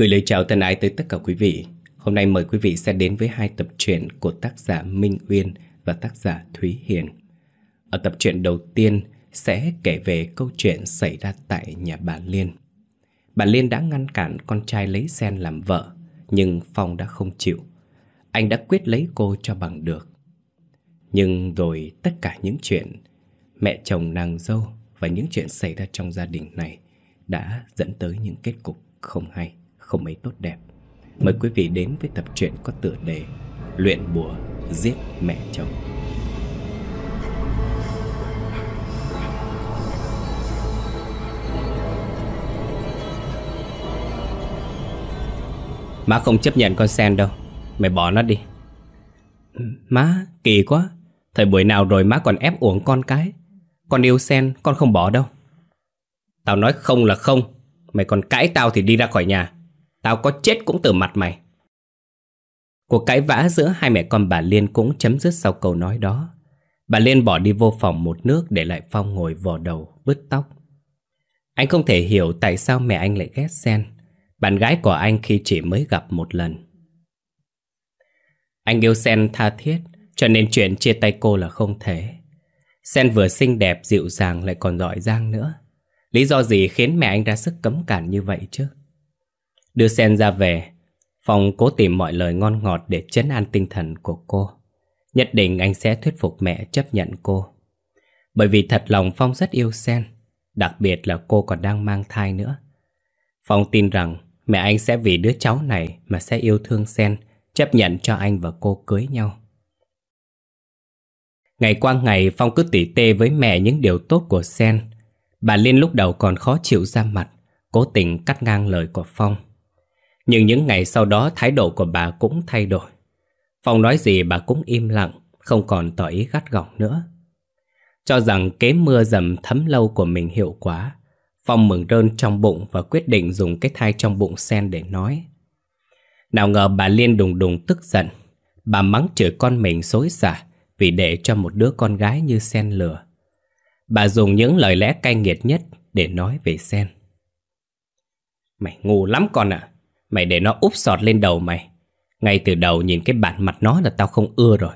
Gửi lời chào thân ái tới tất cả quý vị. Hôm nay mời quý vị sẽ đến với hai tập truyện của tác giả Minh Uyên và tác giả Thúy Hiền. Ở tập truyện đầu tiên sẽ kể về câu chuyện xảy ra tại nhà bà Liên. Bà Liên đã ngăn cản con trai lấy Sen làm vợ, nhưng Phong đã không chịu. Anh đã quyết lấy cô cho bằng được. Nhưng rồi tất cả những chuyện mẹ chồng nàng dâu và những chuyện xảy ra trong gia đình này đã dẫn tới những kết cục không hay, không mấy tốt đẹp. Mời quý vị đến với tập truyện có tựa đề Luyện bùa giết mẹ chồng. Má không chấp nhận con sen đâu. Mày bỏ nó đi. Má, kỳ quá. Thời buổi nào rồi má còn ép uổng con cái? Con yêu sen, con không bỏ đâu. Tao nói không là không. Mày còn cãi tao thì đi ra khỏi nhà. Tao có chết cũng từ mặt mày. Cuộc cãi vã giữa hai mẹ con bà Liên cũng chấm dứt sau câu nói đó. Bà Liên bỏ đi vô phòng một nước để lại Phong ngồi vò đầu, bứt tóc. Anh không thể hiểu tại sao mẹ anh lại ghét Sen. Bạn gái của anh khi chỉ mới gặp một lần. Anh yêu Sen tha thiết Cho nên chuyện chia tay cô là không thể. Sen vừa xinh đẹp, dịu dàng lại còn giỏi giang nữa. Lý do gì khiến mẹ anh ra sức cấm cản như vậy chứ? Đưa Sen ra về, Phong cố tìm mọi lời ngon ngọt để chấn an tinh thần của cô. Nhất định anh sẽ thuyết phục mẹ chấp nhận cô. Bởi vì thật lòng Phong rất yêu Sen, đặc biệt là cô còn đang mang thai nữa. Phong tin rằng mẹ anh sẽ vì đứa cháu này mà sẽ yêu thương Sen, chấp nhận cho anh và cô cưới nhau. Ngày qua ngày Phong cứ tỉ tê với mẹ những điều tốt của Sen, Bà Liên lúc đầu còn khó chịu ra mặt, cố tình cắt ngang lời của Phong. Nhưng những ngày sau đó thái độ của bà cũng thay đổi. Phong nói gì bà cũng im lặng, không còn tỏ ý gắt gỏng nữa. Cho rằng kế mưa dầm thấm lâu của mình hiệu quả, Phong mừng rơn trong bụng và quyết định dùng cái thai trong bụng sen để nói. Nào ngờ bà Liên đùng đùng tức giận, bà mắng chửi con mình xối xả vì để cho một đứa con gái như sen lừa. Bà dùng những lời lẽ cay nghiệt nhất để nói về Sen. Mày ngu lắm con ạ. Mày để nó úp sọt lên đầu mày. Ngay từ đầu nhìn cái bản mặt nó là tao không ưa rồi.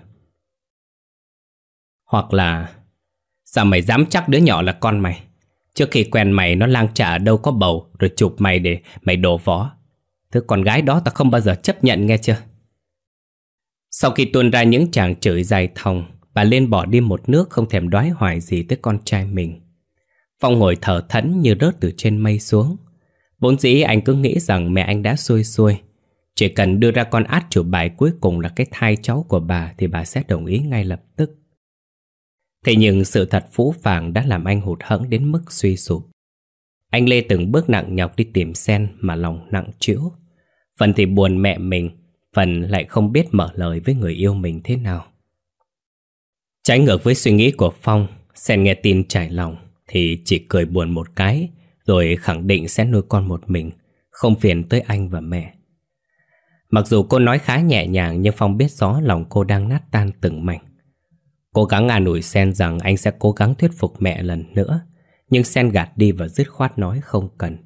Hoặc là... Sao mày dám chắc đứa nhỏ là con mày? Trước khi quen mày, nó lang trả đâu có bầu, rồi chụp mày để mày đổ vó. Thứ con gái đó tao không bao giờ chấp nhận, nghe chưa? Sau khi tuôn ra những chàng chửi dài thòng, Bà lên bỏ đi một nước không thèm đoái hoài gì tới con trai mình Phong ngồi thở thẫn như rớt từ trên mây xuống Vốn dĩ anh cứ nghĩ rằng mẹ anh đã xuôi xuôi. Chỉ cần đưa ra con át chủ bài cuối cùng là cái thai cháu của bà Thì bà sẽ đồng ý ngay lập tức. Thế nhưng sự thật phũ phàng đã làm anh hụt hẫng đến mức suy sụp. Anh Lê từng bước nặng nhọc đi tìm sen mà lòng nặng trĩu. Phần thì buồn mẹ mình Phần lại không biết mở lời với người yêu mình thế nào. Trái ngược với suy nghĩ của Phong, Sen nghe tin trải lòng thì chỉ cười buồn một cái rồi khẳng định sẽ nuôi con một mình, không phiền tới anh và mẹ. Mặc dù cô nói khá nhẹ nhàng nhưng Phong biết rõ lòng cô đang nát tan từng mảnh. Cố gắng an ủi Sen rằng anh sẽ cố gắng thuyết phục mẹ lần nữa, nhưng Sen gạt đi và dứt khoát nói không cần.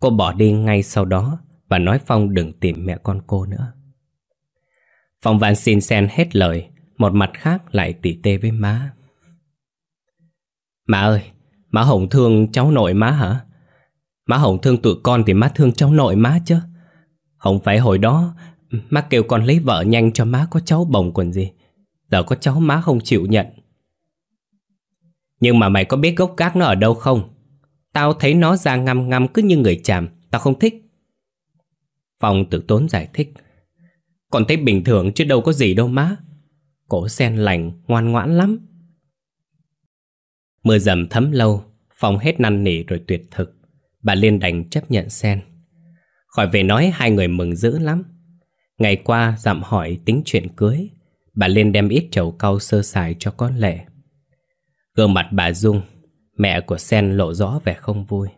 Cô bỏ đi ngay sau đó và nói Phong đừng tìm mẹ con cô nữa. Phong van xin Sen hết lời một mặt khác lại tỉ tê với má Má ơi Má Hồng thương cháu nội má hả? Má Hồng thương tụi con thì má thương cháu nội má chứ. Không phải hồi đó Má kêu con lấy vợ nhanh cho má có cháu bồng quần gì. Giờ có cháu má không chịu nhận. Nhưng mà mày có biết gốc gác nó ở đâu không? Tao thấy nó ra ngăm ngăm cứ như người chàm Tao không thích. Phong tự tốn giải thích. Còn thấy bình thường chứ đâu có gì đâu má. Cổ sen lành, ngoan ngoãn lắm. Mưa dầm thấm lâu, phòng hết năn nỉ rồi tuyệt thực. Bà Liên đành chấp nhận sen. Khỏi về nói hai người mừng dữ lắm. Ngày qua dặm hỏi tính chuyện cưới. Bà Liên đem ít chầu cau sơ sài cho con lệ. Gương mặt bà Dung, mẹ của Sen lộ rõ vẻ không vui.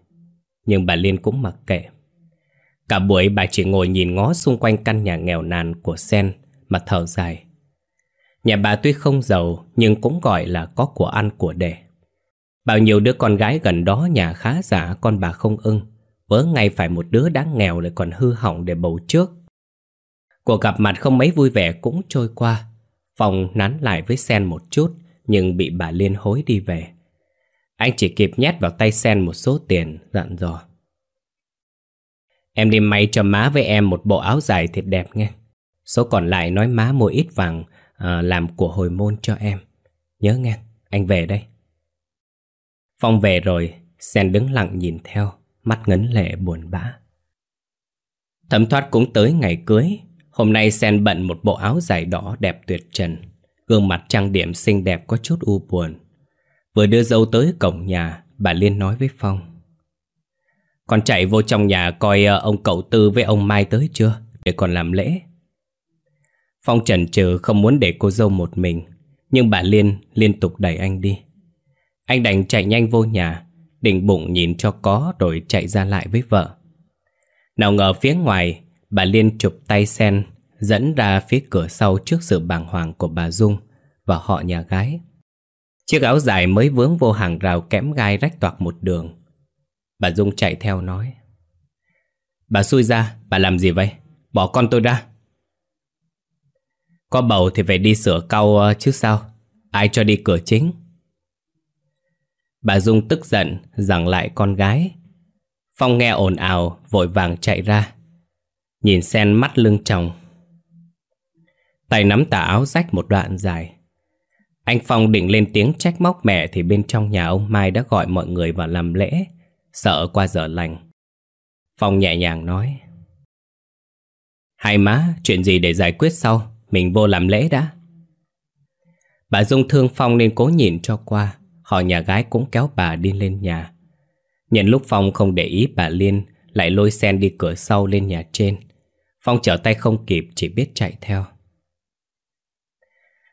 Nhưng bà Liên cũng mặc kệ. Cả buổi bà chỉ ngồi nhìn ngó xung quanh căn nhà nghèo nàn của Sen mà thở dài. Nhà bà tuy không giàu nhưng cũng gọi là có của ăn của để. Bao nhiêu đứa con gái gần đó nhà khá giả con bà không ưng, Vớ ngay phải một đứa đáng nghèo lại còn hư hỏng để bầu trước. Cuộc gặp mặt không mấy vui vẻ cũng trôi qua. Phòng nắn lại với Sen một chút Nhưng bị bà Liên hối đi về. Anh chỉ kịp nhét vào tay Sen một số tiền Dặn dò. Em đi may cho má với em một bộ áo dài thiệt đẹp nghe. Số còn lại nói má mua ít vàng à, Làm của hồi môn cho em. Nhớ nghe, anh về đây. Phong về rồi, Sen đứng lặng nhìn theo, Mắt ngấn lệ buồn bã. Thấm thoát cũng tới ngày cưới. Hôm nay Sen bận một bộ áo dài đỏ đẹp tuyệt trần, Gương mặt trang điểm xinh đẹp có chút u buồn. Vừa đưa dâu tới cổng nhà, Bà Liên nói với Phong. Con chạy vô trong nhà coi ờ, ông cậu Tư với ông Mai tới chưa? Để còn làm lễ. Phong chần chừ không muốn để cô dâu một mình, Nhưng bà Liên liên tục đẩy anh đi. Anh đành chạy nhanh vô nhà Định bụng nhìn cho có rồi chạy ra lại với vợ. Nào ngờ phía ngoài Bà Liên chụp tay sen Dẫn ra phía cửa sau trước sự bàng hoàng của bà Dung Và họ nhà gái. Chiếc áo dài mới vướng vô hàng rào kẽm gai rách toạc một đường. Bà Dung chạy theo nói Bà xui ra, bà làm gì vậy? Bỏ con tôi ra. Có bầu thì phải đi sửa cau ờ, chứ sao? Ai cho đi cửa chính? Bà Dung tức giận rằng lại con gái. Phong nghe ồn ào Vội vàng chạy ra. Nhìn sen mắt lưng chồng Tay nắm tà áo rách một đoạn dài. Anh Phong định lên tiếng trách móc mẹ Thì bên trong nhà ông Mai đã gọi mọi người vào làm lễ. Sợ qua giờ lành. Phong nhẹ nhàng nói. Hai má, chuyện gì để giải quyết sau? Mình vô làm lễ đã. Bà Dung thương Phong nên cố nhìn cho qua. Họ nhà gái cũng kéo bà đi lên nhà. Nhận lúc Phong không để ý bà Liên, Lại lôi sen đi cửa sau lên nhà trên. Phong trở tay không kịp, chỉ biết chạy theo.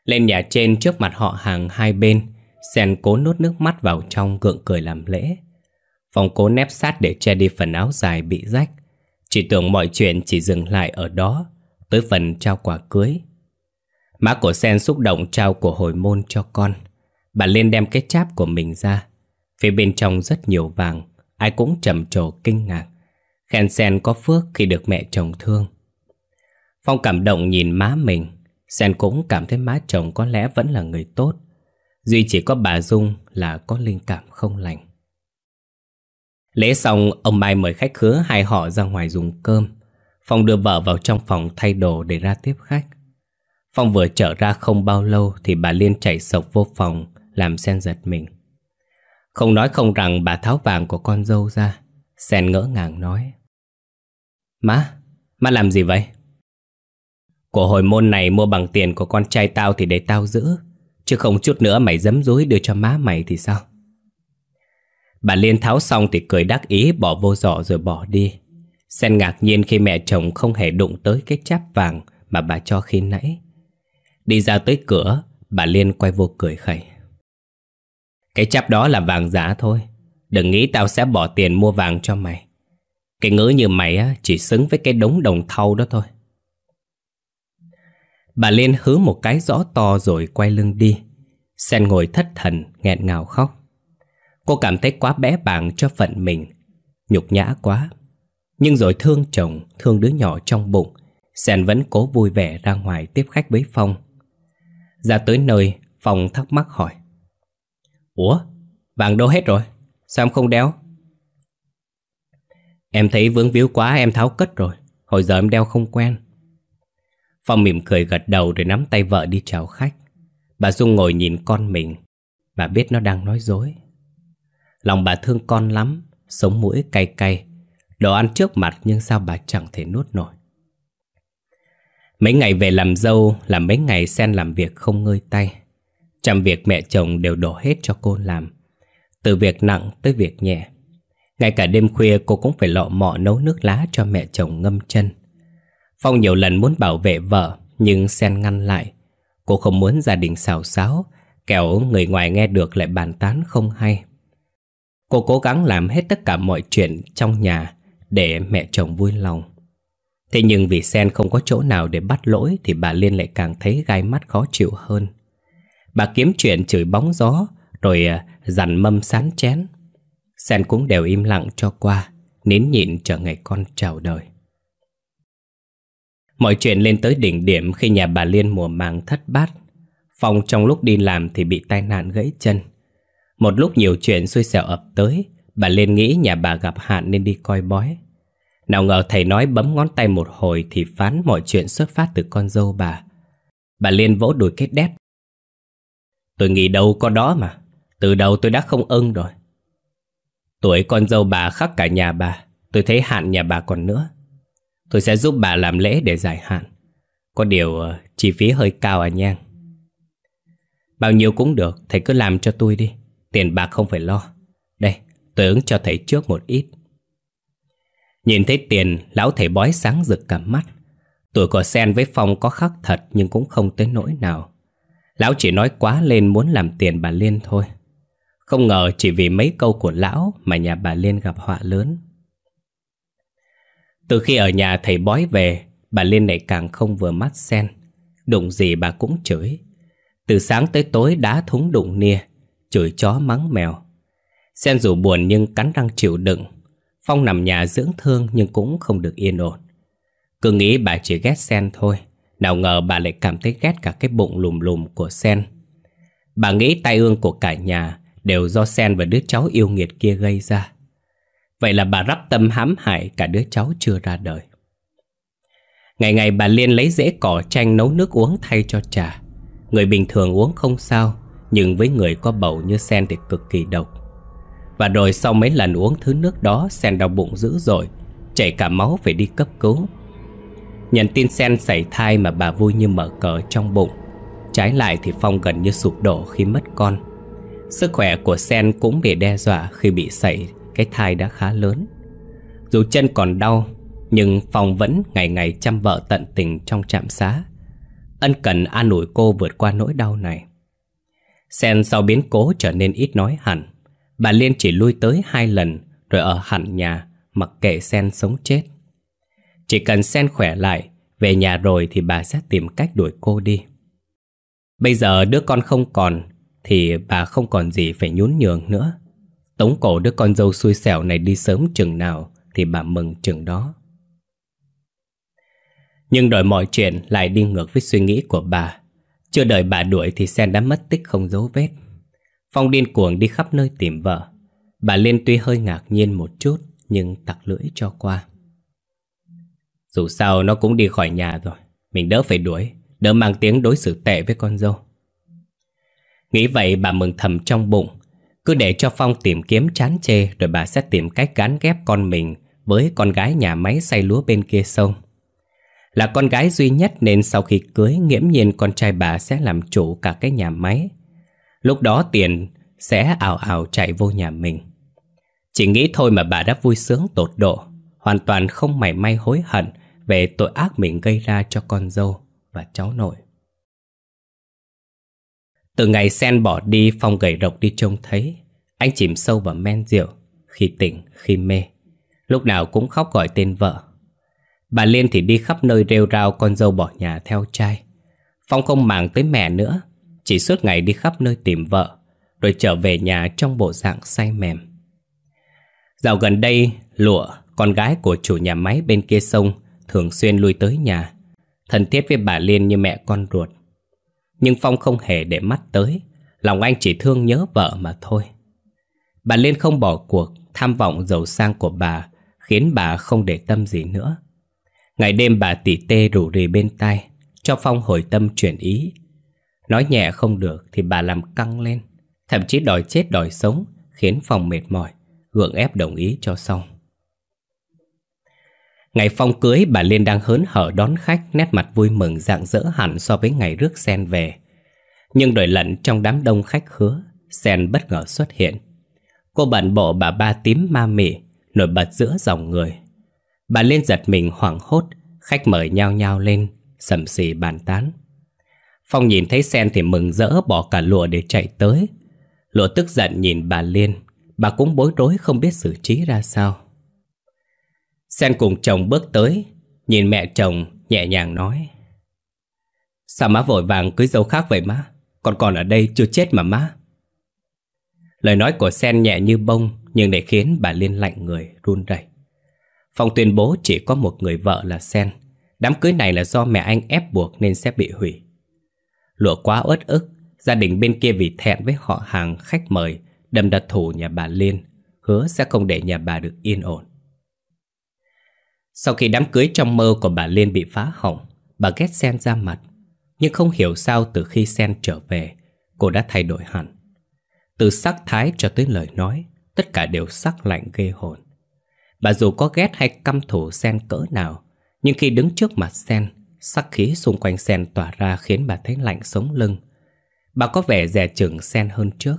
Lên nhà trên trước mặt họ hàng hai bên, Sen cố nốt nước mắt vào trong gượng cười làm lễ. Phong cố nép sát để che đi phần áo dài bị rách. Chỉ tưởng mọi chuyện chỉ dừng lại ở đó, Tới phần trao quà cưới. Má của Sen xúc động trao của hồi môn cho con. Bà lên đem cái cháp của mình ra. Phía bên trong rất nhiều vàng, Ai cũng trầm trồ kinh ngạc. Khen Sen có phước khi được mẹ chồng thương. Phong cảm động nhìn má mình. Sen cũng cảm thấy má chồng có lẽ vẫn là người tốt. Duy chỉ có bà Dung là có linh cảm không lành. Lễ xong, ông Mai mời khách khứa hai họ ra ngoài dùng cơm. Phong đưa vợ vào trong phòng thay đồ để ra tiếp khách. Phong vừa trở ra không bao lâu thì bà Liên chạy sộc vô phòng làm Sen giật mình. Không nói không rằng bà tháo vàng của con dâu ra, Sen ngỡ ngàng nói. Má, má làm gì vậy? Của hồi môn này mua bằng tiền của con trai tao thì để tao giữ, chứ không chút nữa mày dấm dối đưa cho má mày thì sao? Bà Liên tháo xong thì cười đắc ý bỏ vô giỏ rồi bỏ đi. Sen ngạc nhiên khi mẹ chồng không hề đụng tới cái cháp vàng mà bà cho khi nãy. Đi ra tới cửa, bà Liên quay vô cười khẩy. Cái chắp đó là vàng giả thôi. Đừng nghĩ tao sẽ bỏ tiền mua vàng cho mày. Cái ngữ như mày á, Chỉ xứng với cái đống đồng thau đó thôi. Bà Liên hứ một cái rõ to rồi quay lưng đi. Sen ngồi thất thần, nghẹn ngào khóc. Cô cảm thấy quá bé bàng cho phận mình. Nhục nhã quá. Nhưng rồi thương chồng, Thương đứa nhỏ trong bụng, Sen vẫn cố vui vẻ ra ngoài tiếp khách với Phong. Ra tới nơi, Phong thắc mắc hỏi. Ủa, vàng đâu hết rồi? Sao em không đeo? Em thấy vướng víu quá em tháo cất rồi. Hồi giờ em đeo không quen. Phong mỉm cười gật đầu rồi nắm tay vợ đi chào khách. Bà Dung ngồi nhìn con mình. Bà biết nó đang nói dối. Lòng bà thương con lắm Sống mũi cay cay. Đồ ăn trước mặt nhưng sao bà chẳng thể nuốt nổi. Mấy ngày về làm dâu là mấy ngày sen làm việc không ngơi tay. Trăm việc mẹ chồng đều đổ hết cho cô làm. Từ việc nặng tới việc nhẹ. Ngay cả đêm khuya cô cũng phải lọ mọ nấu nước lá cho mẹ chồng ngâm chân. Phong nhiều lần muốn bảo vệ vợ, Nhưng Sen ngăn lại. Cô không muốn gia đình xào xáo, Kẻo người ngoài nghe được lại bàn tán không hay. Cô cố gắng làm hết tất cả mọi chuyện trong nhà Để mẹ chồng vui lòng. Thế nhưng vì Sen không có chỗ nào để bắt lỗi Thì bà Liên lại càng thấy gai mắt khó chịu hơn. Bà kiếm chuyện chửi bóng gió, Rồi à, dằn mâm sán chén. Sen cũng đều im lặng cho qua, Nín nhịn chờ ngày con chào đời. Mọi chuyện lên tới đỉnh điểm khi nhà bà Liên mùa màng thất bát. Phong trong lúc đi làm thì bị tai nạn gãy chân. Một lúc nhiều chuyện xui xẻo ập tới, Bà Liên nghĩ nhà bà gặp hạn nên đi coi bói. Nào ngờ thầy nói bấm ngón tay một hồi Thì phán mọi chuyện xuất phát từ con dâu bà. Bà Liên vỗ đùi kết đét Tôi nghĩ đâu có đó mà. Từ đầu tôi đã không ưng rồi. Tuổi con dâu bà khắc cả nhà bà, Tôi thấy hạn nhà bà còn nữa. Tôi sẽ giúp bà làm lễ để giải hạn. Có điều ờ, chi phí hơi cao à nhang. Bao nhiêu cũng được, Thầy cứ làm cho tôi đi. Tiền bạc không phải lo. Đây, tôi ứng cho thầy trước một ít. Nhìn thấy tiền, Lão thầy bói sáng rực cả mắt. Tuổi của sen với Phong có khắc thật Nhưng cũng không tới nỗi nào. Lão chỉ nói quá lên muốn làm tiền bà Liên thôi. Không ngờ chỉ vì mấy câu của lão Mà nhà bà Liên gặp họa lớn. Từ khi ở nhà thầy bói về, Bà Liên này càng không vừa mắt sen Đụng gì bà cũng chửi. Từ sáng tới tối đá thúng đụng nia, Chửi chó mắng mèo. Sen dù buồn nhưng cắn răng chịu đựng. Phong nằm nhà dưỡng thương nhưng cũng không được yên ổn. Cứ nghĩ bà chỉ ghét Sen thôi. Nào ngờ bà lại cảm thấy ghét cả cái bụng lùm lùm của Sen. Bà nghĩ tai ương của cả nhà Đều do Sen và đứa cháu yêu nghiệt kia gây ra. Vậy là bà rắp tâm hãm hại cả đứa cháu chưa ra đời. Ngày ngày bà Liên lấy rễ cỏ chanh nấu nước uống thay cho trà. Người bình thường uống không sao, Nhưng với người có bầu như Sen thì cực kỳ độc. Và rồi sau mấy lần uống thứ nước đó, Sen đau bụng dữ dội, Chảy cả máu phải đi cấp cứu. Nhận tin Sen xảy thai mà bà vui như mở cờ trong bụng. Trái lại thì Phong gần như sụp đổ khi mất con. Sức khỏe của Sen cũng bị đe dọa khi bị xảy Cái thai đã khá lớn. Dù chân còn đau, Nhưng Phong vẫn ngày ngày chăm vợ tận tình trong trạm xá. Ân cần an ủi cô vượt qua nỗi đau này. Sen sau biến cố trở nên ít nói hẳn. Bà Liên chỉ lui tới hai lần, Rồi ở hẳn nhà, Mặc kệ Sen sống chết. Chỉ cần Sen khỏe lại, Về nhà rồi thì bà sẽ tìm cách đuổi cô đi. Bây giờ đứa con không còn, Thì bà không còn gì phải nhún nhường nữa. Tống cổ đứa con dâu xui xẻo này đi sớm chừng nào Thì bà mừng chừng đó. Nhưng đổi mọi chuyện lại đi ngược với suy nghĩ của bà. Chưa đợi bà đuổi thì Sen đã mất tích không dấu vết. Phong điên cuồng đi khắp nơi tìm vợ. Bà Liên tuy hơi ngạc nhiên một chút, Nhưng tặc lưỡi cho qua. Dù sao nó cũng đi khỏi nhà rồi. Mình đỡ phải đuổi, Đỡ mang tiếng đối xử tệ với con dâu. Nghĩ vậy bà mừng thầm trong bụng. Cứ để cho Phong tìm kiếm chán chê, Rồi bà sẽ tìm cách gắn ghép con mình Với con gái nhà máy xay lúa bên kia sông. Là con gái duy nhất nên sau khi cưới, Nghiễm nhiên con trai bà sẽ làm chủ cả cái nhà máy. Lúc đó tiền sẽ ảo ảo chạy vô nhà mình. Chỉ nghĩ thôi mà bà đã vui sướng tột độ, Hoàn toàn không mảy may hối hận về tội ác mình gây ra cho con dâu và cháu nội. Từ ngày sen bỏ đi Phong gầy rộc đi trông thấy. Anh chìm sâu vào men rượu Khi tỉnh, khi mê. Lúc nào cũng khóc gọi tên vợ. Bà Liên thì đi khắp nơi rêu rao con dâu bỏ nhà theo trai. Phong không màng tới mẹ nữa chỉ suốt ngày đi khắp nơi tìm vợ Rồi trở về nhà trong bộ dạng say mềm. Dạo gần đây Lụa, con gái của chủ nhà máy bên kia sông Thường xuyên lui tới nhà. Thân thiết với bà Liên như mẹ con ruột. Nhưng Phong không hề để mắt tới. Lòng anh chỉ thương nhớ vợ mà thôi. Bà Liên không bỏ cuộc, Tham vọng giàu sang của bà, Khiến bà không để tâm gì nữa. Ngày đêm bà tỉ tê rủ rì bên tai, Cho Phong hồi tâm chuyển ý. Nói nhẹ không được thì bà làm căng lên, Thậm chí đòi chết đòi sống, Khiến Phong mệt mỏi, Gượng ép đồng ý cho xong. Ngày Phong cưới bà Liên đang hớn hở đón khách Nét mặt vui mừng rạng rỡ hẳn so với ngày rước sen về Nhưng đổi lẫn trong đám đông khách khứa Sen bất ngờ xuất hiện Cô bận bộ bà ba tím ma mị Nổi bật giữa dòng người Bà Liên giật mình hoảng hốt Khách mời nhao nhao lên Sầm xì bàn tán Phong nhìn thấy sen thì mừng rỡ bỏ cả lụa để chạy tới. Lụa tức giận nhìn bà Liên, bà cũng bối rối không biết xử trí ra sao. Sen cùng chồng bước tới, nhìn mẹ chồng nhẹ nhàng nói. Sao má vội vàng cưới dâu khác vậy má? Còn còn ở đây chưa chết mà má. Lời nói của Sen nhẹ như bông nhưng để khiến bà Liên lạnh người, run rẩy. Phong tuyên bố chỉ có một người vợ là Sen. Đám cưới này là do mẹ anh ép buộc nên sẽ bị hủy. Lụa quá uất ức, gia đình bên kia vì thẹn với họ hàng khách mời, đâm đặt thủ nhà bà Liên, hứa sẽ không để nhà bà được yên ổn. Sau khi đám cưới trong mơ của bà Liên bị phá hỏng, bà ghét Sen ra mặt. Nhưng không hiểu sao từ khi Sen trở về, cô đã thay đổi hẳn. Từ sắc thái cho tới lời nói, tất cả đều sắc lạnh ghê hồn. Bà dù có ghét hay căm thù Sen cỡ nào, nhưng khi đứng trước mặt Sen, sắc khí xung quanh Sen tỏa ra khiến bà thấy lạnh sống lưng. Bà có vẻ dè chừng Sen hơn trước.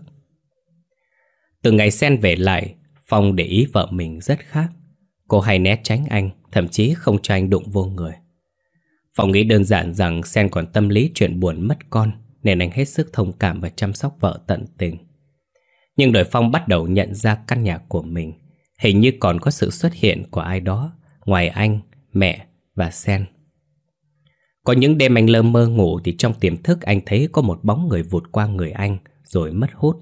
Từ ngày Sen về lại, Phong để ý vợ mình rất khác. Cô hay né tránh anh, thậm chí không cho anh đụng vô người. Phong nghĩ đơn giản rằng Sen còn tâm lý chuyện buồn mất con, nên anh hết sức thông cảm và chăm sóc vợ tận tình. Nhưng đời Phong bắt đầu nhận ra căn nhà của mình Hình như còn có sự xuất hiện của ai đó Ngoài anh, mẹ và Sen Có những đêm anh lơ mơ ngủ Thì trong tiềm thức anh thấy có một bóng người vụt qua người anh Rồi mất hút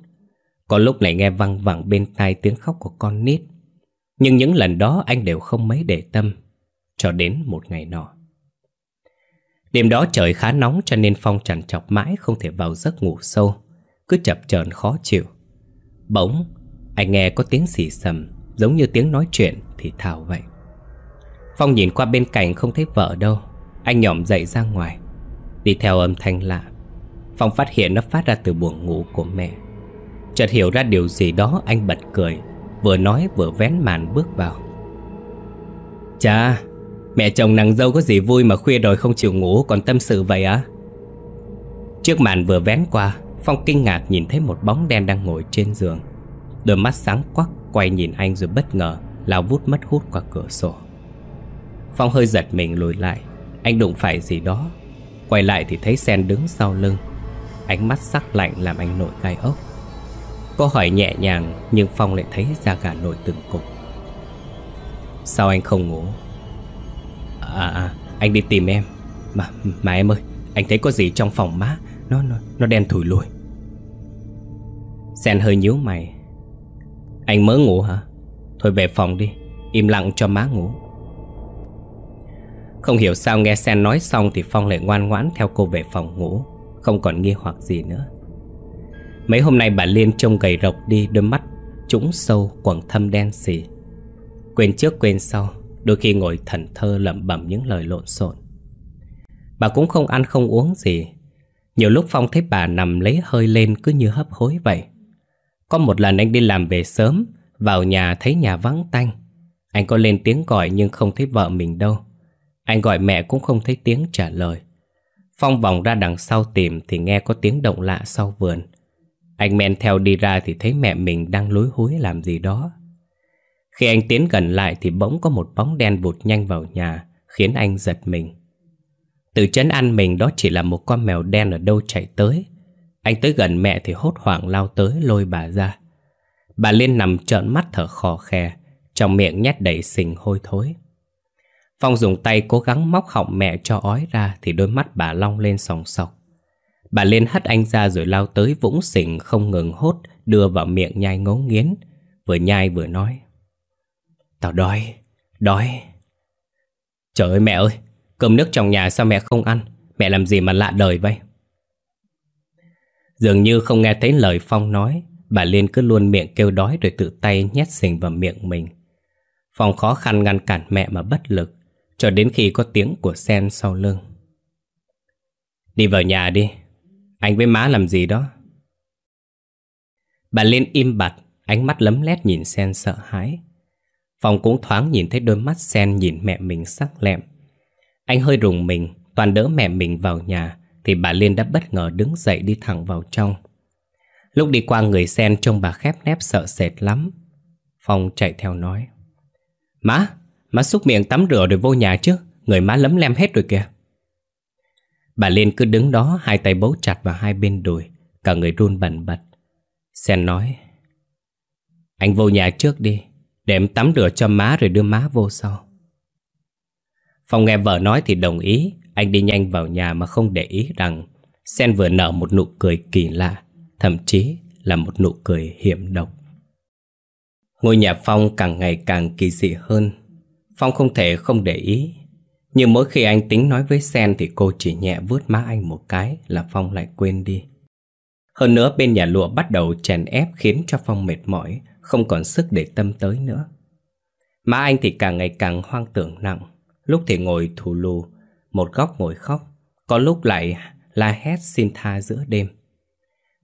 Có lúc lại nghe văng vẳng bên tai tiếng khóc của con nít nhưng những lần đó anh đều không mấy để tâm, Cho đến một ngày nọ. Đêm đó trời khá nóng cho nên Phong chằn chọc mãi không thể vào giấc ngủ sâu, Cứ chập chờn khó chịu. Bỗng, anh nghe có tiếng xì xầm, Giống như tiếng nói chuyện thì thào vậy. Phong nhìn qua bên cạnh không thấy vợ đâu, Anh nhỏm dậy ra ngoài. Đi theo âm thanh lạ, Phong phát hiện nó phát ra từ buồng ngủ của mẹ. Chợt hiểu ra điều gì đó, anh bật cười. Vừa nói vừa vén màn bước vào. Chà Mẹ chồng nàng dâu có gì vui mà khuya rồi không chịu ngủ Còn tâm sự vậy á Trước màn vừa vén qua, Phong kinh ngạc nhìn thấy một bóng đen đang ngồi trên giường. Đôi mắt sáng quắc Quay nhìn anh rồi bất ngờ Lao vút mất hút qua cửa sổ. Phong hơi giật mình lùi lại. Anh đụng phải gì đó. Quay lại thì thấy Sen đứng sau lưng. Ánh mắt sắc lạnh làm anh nổi gai ốc. Cô hỏi nhẹ nhàng Nhưng Phong lại thấy da gà nổi từng cục. Sao anh không ngủ? À à Anh đi tìm em. Mà mà em ơi Anh thấy có gì trong phòng má Nó nó, nó đen thủi lùi. Sen hơi nhíu mày. Anh mới ngủ hả? Thôi về phòng đi Im lặng cho má ngủ. Không hiểu sao nghe Sen nói xong Thì Phong lại ngoan ngoãn theo cô về phòng ngủ Không còn nghi hoặc gì nữa. Mấy hôm nay bà Liên trông gầy rộc đi Đôi mắt trũng sâu quầng thâm đen xì Quên trước quên sau Đôi khi ngồi thần thơ lẩm bẩm những lời lộn xộn Bà cũng không ăn không uống gì Nhiều lúc Phong thấy bà nằm lấy hơi lên cứ như hấp hối vậy có một lần anh đi làm về sớm, vào nhà thấy nhà vắng tanh. Anh có lên tiếng gọi nhưng không thấy vợ mình đâu. Anh gọi mẹ cũng không thấy tiếng trả lời. Phong vòng ra đằng sau tìm thì nghe có tiếng động lạ sau vườn. Anh men theo đi ra thì thấy mẹ mình đang lối húi làm gì đó. Khi anh tiến gần lại thì bỗng có một bóng đen vụt nhanh vào nhà, khiến anh giật mình. Từ chấn ăn mình đó chỉ là một con mèo đen ở đâu chạy tới, anh tới gần mẹ thì hốt hoảng lao tới lôi bà ra. Bà Liên nằm trợn mắt thở khò khè, trong miệng nhét đầy sình hôi thối. Phong dùng tay cố gắng móc họng mẹ cho ói ra thì đôi mắt bà long lên sòng sọc. Bà lên hất anh ra rồi lao tới vũng xỉnh không ngừng hốt đưa vào miệng nhai ngấu nghiến, vừa nhai vừa nói. Tao đói, đói. Trời ơi mẹ ơi, cơm nước trong nhà sao mẹ không ăn? Mẹ làm gì mà lạ đời vậy? Dường như không nghe thấy lời Phong nói Bà Liên cứ luôn miệng kêu đói Rồi tự tay nhét sình vào miệng mình Phong khó khăn ngăn cản mẹ mà bất lực Cho đến khi có tiếng của Sen sau lưng Đi vào nhà đi anh với má làm gì đó Bà Liên im bặt Ánh mắt lấm lét nhìn Sen sợ hãi Phòng cũng thoáng nhìn thấy đôi mắt Sen nhìn mẹ mình sắc lẹm Anh hơi rùng mình Toàn đỡ mẹ mình vào nhà thì bà Liên đã bất ngờ đứng dậy đi thẳng vào trong. Lúc đi qua người sen trông bà khép nép sợ sệt lắm. Phong chạy theo nói. Má, má xúc miệng tắm rửa rồi vô nhà chứ, người má lấm lem hết rồi kìa. Bà Liên cứ đứng đó hai tay bấu chặt vào hai bên đùi, cả người run bẩn bật. Sen nói. Anh vô nhà trước đi, để em tắm rửa cho má rồi đưa má vô sau. Phong nghe vợ nói thì đồng ý anh đi nhanh vào nhà mà không để ý rằng Sen vừa nở một nụ cười kỳ lạ, thậm chí là một nụ cười hiểm độc. Ngôi nhà Phong càng ngày càng kỳ dị hơn. Phong không thể không để ý nhưng mỗi khi anh tính nói với Sen Thì cô chỉ nhẹ vuốt má anh một cái Là Phong lại quên đi. Hơn nữa bên nhà lụa bắt đầu chèn ép Khiến cho Phong mệt mỏi, Không còn sức để tâm tới nữa. Má anh thì càng ngày càng hoang tưởng nặng. Lúc thì ngồi thù lù, Một góc ngồi khóc, Có lúc lại la hét xin tha giữa đêm.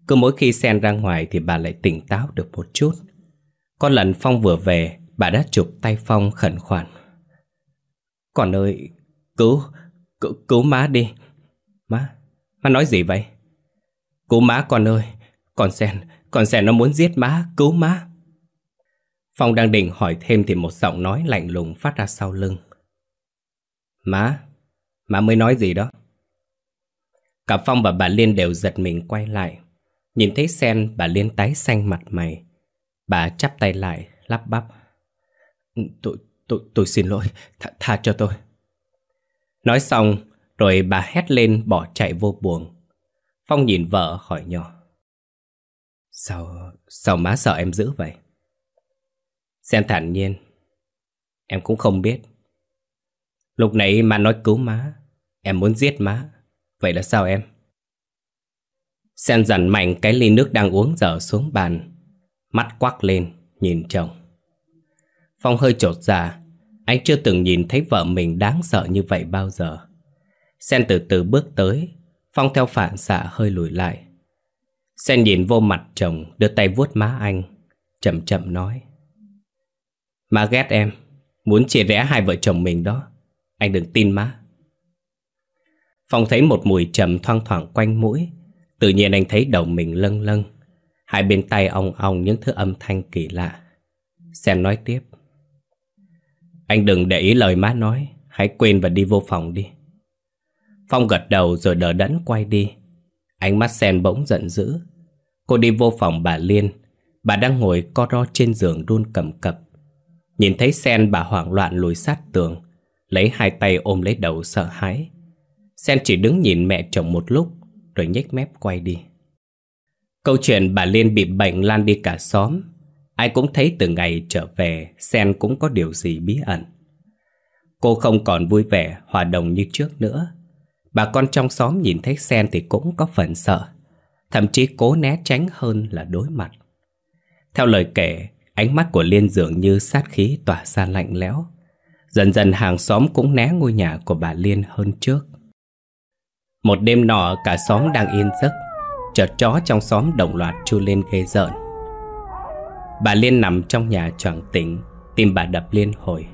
Cứ mỗi khi Sen ra ngoài Thì bà lại tỉnh táo được một chút. Con lần Phong vừa về, Bà đã chụp tay Phong khẩn khoản. Con ơi Cứu Cứu, cứu má đi Má Má nói gì vậy Cứu má con ơi Con Sen Con Sen nó muốn giết má Cứu má Phong đang định hỏi thêm thì một giọng nói lạnh lùng phát ra sau lưng. Má, má mới nói gì đó? Cả Phong và bà Liên đều giật mình quay lại. Nhìn thấy Sen, bà Liên tái xanh mặt mày. Bà chắp tay lại, lắp bắp. Ừ, tôi, tôi, tôi xin lỗi, tha, tha cho tôi. Nói xong, rồi bà hét lên bỏ chạy vô buồng. Phong nhìn vợ hỏi nhỏ. Sao, sao má sợ em giữ vậy? Sen thản nhiên Em cũng không biết Lúc nãy má nói cứu má Em muốn giết má Vậy là sao em? Sen dần mạnh cái ly nước đang uống dở xuống bàn Mắt quắc lên Nhìn chồng Phong hơi trột dạ anh chưa từng nhìn thấy vợ mình đáng sợ như vậy bao giờ. Sen từ từ bước tới, Phong theo phản xạ hơi lùi lại. Sen nhìn vô mặt chồng, Đưa tay vuốt má anh, Chậm chậm nói. Má ghét em, Muốn chia rẽ hai vợ chồng mình đó. Anh đừng tin má. Phong thấy một mùi trầm thoang thoảng quanh mũi, Tự nhiên anh thấy đầu mình lâng lâng. Hai bên tay ong ong những thứ âm thanh kỳ lạ. Sen nói tiếp. Anh đừng để ý lời má nói, Hãy quên và đi vô phòng đi. Phong gật đầu rồi đỡ đẫn quay đi. Ánh mắt Sen bỗng giận dữ. Cô đi vô phòng bà Liên. Bà đang ngồi co ro trên giường đun cầm cập. Nhìn thấy Sen, bà hoảng loạn lùi sát tường, Lấy hai tay ôm lấy đầu sợ hãi. Sen chỉ đứng nhìn mẹ chồng một lúc, Rồi nhếch mép quay đi. Câu chuyện bà Liên bị bệnh lan đi cả xóm. Ai cũng thấy từ ngày trở về Sen cũng có điều gì bí ẩn Cô không còn vui vẻ Hòa đồng như trước nữa Bà con trong xóm nhìn thấy Sen thì cũng có phần sợ Thậm chí cố né tránh hơn là đối mặt Theo lời kể Ánh mắt của Liên dường như sát khí tỏa ra lạnh lẽo. Dần dần hàng xóm cũng né ngôi nhà của bà Liên hơn trước. Một đêm nọ cả xóm đang yên giấc, chợt chó trong xóm đồng loạt chu lên ghê rợn. Bà Liên nằm trong nhà choàng tỉnh, tim bà đập liên hồi.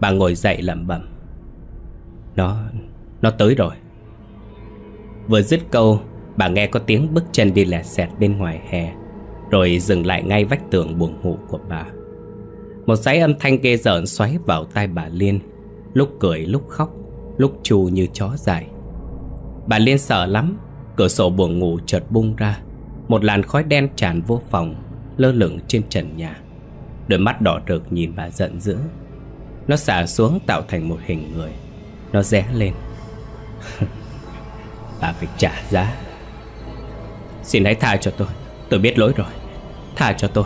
Bà ngồi dậy lẩm bẩm. Nó, nó tới rồi. Vừa dứt câu, bà nghe có tiếng bước chân đi lẹt xẹt bên ngoài hè. Rồi dừng lại ngay vách tường buồng ngủ của bà Một dãy âm thanh ghê rợn xoáy vào tai bà Liên Lúc cười lúc khóc Lúc chù như chó dài Bà Liên sợ lắm Cửa sổ buồng ngủ chợt bung ra Một làn khói đen tràn vô phòng Lơ lửng trên trần nhà. Đôi mắt đỏ rực nhìn bà giận dữ. Nó xả xuống tạo thành một hình người. Nó rẽ lên. Bà phải trả giá. Xin hãy tha cho tôi. Tôi biết lỗi rồi. Tha cho tôi.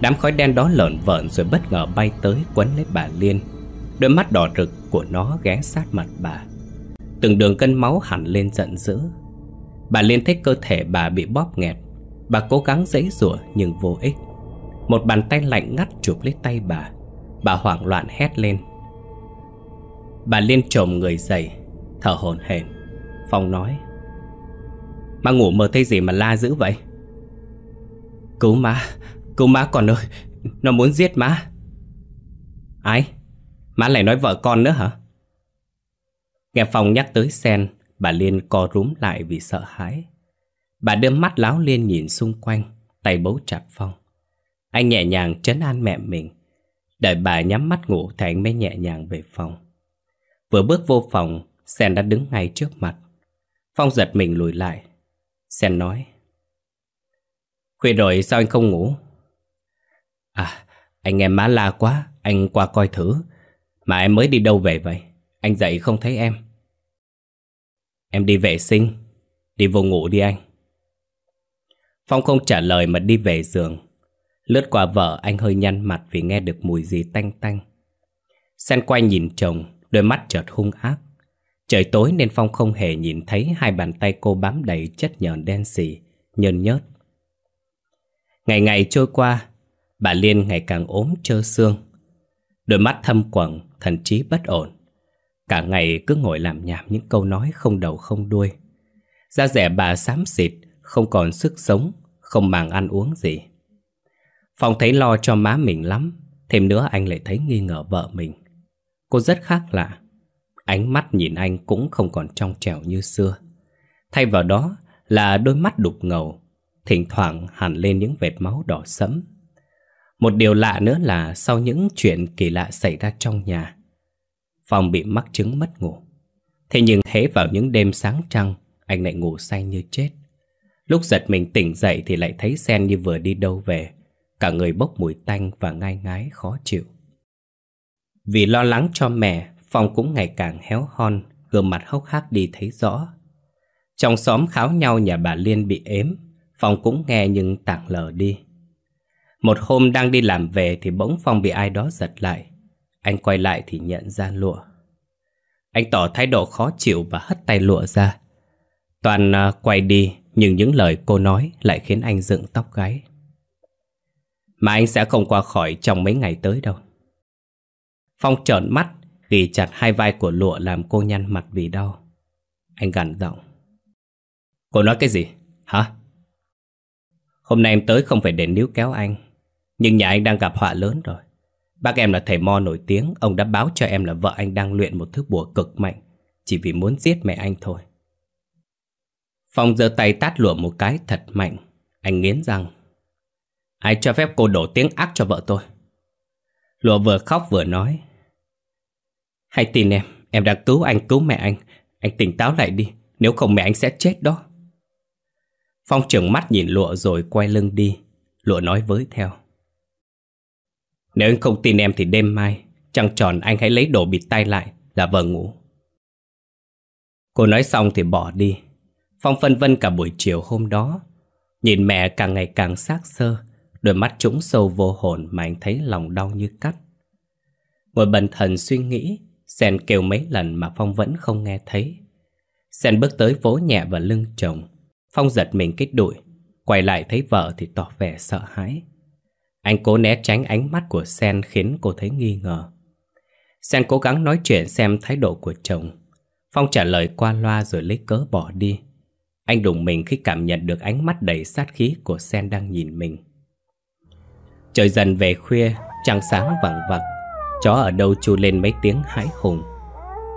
Đám khói đen đó lợn vợn rồi bất ngờ bay tới quấn lấy bà Liên. Đôi mắt đỏ rực của nó ghé sát mặt bà. Từng đường cân máu hẳn lên giận dữ. Bà Liên thấy cơ thể bà bị bóp nghẹt. Bà cố gắng giãy rủa nhưng vô ích. Một bàn tay lạnh ngắt chụp lấy tay bà. Bà hoảng loạn hét lên. Bà Liên trồm người dậy, Thở hổn hển. Phong nói, Má ngủ mơ thấy gì mà la dữ vậy? Cứu má Cứu má con ơi, Nó muốn giết má. Ai? Má lại nói vợ con nữa hả? Nghe Phong nhắc tới sen, Bà Liên co rúm lại vì sợ hãi. Bà đưa mắt láo liên nhìn xung quanh, Tay bấu chặt Phong. Anh nhẹ nhàng trấn an mẹ mình, Đợi bà nhắm mắt ngủ Thì anh mới nhẹ nhàng về phòng. Vừa bước vô phòng, Sen đã đứng ngay trước mặt. Phong giật mình lùi lại. Sen nói, Khuya rồi sao anh không ngủ? À anh em má la quá, Anh qua coi thử. Mà em mới đi đâu về vậy? Anh dậy không thấy em. Em đi vệ sinh, Đi vô ngủ đi anh. Phong không trả lời mà đi về giường Lướt qua vợ anh hơi nhăn mặt vì nghe được mùi gì tanh tanh Sen quay nhìn chồng, đôi mắt chợt hung ác. Trời tối nên Phong không hề nhìn thấy hai bàn tay cô bám đầy chất nhờn đen xì, nhơn nhớt. Ngày ngày trôi qua, bà Liên ngày càng ốm trơ xương. Đôi mắt thâm quầng, thần trí bất ổn. Cả ngày cứ ngồi làm nhảm những câu nói không đầu không đuôi. Da rẻ bà xám xịt, không còn sức sống, không màng ăn uống gì. Phong thấy lo cho má mình lắm, thêm nữa anh lại thấy nghi ngờ vợ mình. Cô rất khác lạ. Ánh mắt nhìn anh cũng không còn trong trẻo như xưa. Thay vào đó là đôi mắt đục ngầu, thỉnh thoảng hẳn lên những vệt máu đỏ sẫm. Một điều lạ nữa là sau những chuyện kỳ lạ xảy ra trong nhà, Phong bị mắc chứng mất ngủ. Thế nhưng hễ vào những đêm sáng trăng, anh lại ngủ say như chết. Lúc giật mình tỉnh dậy thì lại thấy Sen như vừa đi đâu về, cả người bốc mùi tanh và ngai ngái khó chịu. Vì lo lắng cho mẹ, Phong cũng ngày càng héo hon, gương mặt hốc hác đi thấy rõ. Trong xóm kháo nhau nhà bà Liên bị ếm, Phong cũng nghe nhưng tảng lờ đi. Một hôm đang đi làm về thì bỗng Phong bị ai đó giật lại. Anh quay lại thì nhận ra lụa. Anh tỏ thái độ khó chịu và hất tay lụa ra. Toàn à, quay đi, nhưng những lời cô nói lại khiến anh dựng tóc gáy. Mà anh sẽ không qua khỏi trong mấy ngày tới đâu. Phong trợn mắt, ghi chặt hai vai của lụa làm cô nhăn mặt vì đau. Anh gằn giọng. Cô nói cái gì? Hả? Hôm nay em tới không phải để níu kéo anh Nhưng nhà anh đang gặp họa lớn rồi Bác em là thầy mo nổi tiếng Ông đã báo cho em là vợ anh đang luyện một thứ bùa cực mạnh Chỉ vì muốn giết mẹ anh thôi Phong giơ tay tát lụa một cái thật mạnh. Anh nghiến răng. Ai cho phép cô đổ tiếng ác cho vợ tôi? Lụa vừa khóc vừa nói. Hãy tin em Em đang cứu anh, cứu mẹ anh. Anh tỉnh táo lại đi, Nếu không mẹ anh sẽ chết đó. Phong trừng mắt nhìn lụa rồi quay lưng đi. Lụa nói với theo. Nếu anh không tin em thì đêm mai, Trăng tròn anh hãy lấy đồ bịt tay lại Là vợ ngủ. Cô nói xong thì bỏ đi. Phong phân vân cả buổi chiều hôm đó. Nhìn mẹ càng ngày càng xác sơ, Đôi mắt trũng sâu vô hồn Mà anh thấy lòng đau như cắt. Ngồi bần thần suy nghĩ, Sen kêu mấy lần mà Phong vẫn không nghe thấy. Sen bước tới vỗ nhẹ vào lưng chồng. Phong giật mình kích đuổi, Quay lại thấy vợ thì tỏ vẻ sợ hãi. Anh cố né tránh ánh mắt của Sen khiến cô thấy nghi ngờ. Sen cố gắng nói chuyện xem thái độ của chồng. Phong trả lời qua loa rồi lấy cớ bỏ đi. Anh đùng mình khi cảm nhận được ánh mắt đầy sát khí của Sen đang nhìn mình. Trời dần về khuya, trăng sáng vẳng vặc. Chó ở đâu chu lên mấy tiếng hãi hùng.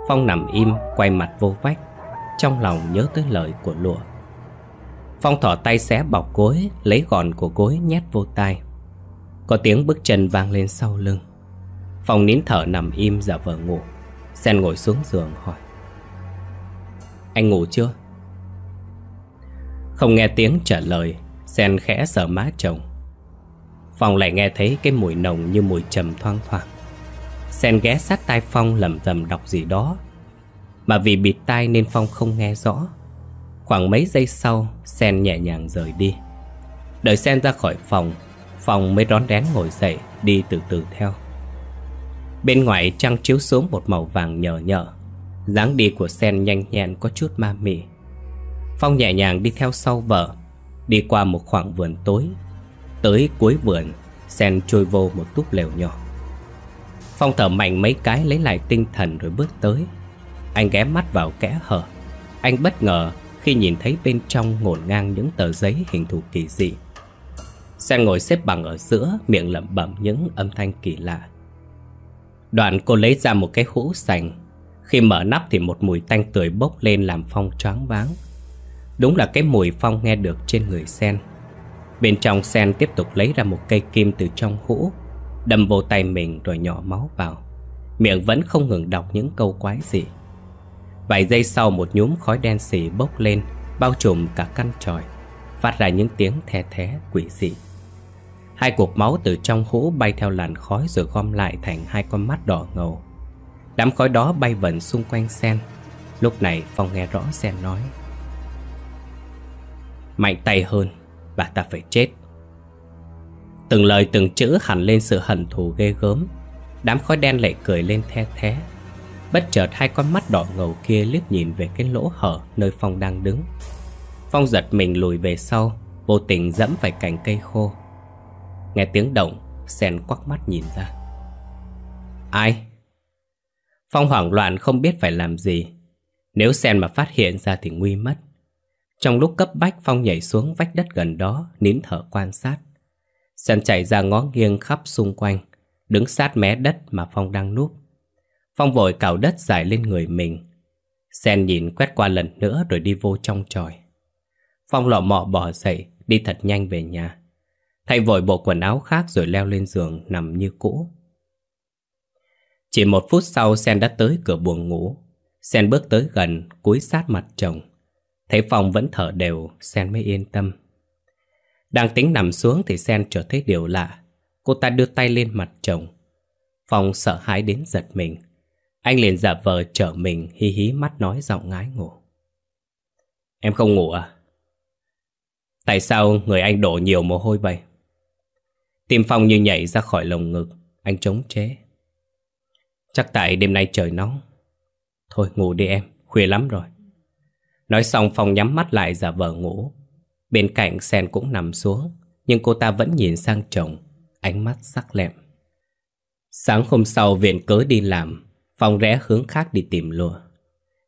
Phong nằm im, quay mặt vô vách. Trong lòng nhớ tới lời của lụa. Phong thỏ tay xé bọc gối Lấy gòn của gối nhét vô tai. Có tiếng bước chân vang lên sau lưng. Phong nín thở nằm im giả vờ ngủ. Sen ngồi xuống giường hỏi. Anh ngủ chưa? Không nghe tiếng trả lời, Sen khẽ sờ má chồng. Phong lại nghe thấy cái mùi nồng như mùi trầm thoang thoảng. Sen ghé sát tai Phong lầm rầm đọc gì đó. Mà vì bịt tai nên Phong không nghe rõ. Khoảng mấy giây sau, Sen nhẹ nhàng rời đi. Đợi Sen ra khỏi phòng, Phong mới rón rén ngồi dậy, Đi từ từ theo. Bên ngoài trăng chiếu xuống một màu vàng nhờ nhợ. dáng đi của Sen nhanh nhẹn có chút ma mị. Phong nhẹ nhàng đi theo sau vợ Đi qua một khoảng vườn tối Tới cuối vườn Sen trôi vô một túp lều nhỏ Phong thở mạnh mấy cái lấy lại tinh thần rồi bước tới Anh ghé mắt vào kẽ hở Anh bất ngờ khi nhìn thấy bên trong ngổn ngang những tờ giấy hình thù kỳ dị. Sen ngồi xếp bằng ở giữa, miệng lẩm bẩm những âm thanh kỳ lạ. Đoạn cô lấy ra một cái hũ sành. Khi mở nắp thì một mùi tanh tưởi bốc lên làm Phong choáng váng. Đúng là cái mùi Phong nghe được trên người Sen. Bên trong Sen tiếp tục lấy ra một cây kim từ trong hũ, đâm vô tay mình rồi nhỏ máu vào. Miệng vẫn không ngừng đọc những câu quái gì Vài giây sau một nhúm khói đen xì bốc lên Bao trùm cả căn tròi Phát ra những tiếng the thé quỷ dị. Hai cục máu từ trong hũ bay theo làn khói rồi gom lại thành hai con mắt đỏ ngầu. Đám khói đó bay vần xung quanh sen. Lúc này Phong nghe rõ sen nói. Mạnh tay hơn Bà ta phải chết. Từng lời từng chữ hẳn lên sự hận thù ghê gớm. Đám khói đen lại cười lên the thé. Bất chợt hai con mắt đỏ ngầu kia liếc nhìn về cái lỗ hở nơi Phong đang đứng. Phong giật mình lùi về sau, Vô tình dẫm phải cành cây khô. Nghe tiếng động, Sen quắc mắt nhìn ra. Ai? Phong hoảng loạn không biết phải làm gì. Nếu Sen mà phát hiện ra thì nguy mất. Trong lúc cấp bách Phong nhảy xuống vách đất gần đó, Nín thở quan sát. Sen chạy ra ngó nghiêng khắp xung quanh, Đứng sát mé đất mà Phong đang núp. Phong vội cào đất dài lên người mình. Sen nhìn quét qua lần nữa rồi đi vô trong tròi. Phong lọ mọ bỏ dậy, Đi thật nhanh về nhà. Thay vội bộ quần áo khác rồi leo lên giường Nằm như cũ. Chỉ một phút sau, Sen đã tới cửa buồng ngủ. Sen bước tới gần, Cúi sát mặt chồng. Thấy Phong vẫn thở đều Sen mới yên tâm. Đang tính nằm xuống thì Sen trở thấy điều lạ. Cô ta đưa tay lên mặt chồng. Phong sợ hãi đến giật mình. Anh liền giả vờ trở mình Hí hí mắt nói giọng ngái ngủ. Em không ngủ à? Tại sao người anh đổ nhiều mồ hôi vậy? Tim Phong như nhảy ra khỏi lồng ngực Anh chống chế. Chắc tại đêm nay trời nóng. Thôi ngủ đi em, khuya lắm rồi. Nói xong Phong nhắm mắt lại giả vờ ngủ. Bên cạnh Sen cũng nằm xuống, Nhưng cô ta vẫn nhìn sang chồng, Ánh mắt sắc lẹm. Sáng hôm sau viện cớ đi làm, Phong rẽ hướng khác đi tìm lùa.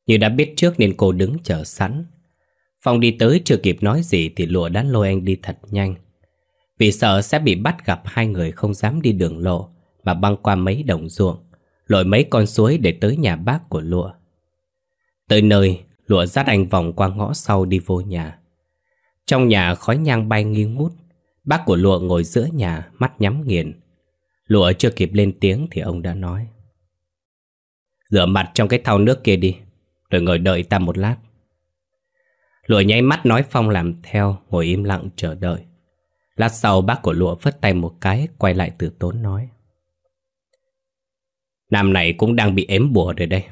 Như đã biết trước nên cô đứng chờ sẵn. Phong đi tới chưa kịp nói gì Thì lùa đã lôi anh đi thật nhanh. Vì sợ sẽ bị bắt gặp hai người không dám đi đường lộ, Mà băng qua mấy đồng ruộng, Lội mấy con suối để tới nhà bác của lụa Tới nơi Lụa dắt anh vòng qua ngõ sau đi vô nhà. Trong nhà khói nhang bay nghi ngút, Bác của lụa ngồi giữa nhà, Mắt nhắm nghiền. Lụa chưa kịp lên tiếng thì ông đã nói, Rửa mặt trong cái thau nước kia đi, Rồi ngồi đợi ta một lát. Lụa nháy mắt nói Phong làm theo, Ngồi im lặng chờ đợi. Lát sau bác của lụa phất tay một cái, Quay lại từ tốn nói Nam này cũng đang bị ếm bùa rồi đây.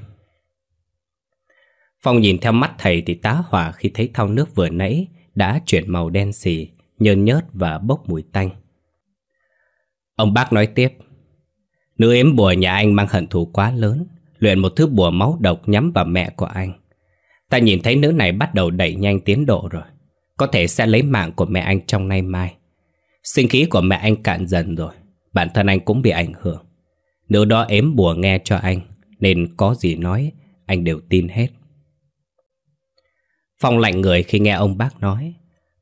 Phong nhìn theo mắt thầy thì tá hỏa khi thấy thau nước vừa nãy đã chuyển màu đen xì, nhơn nhớt và bốc mùi tanh. Ông bác nói tiếp, nữ ếm bùa nhà anh mang hận thù quá lớn, luyện một thứ bùa máu độc nhắm vào mẹ của anh. Ta nhìn thấy nữ này bắt đầu đẩy nhanh tiến độ rồi, có thể sẽ lấy mạng của mẹ anh trong nay mai. Sinh khí của mẹ anh cạn dần rồi, bản thân anh cũng bị ảnh hưởng. Nữ đó ếm bùa nghe cho anh, nên có gì nói, anh đều tin hết. Phong lạnh người khi nghe ông bác nói.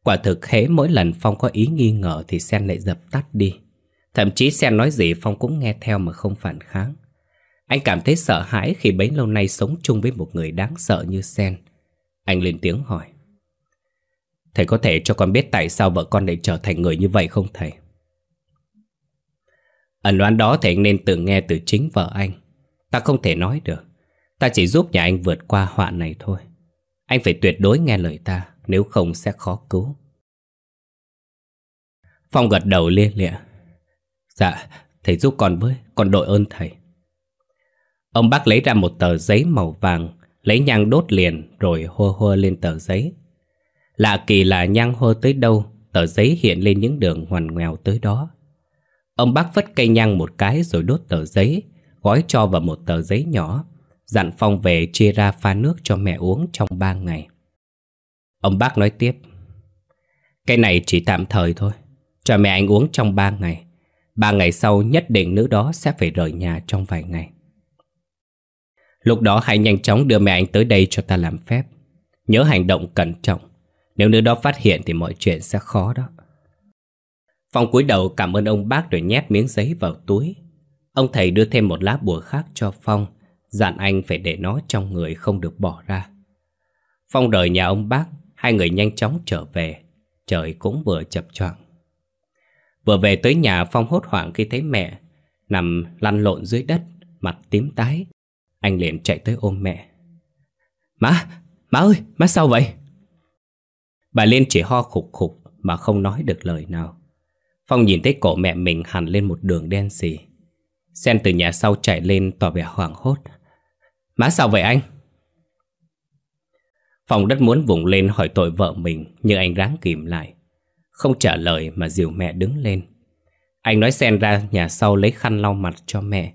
Quả thực hễ mỗi lần Phong có ý nghi ngờ thì Sen lại dập tắt đi. Thậm chí Sen nói gì Phong cũng nghe theo mà không phản kháng. Anh cảm thấy sợ hãi khi bấy lâu nay sống chung với một người đáng sợ như Sen. Anh lên tiếng hỏi. Thầy có thể cho con biết tại sao vợ con lại trở thành người như vậy không thầy? Ẩn đoán đó thì anh nên tự nghe từ chính vợ anh. Ta không thể nói được. Ta chỉ giúp nhà anh vượt qua họa này thôi. Anh phải tuyệt đối nghe lời ta, Nếu không sẽ khó cứu. Phong gật đầu lia lịa. Dạ Thầy giúp con với, Con đội ơn thầy. Ông bác lấy ra một tờ giấy màu vàng, Lấy nhang đốt liền, Rồi hô hô lên tờ giấy. Lạ kỳ là nhang hô tới đâu, Tờ giấy hiện lên những đường ngoằn ngoèo tới đó. Ông bác vất cây nhang một cái Rồi đốt tờ giấy, Gói cho vào một tờ giấy nhỏ. Dặn Phong về chia ra pha nước cho mẹ uống trong ba ngày. Ông bác nói tiếp, Cái này chỉ tạm thời thôi, Cho mẹ anh uống trong ba ngày. Ba ngày sau nhất định nữ đó sẽ phải rời nhà trong vài ngày. Lúc đó hãy nhanh chóng đưa mẹ anh tới đây cho ta làm phép. Nhớ hành động cẩn trọng, Nếu nữ đó phát hiện thì mọi chuyện sẽ khó đó. Phong cúi đầu cảm ơn ông bác rồi nhét miếng giấy vào túi. Ông thầy đưa thêm một lá bùa khác cho Phong Dặn anh phải để nó trong người không được bỏ ra. Phong rời nhà ông bác Hai người nhanh chóng trở về. Trời cũng vừa chập choạng. Vừa về tới nhà Phong hốt hoảng khi thấy mẹ Nằm lăn lộn dưới đất Mặt tím tái. Anh liền chạy tới ôm mẹ. Má, má ơi, má sao vậy? Bà Liên chỉ ho khục khục Mà không nói được lời nào. Phong nhìn thấy cổ mẹ mình hằn lên một đường đen xì. Sen từ nhà sau chạy lên tỏ vẻ hoảng hốt. Má sao vậy anh? Phòng đất muốn vùng lên hỏi tội vợ mình Nhưng anh ráng kìm lại Không trả lời mà dìu mẹ đứng lên Anh nói Sen ra nhà sau lấy khăn lau mặt cho mẹ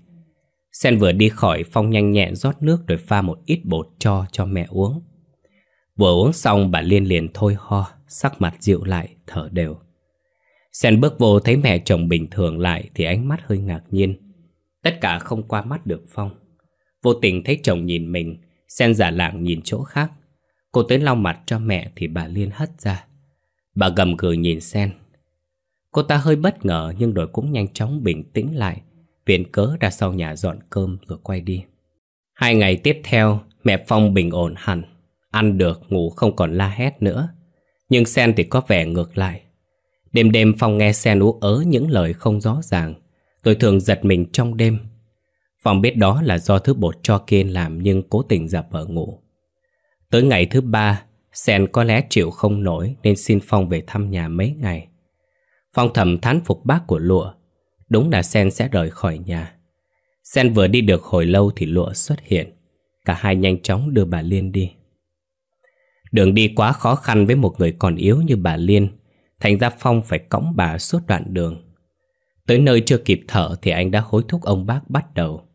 Sen vừa đi khỏi Phong nhanh nhẹn rót nước rồi pha một ít bột cho cho mẹ uống. Vừa uống xong bà Liên liền thôi ho, sắc mặt dịu lại, thở đều. Sen bước vô thấy mẹ chồng bình thường lại thì ánh mắt hơi ngạc nhiên. Tất cả không qua mắt được Phong. Vô tình thấy chồng nhìn mình, Sen giả lạng nhìn chỗ khác. Cô tới lau mặt cho mẹ thì bà Liên hất ra. Bà gầm gừ nhìn Sen. Cô ta hơi bất ngờ nhưng rồi cũng nhanh chóng bình tĩnh lại. Viện cớ ra sau nhà dọn cơm rồi quay đi. Hai ngày tiếp theo, mẹ Phong bình ổn hẳn. Ăn được, ngủ không còn la hét nữa. Nhưng Sen thì có vẻ ngược lại. Đêm đêm Phong nghe Sen ú ớ những lời không rõ ràng. Tôi thường giật mình trong đêm. Phong biết đó là do thứ bột cho kiên làm nhưng cố tình dập vợ ngủ. Tới ngày thứ ba, Sen có lẽ chịu không nổi nên xin Phong về thăm nhà mấy ngày. Phong thầm thán phục bác của lụa. Đúng là Sen sẽ rời khỏi nhà. Sen vừa đi được hồi lâu thì lụa xuất hiện. Cả hai nhanh chóng đưa bà Liên đi. Đường đi quá khó khăn với một người còn yếu như bà Liên. Thành ra Phong phải cõng bà suốt đoạn đường. Tới nơi chưa kịp thở thì anh đã hối thúc ông bác bắt đầu.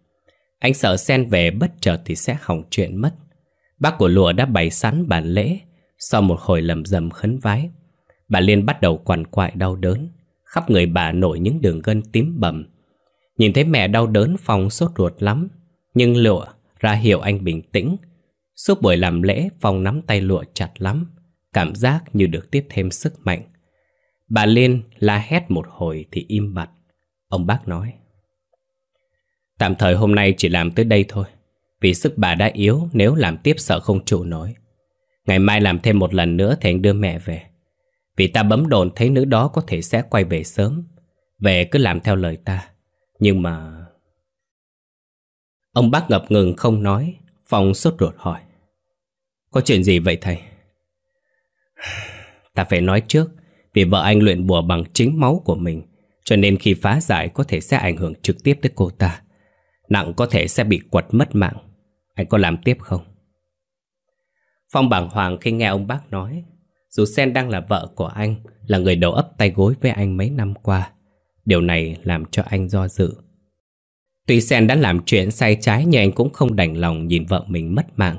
Anh sợ Sen về bất chợt thì sẽ hỏng chuyện mất. Bác của lụa đã bày sẵn bàn lễ. Sau một hồi lầm rầm khấn vái, bà Liên bắt đầu quằn quại đau đớn. Khắp người bà nổi những đường gân tím bầm. Nhìn thấy mẹ đau đớn Phong sốt ruột lắm. Nhưng lụa ra hiệu anh bình tĩnh. Suốt buổi làm lễ Phong nắm tay lụa chặt lắm. Cảm giác như được tiếp thêm sức mạnh. Bà Liên la hét một hồi thì im bặt. Ông bác nói. Tạm thời hôm nay chỉ làm tới đây thôi. Vì sức bà đã yếu, nếu làm tiếp sợ không trụ nổi. Ngày mai làm thêm một lần nữa thì anh đưa mẹ về. Vì ta bấm đồn thấy nữ đó có thể sẽ quay về sớm. Về cứ làm theo lời ta. Nhưng mà... Ông bác ngập ngừng không nói. Phong sốt ruột hỏi. Có chuyện gì vậy thầy? Ta phải nói trước. Vì vợ anh luyện bùa bằng chính máu của mình. Cho nên khi phá giải có thể sẽ ảnh hưởng trực tiếp tới cô ta. Nặng có thể sẽ bị quật mất mạng. Anh có làm tiếp không? Phong bảng hoàng khi nghe ông bác nói, Dù Sen đang là vợ của anh, Là người đầu ấp tay gối với anh mấy năm qua, Điều này làm cho anh do dự. Tuy Sen đã làm chuyện sai trái Nhưng anh cũng không đành lòng nhìn vợ mình mất mạng.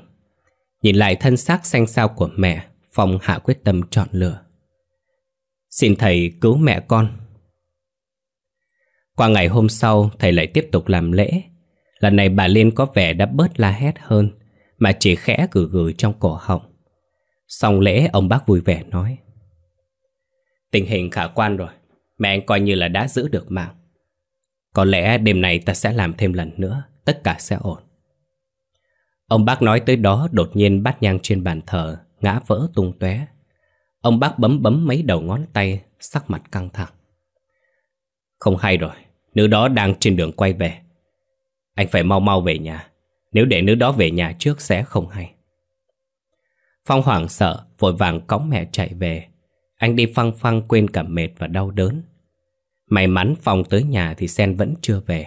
Nhìn lại thân xác xanh xao của mẹ, Phong hạ quyết tâm chọn lựa. Xin thầy cứu mẹ con. Qua ngày hôm sau, Thầy lại tiếp tục làm lễ. Lần này bà Liên có vẻ đã bớt la hét hơn, Mà chỉ khẽ gừ gừ trong cổ họng. Xong lễ, ông bác vui vẻ nói. Tình hình khả quan rồi, Mẹ anh coi như là đã giữ được mạng. Có lẽ đêm này ta sẽ làm thêm lần nữa, Tất cả sẽ ổn. Ông bác nói tới đó, đột nhiên bát nhang trên bàn thờ, Ngã vỡ tung tóe. Ông bác bấm bấm mấy đầu ngón tay, Sắc mặt căng thẳng. Không hay rồi, Nữ đó đang trên đường quay về anh phải mau mau về nhà. Nếu để nữ đó về nhà trước sẽ không hay. Phong hoảng sợ Vội vàng cõng mẹ chạy về. Anh đi phăng phăng quên cả mệt và đau đớn. May mắn Phong tới nhà thì Sen vẫn chưa về.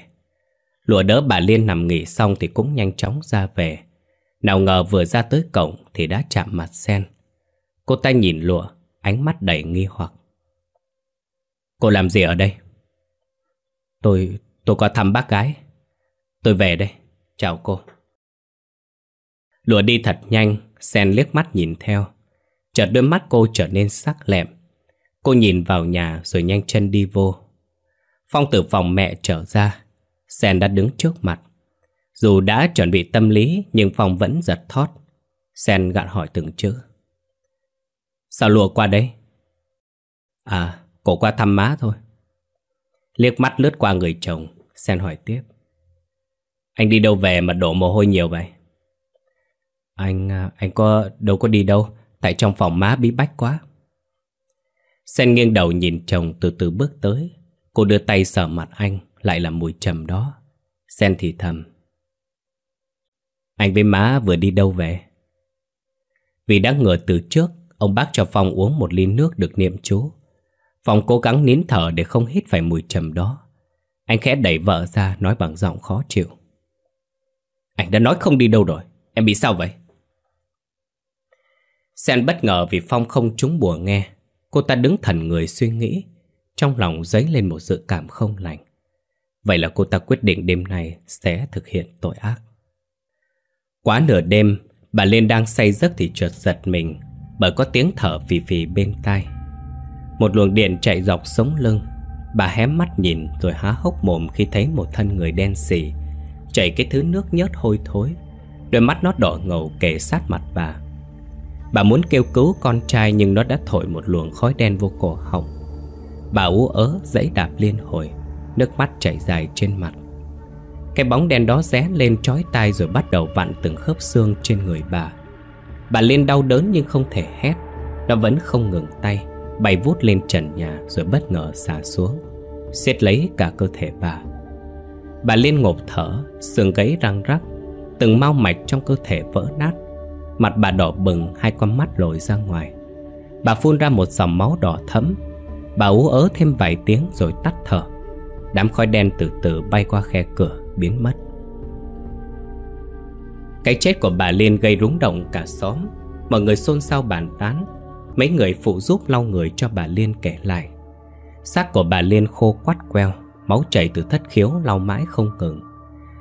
Lụa đỡ bà Liên nằm nghỉ xong thì cũng nhanh chóng ra về. Nào ngờ vừa ra tới cổng thì đã chạm mặt Sen. Cô ta nhìn lụa, ánh mắt đầy nghi hoặc. Cô làm gì ở đây? Tôi, tôi có thăm bác gái. Tôi về đây, chào cô. Lùa đi thật nhanh Sen liếc mắt nhìn theo. Chợt đôi mắt cô trở nên sắc lẹm. Cô nhìn vào nhà rồi nhanh chân đi vô. Phong từ phòng mẹ trở ra. Sen đã đứng trước mặt. Dù đã chuẩn bị tâm lý Nhưng Phong vẫn giật thót. Sen gạn hỏi từng chữ. Sao lùa qua đây? À, cổ qua thăm má thôi. Liếc mắt lướt qua người chồng Sen hỏi tiếp anh đi đâu về mà đổ mồ hôi nhiều vậy? Anh, à, anh có đâu có đi đâu. Tại trong phòng má bí bách quá. Sen nghiêng đầu nhìn chồng từ từ bước tới. Cô đưa tay sờ mặt anh Lại là mùi trầm đó. Sen thì thầm. Anh với má vừa đi đâu về? Vì đã ngờ từ trước Ông bác cho Phong uống một ly nước được niệm chú. Phong cố gắng nín thở để không hít phải mùi trầm đó. Anh khẽ đẩy vợ ra nói bằng giọng khó chịu anh đã nói không đi đâu rồi. Em bị sao vậy? Sen bất ngờ vì Phong không trúng bùa nghe. Cô ta đứng thần người suy nghĩ. Trong lòng dấy lên một dự cảm không lành. Vậy là cô ta quyết định đêm nay sẽ thực hiện tội ác. Quá nửa đêm, bà Liên đang say giấc thì chợt giật mình. Bởi có tiếng thở phì phì bên tai. Một luồng điện chạy dọc sống lưng. Bà hé mắt nhìn rồi há hốc mồm khi thấy một thân người đen xì chảy cái thứ nước nhớt hôi thối. Đôi mắt nó đỏ ngầu kề sát mặt bà. Bà muốn kêu cứu con trai nhưng nó đã thổi một luồng khói đen vô cổ họng. Bà ú ớ dãy đạp liên hồi, nước mắt chảy dài trên mặt. Cái bóng đen đó ré lên trói tai rồi bắt đầu vặn từng khớp xương trên người bà. Bà lên đau đớn nhưng không thể hét, nó vẫn không ngừng tay, bay vút lên trần nhà rồi bất ngờ xả xuống, siết lấy cả cơ thể bà. Bà Liên ngộp thở, xương gáy răng rắc, từng mau mạch trong cơ thể vỡ nát. Mặt bà đỏ bừng, hai con mắt lồi ra ngoài. Bà phun ra một dòng máu đỏ thẫm. Bà ú ớ thêm vài tiếng rồi tắt thở. Đám khói đen từ từ bay qua khe cửa, biến mất. Cái chết của bà Liên gây rúng động cả xóm. Mọi người xôn xao bàn tán. Mấy người phụ giúp lau người cho bà Liên kể lại. Xác của bà Liên khô quắt queo, máu chảy từ thất khiếu lau mãi không ngừng.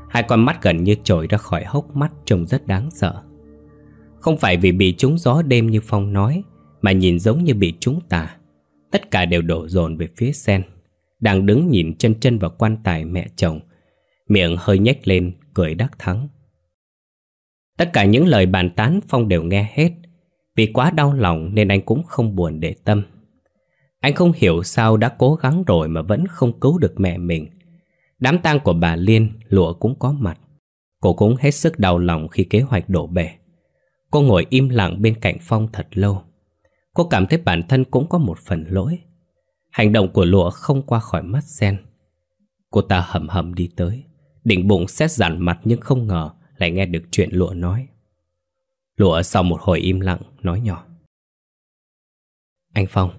Hai con mắt gần như trồi ra khỏi hốc mắt trông rất đáng sợ. Không phải vì bị trúng gió đêm như Phong nói, mà nhìn giống như bị trúng tà. Tất cả đều đổ dồn về phía sen, đang đứng nhìn chân chân vào quan tài mẹ chồng. Miệng hơi nhếch lên, cười đắc thắng. Tất cả những lời bàn tán Phong đều nghe hết. Vì quá đau lòng nên anh cũng không buồn để tâm. Anh không hiểu sao đã cố gắng rồi mà vẫn không cứu được mẹ mình. Đám tang của bà Liên, lụa cũng có mặt. Cô cũng hết sức đau lòng khi kế hoạch đổ bể. Cô ngồi im lặng bên cạnh Phong thật lâu. Cô cảm thấy bản thân cũng có một phần lỗi. Hành động của lụa không qua khỏi mắt sen. Cô ta hầm hầm đi tới, định bụng xét dặn mặt nhưng không ngờ lại nghe được chuyện lụa nói. Lụa sau một hồi im lặng, nói nhỏ. Anh Phong,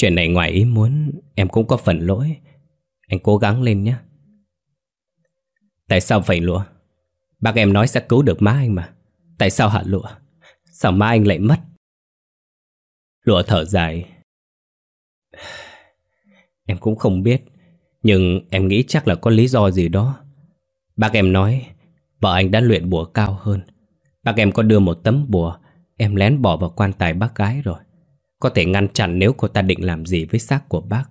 chuyện này ngoài ý muốn, em cũng có phần lỗi. Anh cố gắng lên nhé. Tại sao vậy lụa? Bác em nói sẽ cứu được má anh mà. Tại sao hả lụa? Sao má anh lại mất? Lụa thở dài. Em cũng không biết, nhưng em nghĩ chắc là có lý do gì đó. Bác em nói, vợ anh đã luyện bùa cao hơn. Bác em có đưa một tấm bùa, em lén bỏ vào quan tài bác gái rồi. Có thể ngăn chặn nếu cô ta định làm gì với xác của bác.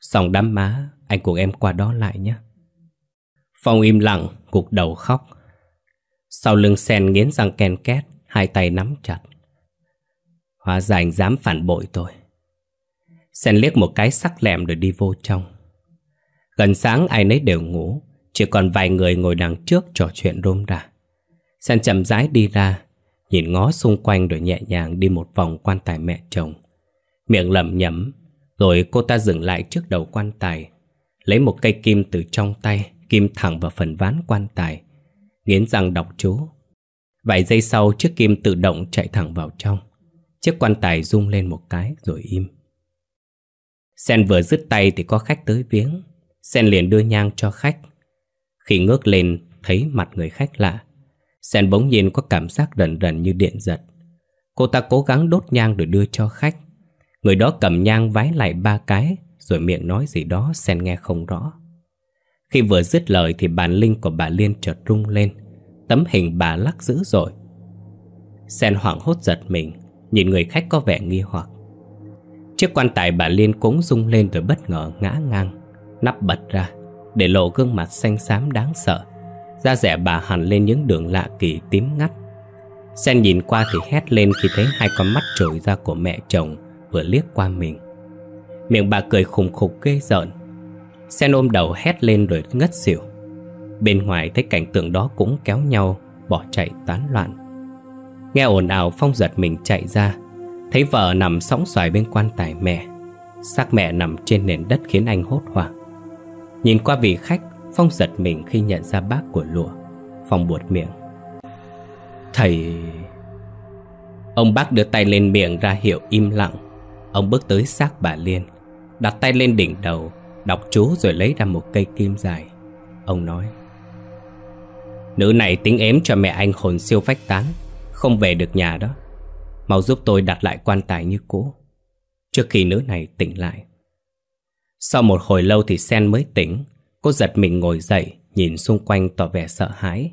Xong đám má, anh cùng em qua đó lại nhé. Phong im lặng, gục đầu khóc. Sau lưng sen nghiến răng ken két, hai tay nắm chặt. Hóa ra anh dám phản bội tôi. Sen liếc một cái sắc lẹm rồi đi vô trong. Gần sáng ai nấy đều ngủ, chỉ còn vài người ngồi đằng trước trò chuyện rôm rả. Sen chậm rãi đi ra, nhìn ngó xung quanh rồi nhẹ nhàng đi một vòng quan tài mẹ chồng. Miệng lẩm nhẩm, rồi cô ta dừng lại trước đầu quan tài, lấy một cây kim từ trong tay, kim thẳng vào phần ván quan tài, nghiến răng đọc chú. Vài giây sau chiếc kim tự động chạy thẳng vào trong. Chiếc quan tài rung lên một cái rồi im. Sen vừa dứt tay thì có khách tới viếng. Sen liền đưa nhang cho khách. Khi ngước lên thấy mặt người khách lạ. Sen bỗng nhiên có cảm giác rần rần như điện giật. Cô ta cố gắng đốt nhang rồi đưa cho khách. Người đó cầm nhang vái lại ba cái, rồi miệng nói gì đó Sen nghe không rõ. Khi vừa dứt lời thì bàn linh của bà Liên chợt rung lên Tấm hình bà lắc dữ rồi Sen hoảng hốt giật mình, Nhìn người khách có vẻ nghi hoặc Chiếc quan tài bà Liên cũng rung lên rồi bất ngờ ngã ngang, Nắp bật ra, Để lộ gương mặt xanh xám đáng sợ Da rẻ bà hẳn lên những đường lạ kỳ tím ngắt. Sen nhìn qua thì hét lên khi thấy hai con mắt trồi ra của mẹ chồng vừa liếc qua mình. Miệng bà cười khùng khục ghê rợn. Sen ôm đầu hét lên rồi ngất xỉu. Bên ngoài thấy cảnh tượng đó cũng kéo nhau, Bỏ chạy tán loạn. Nghe ồn ào Phong giật mình chạy ra, Thấy vợ nằm sóng xoài bên quan tài mẹ. Xác mẹ nằm trên nền đất khiến anh hốt hoảng. Nhìn qua vị khách Phong giật mình khi nhận ra bác của lụa, Phong buột miệng. Thầy... Ông bác đưa tay lên miệng ra hiệu im lặng. Ông bước tới xác bà Liên, Đặt tay lên đỉnh đầu, Đọc chú rồi lấy ra một cây kim dài. Ông nói, Nữ này tính ếm cho mẹ anh hồn siêu phách tán, Không về được nhà đó. Mau giúp tôi đặt lại quan tài như cũ. Trước khi nữ này tỉnh lại, Sau một hồi lâu thì Sen mới tỉnh Cô giật mình ngồi dậy, Nhìn xung quanh tỏ vẻ sợ hãi.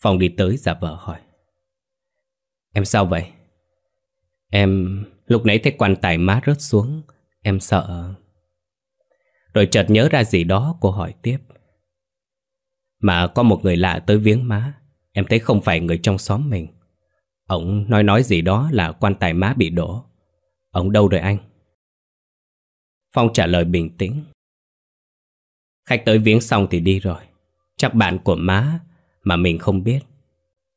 Phong đi tới giả vờ hỏi. Em sao vậy? Em, lúc nãy thấy quan tài má rớt xuống, Em sợ. Rồi chợt nhớ ra gì đó, cô hỏi tiếp. Mà có một người lạ tới viếng má, Em thấy không phải người trong xóm mình. Ông nói nói gì đó là quan tài má bị đổ. Ông đâu rồi anh? Phong trả lời bình tĩnh. Khách tới viếng xong thì đi rồi. Chắc bạn của má Mà mình không biết.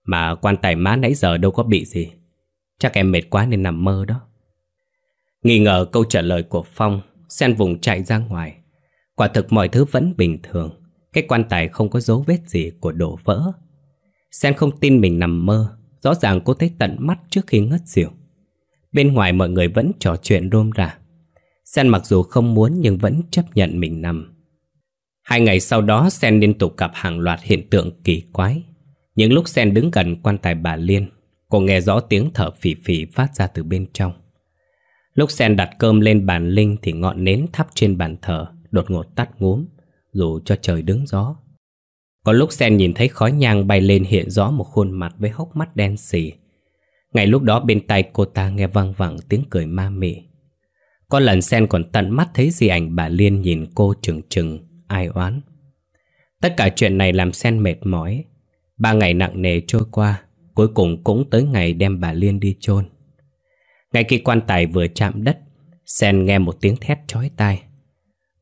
Mà quan tài má nãy giờ đâu có bị gì. Chắc em mệt quá nên nằm mơ đó. Nghi ngờ câu trả lời của Phong Sen vùng chạy ra ngoài. Quả thực mọi thứ vẫn bình thường. Cái quan tài không có dấu vết gì của đổ vỡ. Sen không tin mình nằm mơ. Rõ ràng cô thấy tận mắt trước khi ngất xỉu. Bên ngoài mọi người vẫn trò chuyện rôm rả. Sen mặc dù không muốn nhưng vẫn chấp nhận mình nằm. Hai ngày sau đó Sen liên tục gặp hàng loạt hiện tượng kỳ quái. Những lúc Sen đứng gần quan tài bà Liên Cô nghe rõ tiếng thở phì phì phát ra từ bên trong. Lúc Sen đặt cơm lên bàn linh Thì ngọn nến thắp trên bàn thờ Đột ngột tắt ngúm Dù cho trời đứng gió. Có lúc Sen nhìn thấy khói nhang bay lên hiện rõ một khuôn mặt với hốc mắt đen xì. Ngay lúc đó bên tay cô ta nghe vang vẳng tiếng cười ma mị. Có lần Sen còn tận mắt thấy gì ảnh bà Liên nhìn cô trừng trừng, ai oán. Tất cả chuyện này làm Sen mệt mỏi. Ba ngày nặng nề trôi qua, Cuối cùng cũng tới ngày đem bà Liên đi chôn. Ngay khi quan tài vừa chạm đất, Sen nghe một tiếng thét chói tai.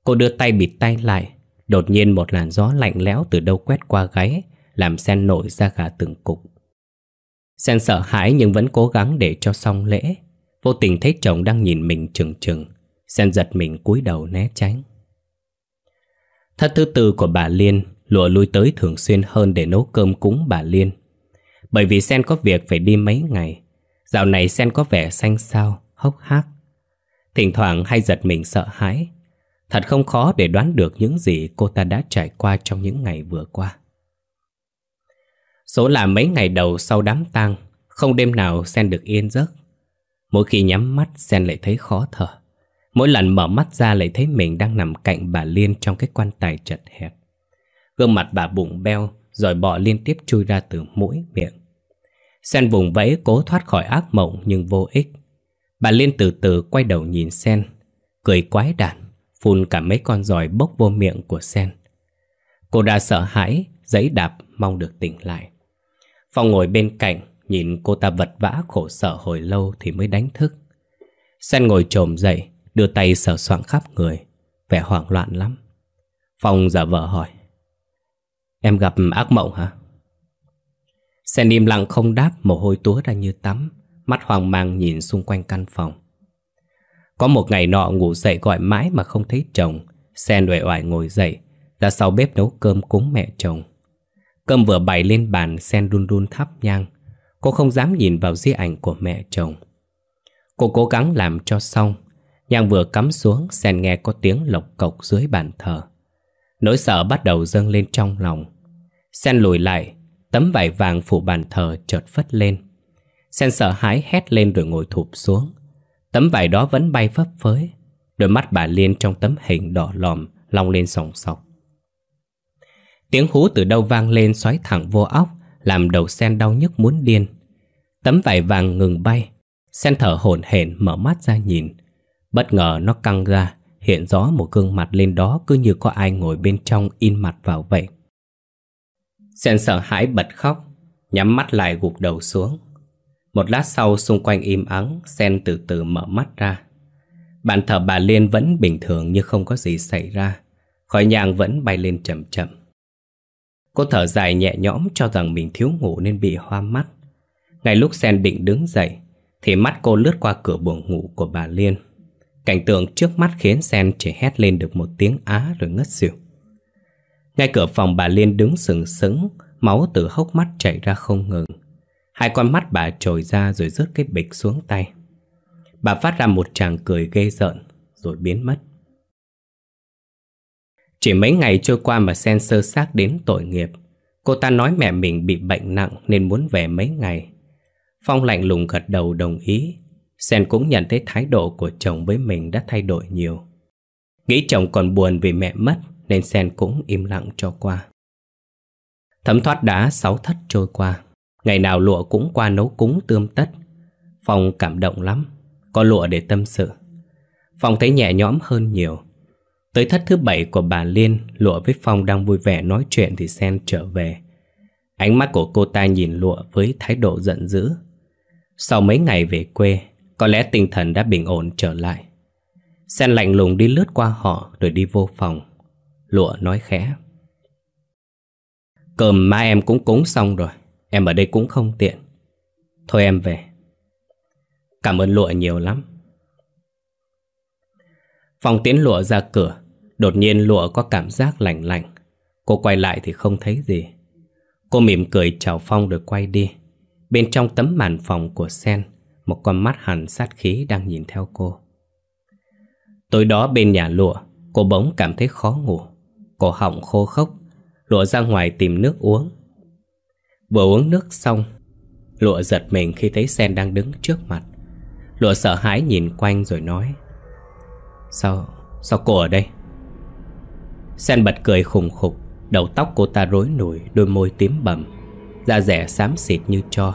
Cô đưa tay bịt tay lại, Đột nhiên một làn gió lạnh lẽo từ đâu quét qua gáy, Làm Sen nổi ra gà từng cục. Sen sợ hãi nhưng vẫn cố gắng để cho xong lễ. Vô tình thấy chồng đang nhìn mình chừng chừng Sen giật mình cúi đầu né tránh. Thất thứ tư của bà Liên lùa lui tới thường xuyên hơn để nấu cơm cúng bà Liên. Bởi vì Sen có việc phải đi mấy ngày Dạo này Sen có vẻ xanh xao, hốc hác. Thỉnh thoảng hay giật mình sợ hãi. Thật không khó để đoán được những gì cô ta đã trải qua trong những ngày vừa qua. Số là mấy ngày đầu sau đám tang Không đêm nào Sen được yên giấc. Mỗi khi nhắm mắt Sen lại thấy khó thở. Mỗi lần mở mắt ra lại thấy mình đang nằm cạnh bà Liên trong cái quan tài chật hẹp Gương mặt bà bụng beo Rồi bọ liên tiếp chui ra từ mũi, miệng Sen vùng vẫy cố thoát khỏi ác mộng nhưng vô ích. Bà Liên từ từ quay đầu nhìn Sen, cười quái đản, phun cả mấy con giòi bốc vô miệng của Sen. Cô đã sợ hãi, giấy đạp mong được tỉnh lại. Phong ngồi bên cạnh, nhìn cô ta vật vã khổ sở hồi lâu thì mới đánh thức. Sen ngồi trồm dậy, đưa tay sờ soạng khắp người, vẻ hoảng loạn lắm. Phong giả vợ hỏi. Em gặp ác mộng hả? Sen im lặng không đáp mồ hôi túa ra như tắm Mắt hoang mang nhìn xung quanh căn phòng Có một ngày nọ ngủ dậy gọi mãi mà không thấy chồng Sen uể oải ngồi dậy Ra sau bếp nấu cơm cúng mẹ chồng Cơm vừa bày lên bàn Sen đun đun thắp nhang Cô không dám nhìn vào di ảnh của mẹ chồng Cô cố gắng làm cho xong Nhang vừa cắm xuống Sen nghe có tiếng lộc cộc dưới bàn thờ. Nỗi sợ bắt đầu dâng lên trong lòng. Sen lùi lại, Tấm vải vàng phủ bàn thờ chợt phất lên. Sen sợ hãi hét lên rồi ngồi thụp xuống. Tấm vải đó vẫn bay phấp phới. Đôi mắt bà Liên trong tấm hình đỏ lòm, Long lên sòng sọc. Tiếng hú từ đâu vang lên xoáy thẳng vô óc, Làm đầu sen đau nhức muốn điên. Tấm vải vàng ngừng bay. Sen thở hổn hển, mở mắt ra nhìn. Bất ngờ nó căng ra, Hiện rõ một gương mặt lên đó Cứ như có ai ngồi bên trong in mặt vào vậy. Sen sợ hãi bật khóc, Nhắm mắt lại gục đầu xuống. Một lát sau xung quanh im ắng, Sen từ từ mở mắt ra. Bàn thờ bà Liên vẫn bình thường như không có gì xảy ra, Khói nhang vẫn bay lên chậm chậm. Cô thở dài nhẹ nhõm cho rằng mình thiếu ngủ nên bị hoa mắt. Ngay lúc Sen định đứng dậy, Thì mắt cô lướt qua cửa buồng ngủ của bà Liên. Cảnh tượng trước mắt khiến Sen chỉ hét lên được một tiếng á rồi ngất xỉu. Ngay cửa phòng bà Liên đứng sừng sững, Máu từ hốc mắt chảy ra không ngừng. Hai con mắt bà trồi ra rồi rớt cái bịch xuống tay. Bà phát ra một tràng cười ghê rợn Rồi biến mất. Chỉ mấy ngày trôi qua mà Sen sơ xác đến tội nghiệp. Cô ta nói mẹ mình bị bệnh nặng Nên muốn về mấy ngày. Phong lạnh lùng gật đầu đồng ý. Sen cũng nhận thấy thái độ của chồng với mình đã thay đổi nhiều. Nghĩ chồng còn buồn vì mẹ mất, Nên sen cũng im lặng cho qua. Thấm thoát đá sáu thất trôi qua. Ngày nào lụa cũng qua nấu cúng tươm tất. Phong cảm động lắm, Có lụa để tâm sự. Phong thấy nhẹ nhõm hơn nhiều. Tới thất thứ bảy của bà Liên, Lụa với Phong đang vui vẻ nói chuyện Thì Sen trở về. Ánh mắt của cô ta nhìn Lụa với thái độ giận dữ. Sau mấy ngày về quê có lẽ tinh thần đã bình ổn trở lại. Sen lạnh lùng đi lướt qua họ Rồi đi vô phòng. Lụa nói khẽ. Cơm má em cũng cúng xong rồi. Em ở đây cũng không tiện. Thôi em về. Cảm ơn lụa nhiều lắm. Phòng tiến lụa ra cửa. Đột nhiên lụa có cảm giác lạnh lạnh. Cô quay lại thì không thấy gì. Cô mỉm cười chào Phong rồi quay đi. Bên trong tấm màn phòng của Sen một con mắt hẳn sát khí đang nhìn theo cô. Tối đó bên nhà lụa Cô bỗng cảm thấy khó ngủ. Cổ họng khô khốc Lụa ra ngoài tìm nước uống. Vừa uống nước xong Lụa giật mình khi thấy Sen đang đứng trước mặt. Lụa sợ hãi nhìn quanh rồi nói Sao, sao cô ở đây? Sen bật cười khùng khục Đầu tóc cô ta rối nổi Đôi môi tím bầm Da rẻ xám xịt như cho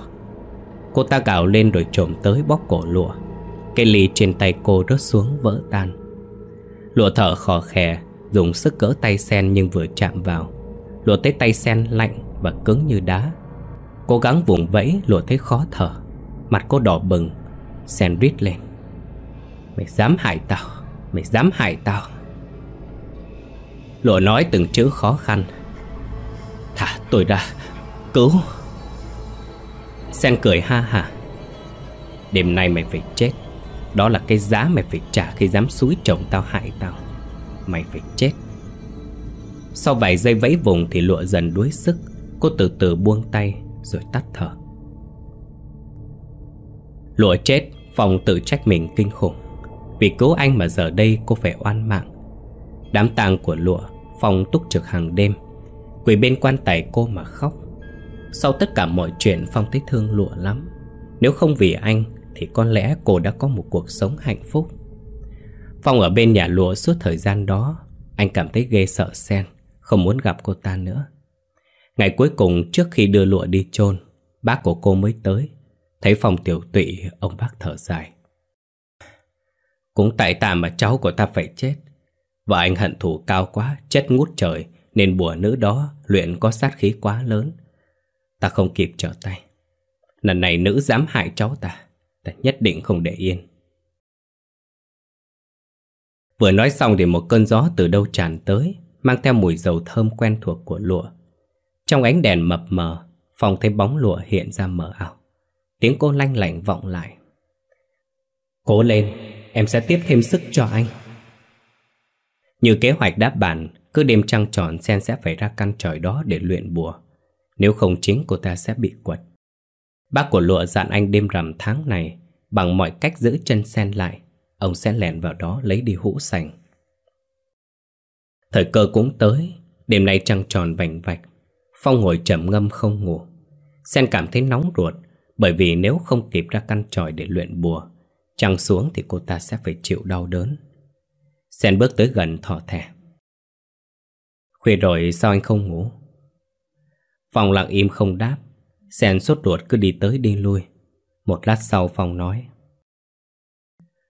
Cô ta gào lên rồi trồm tới bóp cổ lụa. Cây ly trên tay cô rớt xuống vỡ tan. Lụa thở khò khè, Dùng sức cỡ tay sen nhưng vừa chạm vào. Lụa thấy tay sen lạnh và cứng như đá. Cố gắng vùng vẫy, lụa thấy khó thở. Mặt cô đỏ bừng, Sen rít lên. Mày dám hại tao, Mày dám hại tao. Lụa nói từng chữ khó khăn. Thả tôi ra, Cứu. Sen cười ha ha. Đêm nay mày phải chết. Đó là cái giá mày phải trả Khi dám xúi chồng tao, hại tao. Mày phải chết. Sau vài giây vẫy vùng Thì lụa dần đuối sức. Cô từ từ buông tay rồi tắt thở. Lụa chết phòng tự trách mình kinh khủng. Vì cứu anh mà giờ đây cô phải oan mạng. Đám tang của lụa phòng túc trực hàng đêm. Quỳ bên quan tài cô mà khóc. Sau tất cả mọi chuyện, Phong thấy thương lụa lắm. Nếu không vì anh, Thì có lẽ cô đã có một cuộc sống hạnh phúc. Phong ở bên nhà lụa suốt thời gian đó. Anh cảm thấy ghê sợ sen Không muốn gặp cô ta nữa. Ngày cuối cùng, trước khi đưa lụa đi chôn, Bác của cô mới tới. Thấy phòng tiểu tụy, Ông bác thở dài. Cũng tại ta mà cháu của ta phải chết. Vợ anh hận thù cao quá, Chết ngút trời, Nên bùa nữ đó luyện có sát khí quá lớn. Ta không kịp trở tay. Lần này nữ dám hại cháu ta Ta nhất định không để yên. Vừa nói xong thì một cơn gió từ đâu tràn tới, Mang theo mùi dầu thơm quen thuộc của lụa. Trong ánh đèn mập mờ, Phòng thấy bóng lụa hiện ra mờ ảo. Tiếng cô lanh lảnh vọng lại. Cố lên, Em sẽ tiếp thêm sức cho anh. Như kế hoạch đáp bàn, Cứ đêm trăng tròn Sen sẽ phải ra căn tròi đó để luyện bùa. Nếu không chính cô ta sẽ bị quật. Bác của lụa dặn anh đêm rằm tháng này, Bằng mọi cách giữ chân Sen lại, Ông sẽ lèn vào đó lấy đi hũ sành. Thời cơ cũng tới, Đêm nay trăng tròn vành vạch, Phong ngồi trầm ngâm không ngủ. Sen cảm thấy nóng ruột, Bởi vì nếu không kịp ra căn tròi để luyện bùa, Trăng xuống thì cô ta sẽ phải chịu đau đớn. Sen bước tới gần thỏ thẻ. Khuya rồi sao anh không ngủ? Phong lặng im không đáp. Sen sốt ruột cứ đi tới đi lui. Một lát sau Phong nói.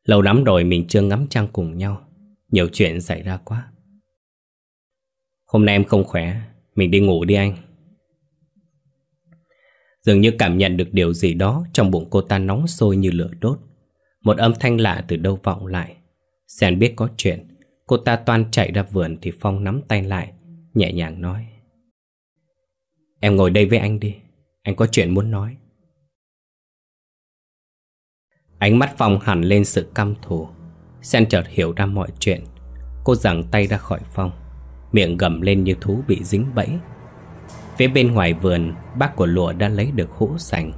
Lâu lắm rồi mình chưa ngắm trăng cùng nhau. Nhiều chuyện xảy ra quá. Hôm nay em không khỏe. Mình đi ngủ đi anh. Dường như cảm nhận được điều gì đó Trong bụng cô ta nóng sôi như lửa đốt. Một âm thanh lạ từ đâu vọng lại. Sen biết có chuyện. Cô ta toan chạy ra vườn Thì Phong nắm tay lại, Nhẹ nhàng nói. Em ngồi đây với anh đi. Anh có chuyện muốn nói. Ánh mắt Phong hẳn lên sự căm thù. Sen chợt hiểu ra mọi chuyện. Cô giằng tay ra khỏi Phong Miệng gầm lên như thú bị dính bẫy. Phía bên ngoài vườn, Bác của lụa đã lấy được hũ sành.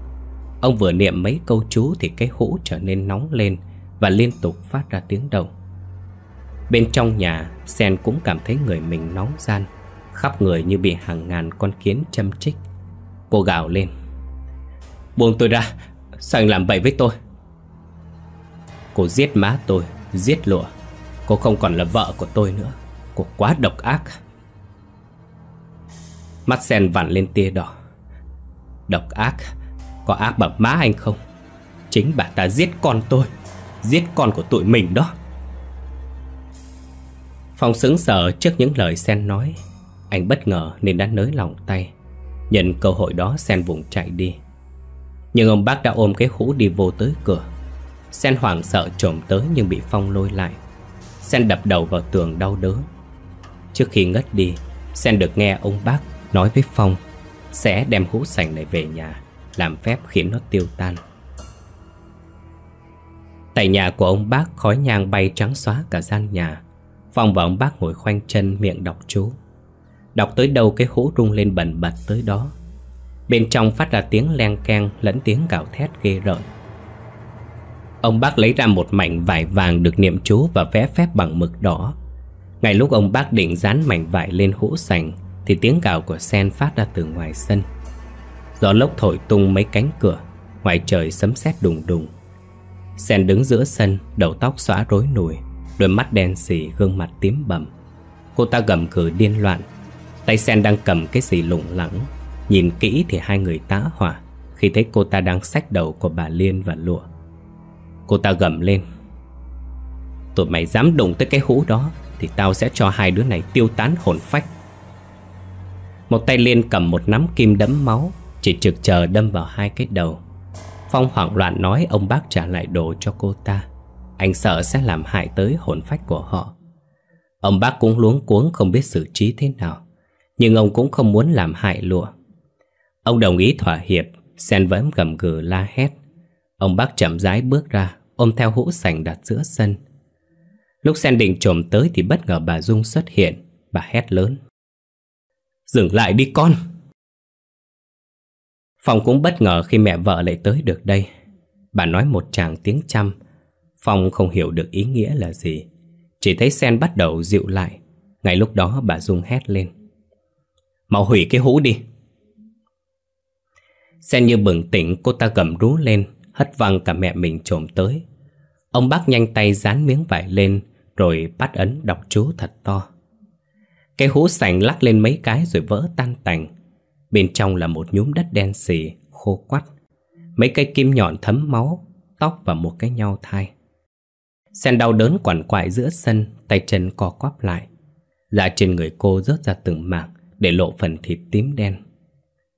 Ông vừa niệm mấy câu chú Thì cái hũ trở nên nóng lên Và liên tục phát ra tiếng động. Bên trong nhà, Sen cũng cảm thấy người mình nóng gian. Khắp người như bị hàng ngàn con kiến châm chích. Cô gào lên. Buông tôi ra, Sao anh làm vậy với tôi? Cô giết má tôi, Giết lụa. Cô không còn là vợ của tôi nữa. Cô quá độc ác. Mắt sen vặn lên tia đỏ. Độc ác? Có ác bằng má anh không? Chính bà ta giết con tôi, Giết con của tụi mình đó. Phong sững sờ trước những lời Sen nói. Anh bất ngờ nên đã nới lòng tay, Nhận cơ hội đó Sen vùng chạy đi. Nhưng ông bác đã ôm cái hũ đi vô tới cửa. Sen hoảng sợ trộm tới nhưng bị Phong lôi lại. Sen đập đầu vào tường đau đớn. Trước khi ngất đi, Sen được nghe ông bác nói với Phong Sẽ đem hũ sành này về nhà, Làm phép khiến nó tiêu tan. Tại nhà của ông bác khói nhang bay trắng xóa cả gian nhà. Phong và ông bác ngồi khoanh chân miệng đọc chú. Đọc tới đâu cái hũ rung lên bần bật tới đó. Bên trong phát ra tiếng len keng lẫn tiếng gào thét ghê rợn. Ông bác lấy ra một mảnh vải vàng được niệm chú và vẽ phép bằng mực đỏ. Ngay lúc ông bác định dán mảnh vải lên hũ sành, Thì tiếng gào của sen phát ra từ ngoài sân. Gió lốc thổi tung mấy cánh cửa, Ngoài trời sấm sét đùng đùng. Sen đứng giữa sân, Đầu tóc xóa rối nùi, Đôi mắt đen xì, gương mặt tím bầm. Cô ta gầm cử điên loạn Tay Sen đang cầm cái gì lủng lẳng. Nhìn kỹ thì hai người tá hỏa, Khi thấy cô ta đang xách đầu của bà Liên và Lụa. Cô ta gầm lên. Tụi mày dám đụng tới cái hũ đó Thì tao sẽ cho hai đứa này tiêu tán hồn phách. Một tay Liên cầm một nắm kim đấm máu, Chỉ trực chờ đâm vào hai cái đầu. Phong hoảng loạn nói, ông bác trả lại đồ cho cô ta. Anh sợ sẽ làm hại tới hồn phách của họ. Ông bác cũng luống cuống không biết xử trí thế nào. Nhưng ông cũng không muốn làm hại lụa. Ông đồng ý thỏa hiệp Sen vẫn gầm gừ la hét. Ông bác chậm rãi bước ra, Ôm theo hũ sành đặt giữa sân. Lúc Sen định trồm tới Thì bất ngờ bà Dung xuất hiện. Bà hét lớn. Dừng lại đi con! Phong cũng bất ngờ khi mẹ vợ lại tới được đây. Bà nói một tràng tiếng chăm. Phong không hiểu được ý nghĩa là gì. Chỉ thấy Sen bắt đầu dịu lại. Ngay lúc đó bà Dung hét lên. Mau hủy cái hũ đi. Sen như bừng tỉnh cô ta gầm rú lên Hất văng cả mẹ mình trồm tới. Ông bác nhanh tay dán miếng vải lên Rồi bắt ấn đọc chú thật to. Cái hũ sành lắc lên mấy cái rồi vỡ tan tành. Bên trong là một nhúm đất đen xì, khô quắt. Mấy cây kim nhọn thấm máu, tóc và một cái nhau thai. Sen đau đớn quằn quại giữa sân, tay chân co quắp lại. Dạ trên người cô rớt ra từng mảng. Để lộ phần thịt tím đen.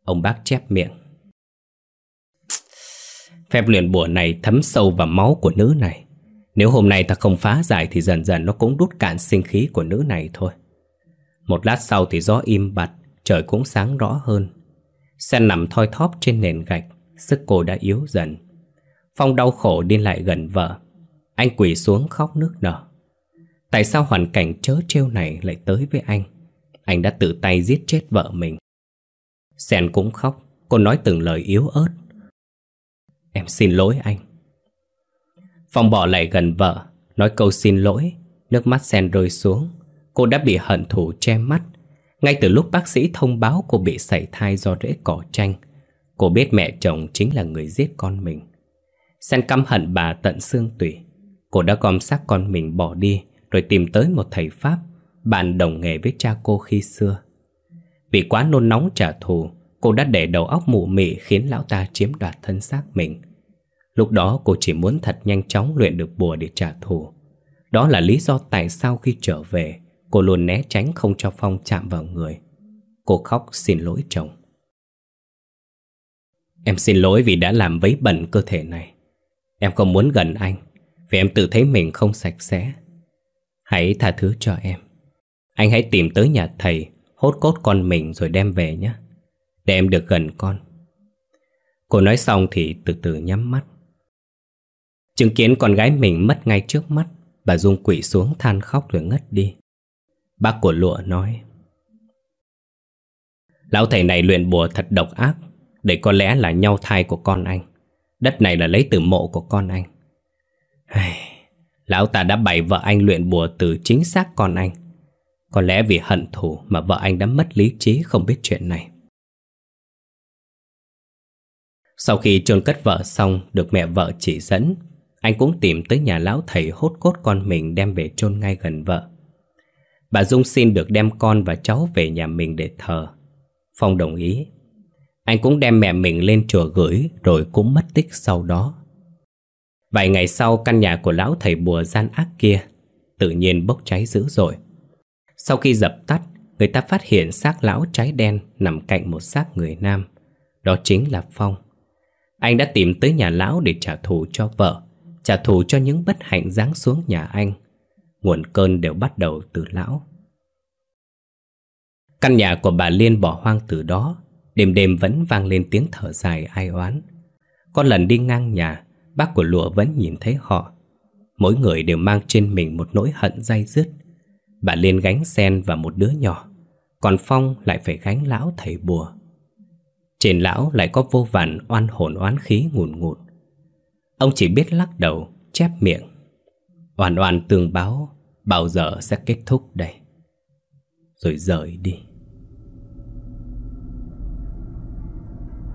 Ông bác chép miệng. Phép luyện bùa này thấm sâu vào máu của nữ này. Nếu hôm nay ta không phá giải Thì dần dần nó cũng đút cạn sinh khí của nữ này thôi. Một lát sau thì gió im bặt, Trời cũng sáng rõ hơn. Sen nằm thoi thóp trên nền gạch, Sức cô đã yếu dần. Phong đau khổ đi lại gần vợ. Anh quỳ xuống khóc nước nở. Tại sao hoàn cảnh chớ trêu này lại tới với anh? Anh đã tự tay giết chết vợ mình. Sen cũng khóc. Cô nói từng lời yếu ớt. Em xin lỗi anh. Phong bỏ lại gần vợ, Nói câu xin lỗi. Nước mắt sen rơi xuống. Cô đã bị hận thù che mắt. Ngay từ lúc bác sĩ thông báo cô bị sảy thai do rễ cỏ tranh Cô biết mẹ chồng chính là người giết con mình. Sen căm hận bà tận xương tủy. Cô đã gom xác con mình bỏ đi, Rồi tìm tới một thầy Pháp bạn đồng nghề với cha cô khi xưa. Vì quá nôn nóng trả thù, Cô đã để đầu óc mụ mị Khiến lão ta chiếm đoạt thân xác mình. Lúc đó cô chỉ muốn thật nhanh chóng Luyện được bùa để trả thù. Đó là lý do tại sao khi trở về, Cô luôn né tránh không cho Phong chạm vào người. Cô khóc, xin lỗi chồng. Em xin lỗi vì đã làm vấy bẩn cơ thể này. Em không muốn gần anh, Vì em tự thấy mình không sạch sẽ. Hãy tha thứ cho em. Anh hãy tìm tới nhà thầy, Hốt cốt con mình rồi đem về nhé. Để em được gần con. Cô nói xong thì từ từ nhắm mắt. Chứng kiến con gái mình mất ngay trước mắt, Bà Dung quỷ xuống than khóc rồi ngất đi. Bác của lụa nói, Lão thầy này luyện bùa thật độc ác, Để có lẽ là nhau thai của con anh. Đất này là lấy từ mộ của con anh. Lão ta đã bày vợ anh luyện bùa từ chính xác con anh. Có lẽ vì hận thù mà vợ anh đã mất lý trí không biết chuyện này Sau khi chôn cất vợ xong, được mẹ vợ chỉ dẫn, Anh cũng tìm tới nhà lão thầy hốt cốt con mình đem về chôn ngay gần vợ Bà Dung xin được đem con và cháu về nhà mình để thờ. Phong đồng ý. Anh cũng đem mẹ mình lên chùa gửi, rồi cũng mất tích sau đó. Vài ngày sau, căn nhà của lão thầy bùa gian ác kia tự nhiên bốc cháy dữ dội. Sau khi dập tắt, người ta phát hiện xác lão cháy đen nằm cạnh một xác người nam. Đó chính là Phong. Anh đã tìm tới nhà lão để trả thù cho vợ, trả thù cho những bất hạnh giáng xuống nhà anh. Nguồn cơn đều bắt đầu từ lão. Căn nhà của bà Liên bỏ hoang từ đó, đêm đêm vẫn vang lên tiếng thở dài ai oán. con lần đi ngang nhà, bác của lụa vẫn nhìn thấy họ. Mỗi người đều mang trên mình một nỗi hận dai dứt. Bà Liên gánh sen và một đứa nhỏ, còn Phong lại phải gánh lão thầy bùa. Trên lão lại có vô vàn oan hồn oán khí ngùn ngụt. Ông chỉ biết lắc đầu, chép miệng. Oan oan tương báo, bao giờ sẽ kết thúc đây? Rồi rời đi.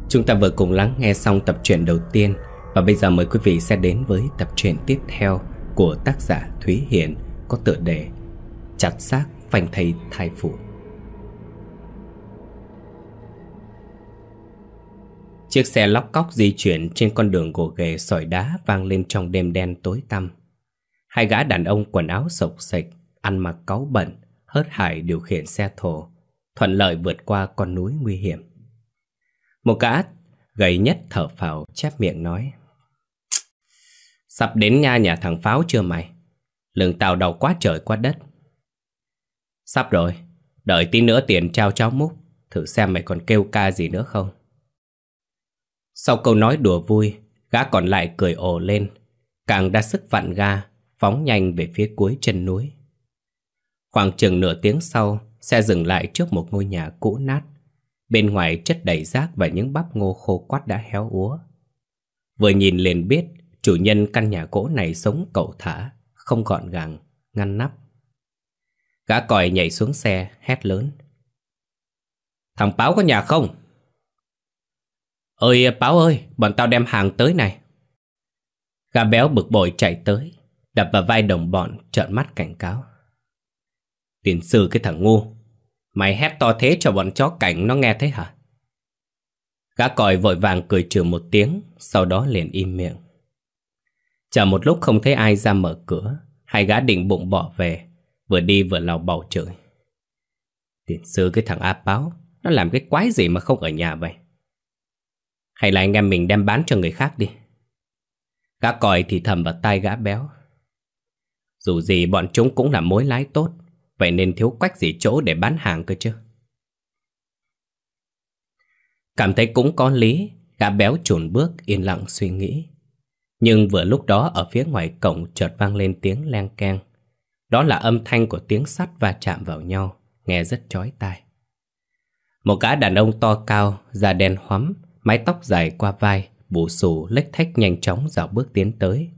Chúng ta vừa cùng lắng nghe xong tập truyện đầu tiên và bây giờ mời quý vị sẽ đến với tập truyện tiếp theo của tác giả Thúy Hiền có tựa đề Chặt xác phanh thầy thai phụ. Chiếc xe lóc cóc di chuyển trên con đường gồ ghề sỏi đá vang lên trong đêm đen tối tăm. Hai gã đàn ông quần áo sộc sạch, ăn mặc cáu bẩn, hớt hải điều khiển xe thổ, thuận lợi vượt qua con núi nguy hiểm. Một gã gầy nhất thở phào chép miệng nói Sắp đến nha nhà thằng Pháo chưa mày? Lưng tàu đầu quá trời quá đất. Sắp rồi, đợi tí nữa tiền trao cháu múc, thử xem mày còn kêu ca gì nữa không. Sau câu nói đùa vui, gã còn lại cười ồ lên, càng đa sức vặn ga, phóng nhanh về phía cuối chân núi. Khoảng chừng nửa tiếng sau, xe dừng lại trước một ngôi nhà cũ nát. Bên ngoài chất đầy rác và những bắp ngô khô quát đã héo úa. Vừa nhìn liền biết chủ nhân căn nhà gỗ này sống cậu thả, không gọn gàng, ngăn nắp. Gã còi nhảy xuống xe, hét lớn. Thằng Báo có nhà không? Ơi Báo ơi, bọn tao đem hàng tới này. Gã béo bực bội chạy tới, đập vào vai đồng bọn, trợn mắt cảnh cáo. Tiền sư cái thằng ngu, mày hét to thế cho bọn chó cảnh nó nghe thấy hả? Gã còi vội vàng cười trừ một tiếng, sau đó liền im miệng. Chờ một lúc không thấy ai ra mở cửa, hai gã định bụng bỏ về, vừa đi vừa lào bầu trời. Tiền sư cái thằng a báo, nó làm cái quái gì mà không ở nhà vậy? Hay là anh em mình đem bán cho người khác đi? Gã còi thì thầm vào tay gã béo. Dù gì bọn chúng cũng là mối lái tốt, vậy nên thiếu quách gì chỗ để bán hàng cơ chứ. Cảm thấy cũng có lý, gã béo chùn bước yên lặng suy nghĩ. Nhưng vừa lúc đó ở phía ngoài cổng chợt vang lên tiếng len keng. Đó là âm thanh của tiếng sắt va chạm vào nhau, nghe rất chói tai. Một gã đàn ông to cao, da đen hoắm, mái tóc dài qua vai, bù xù lếch thách nhanh chóng dạo bước tiến tới.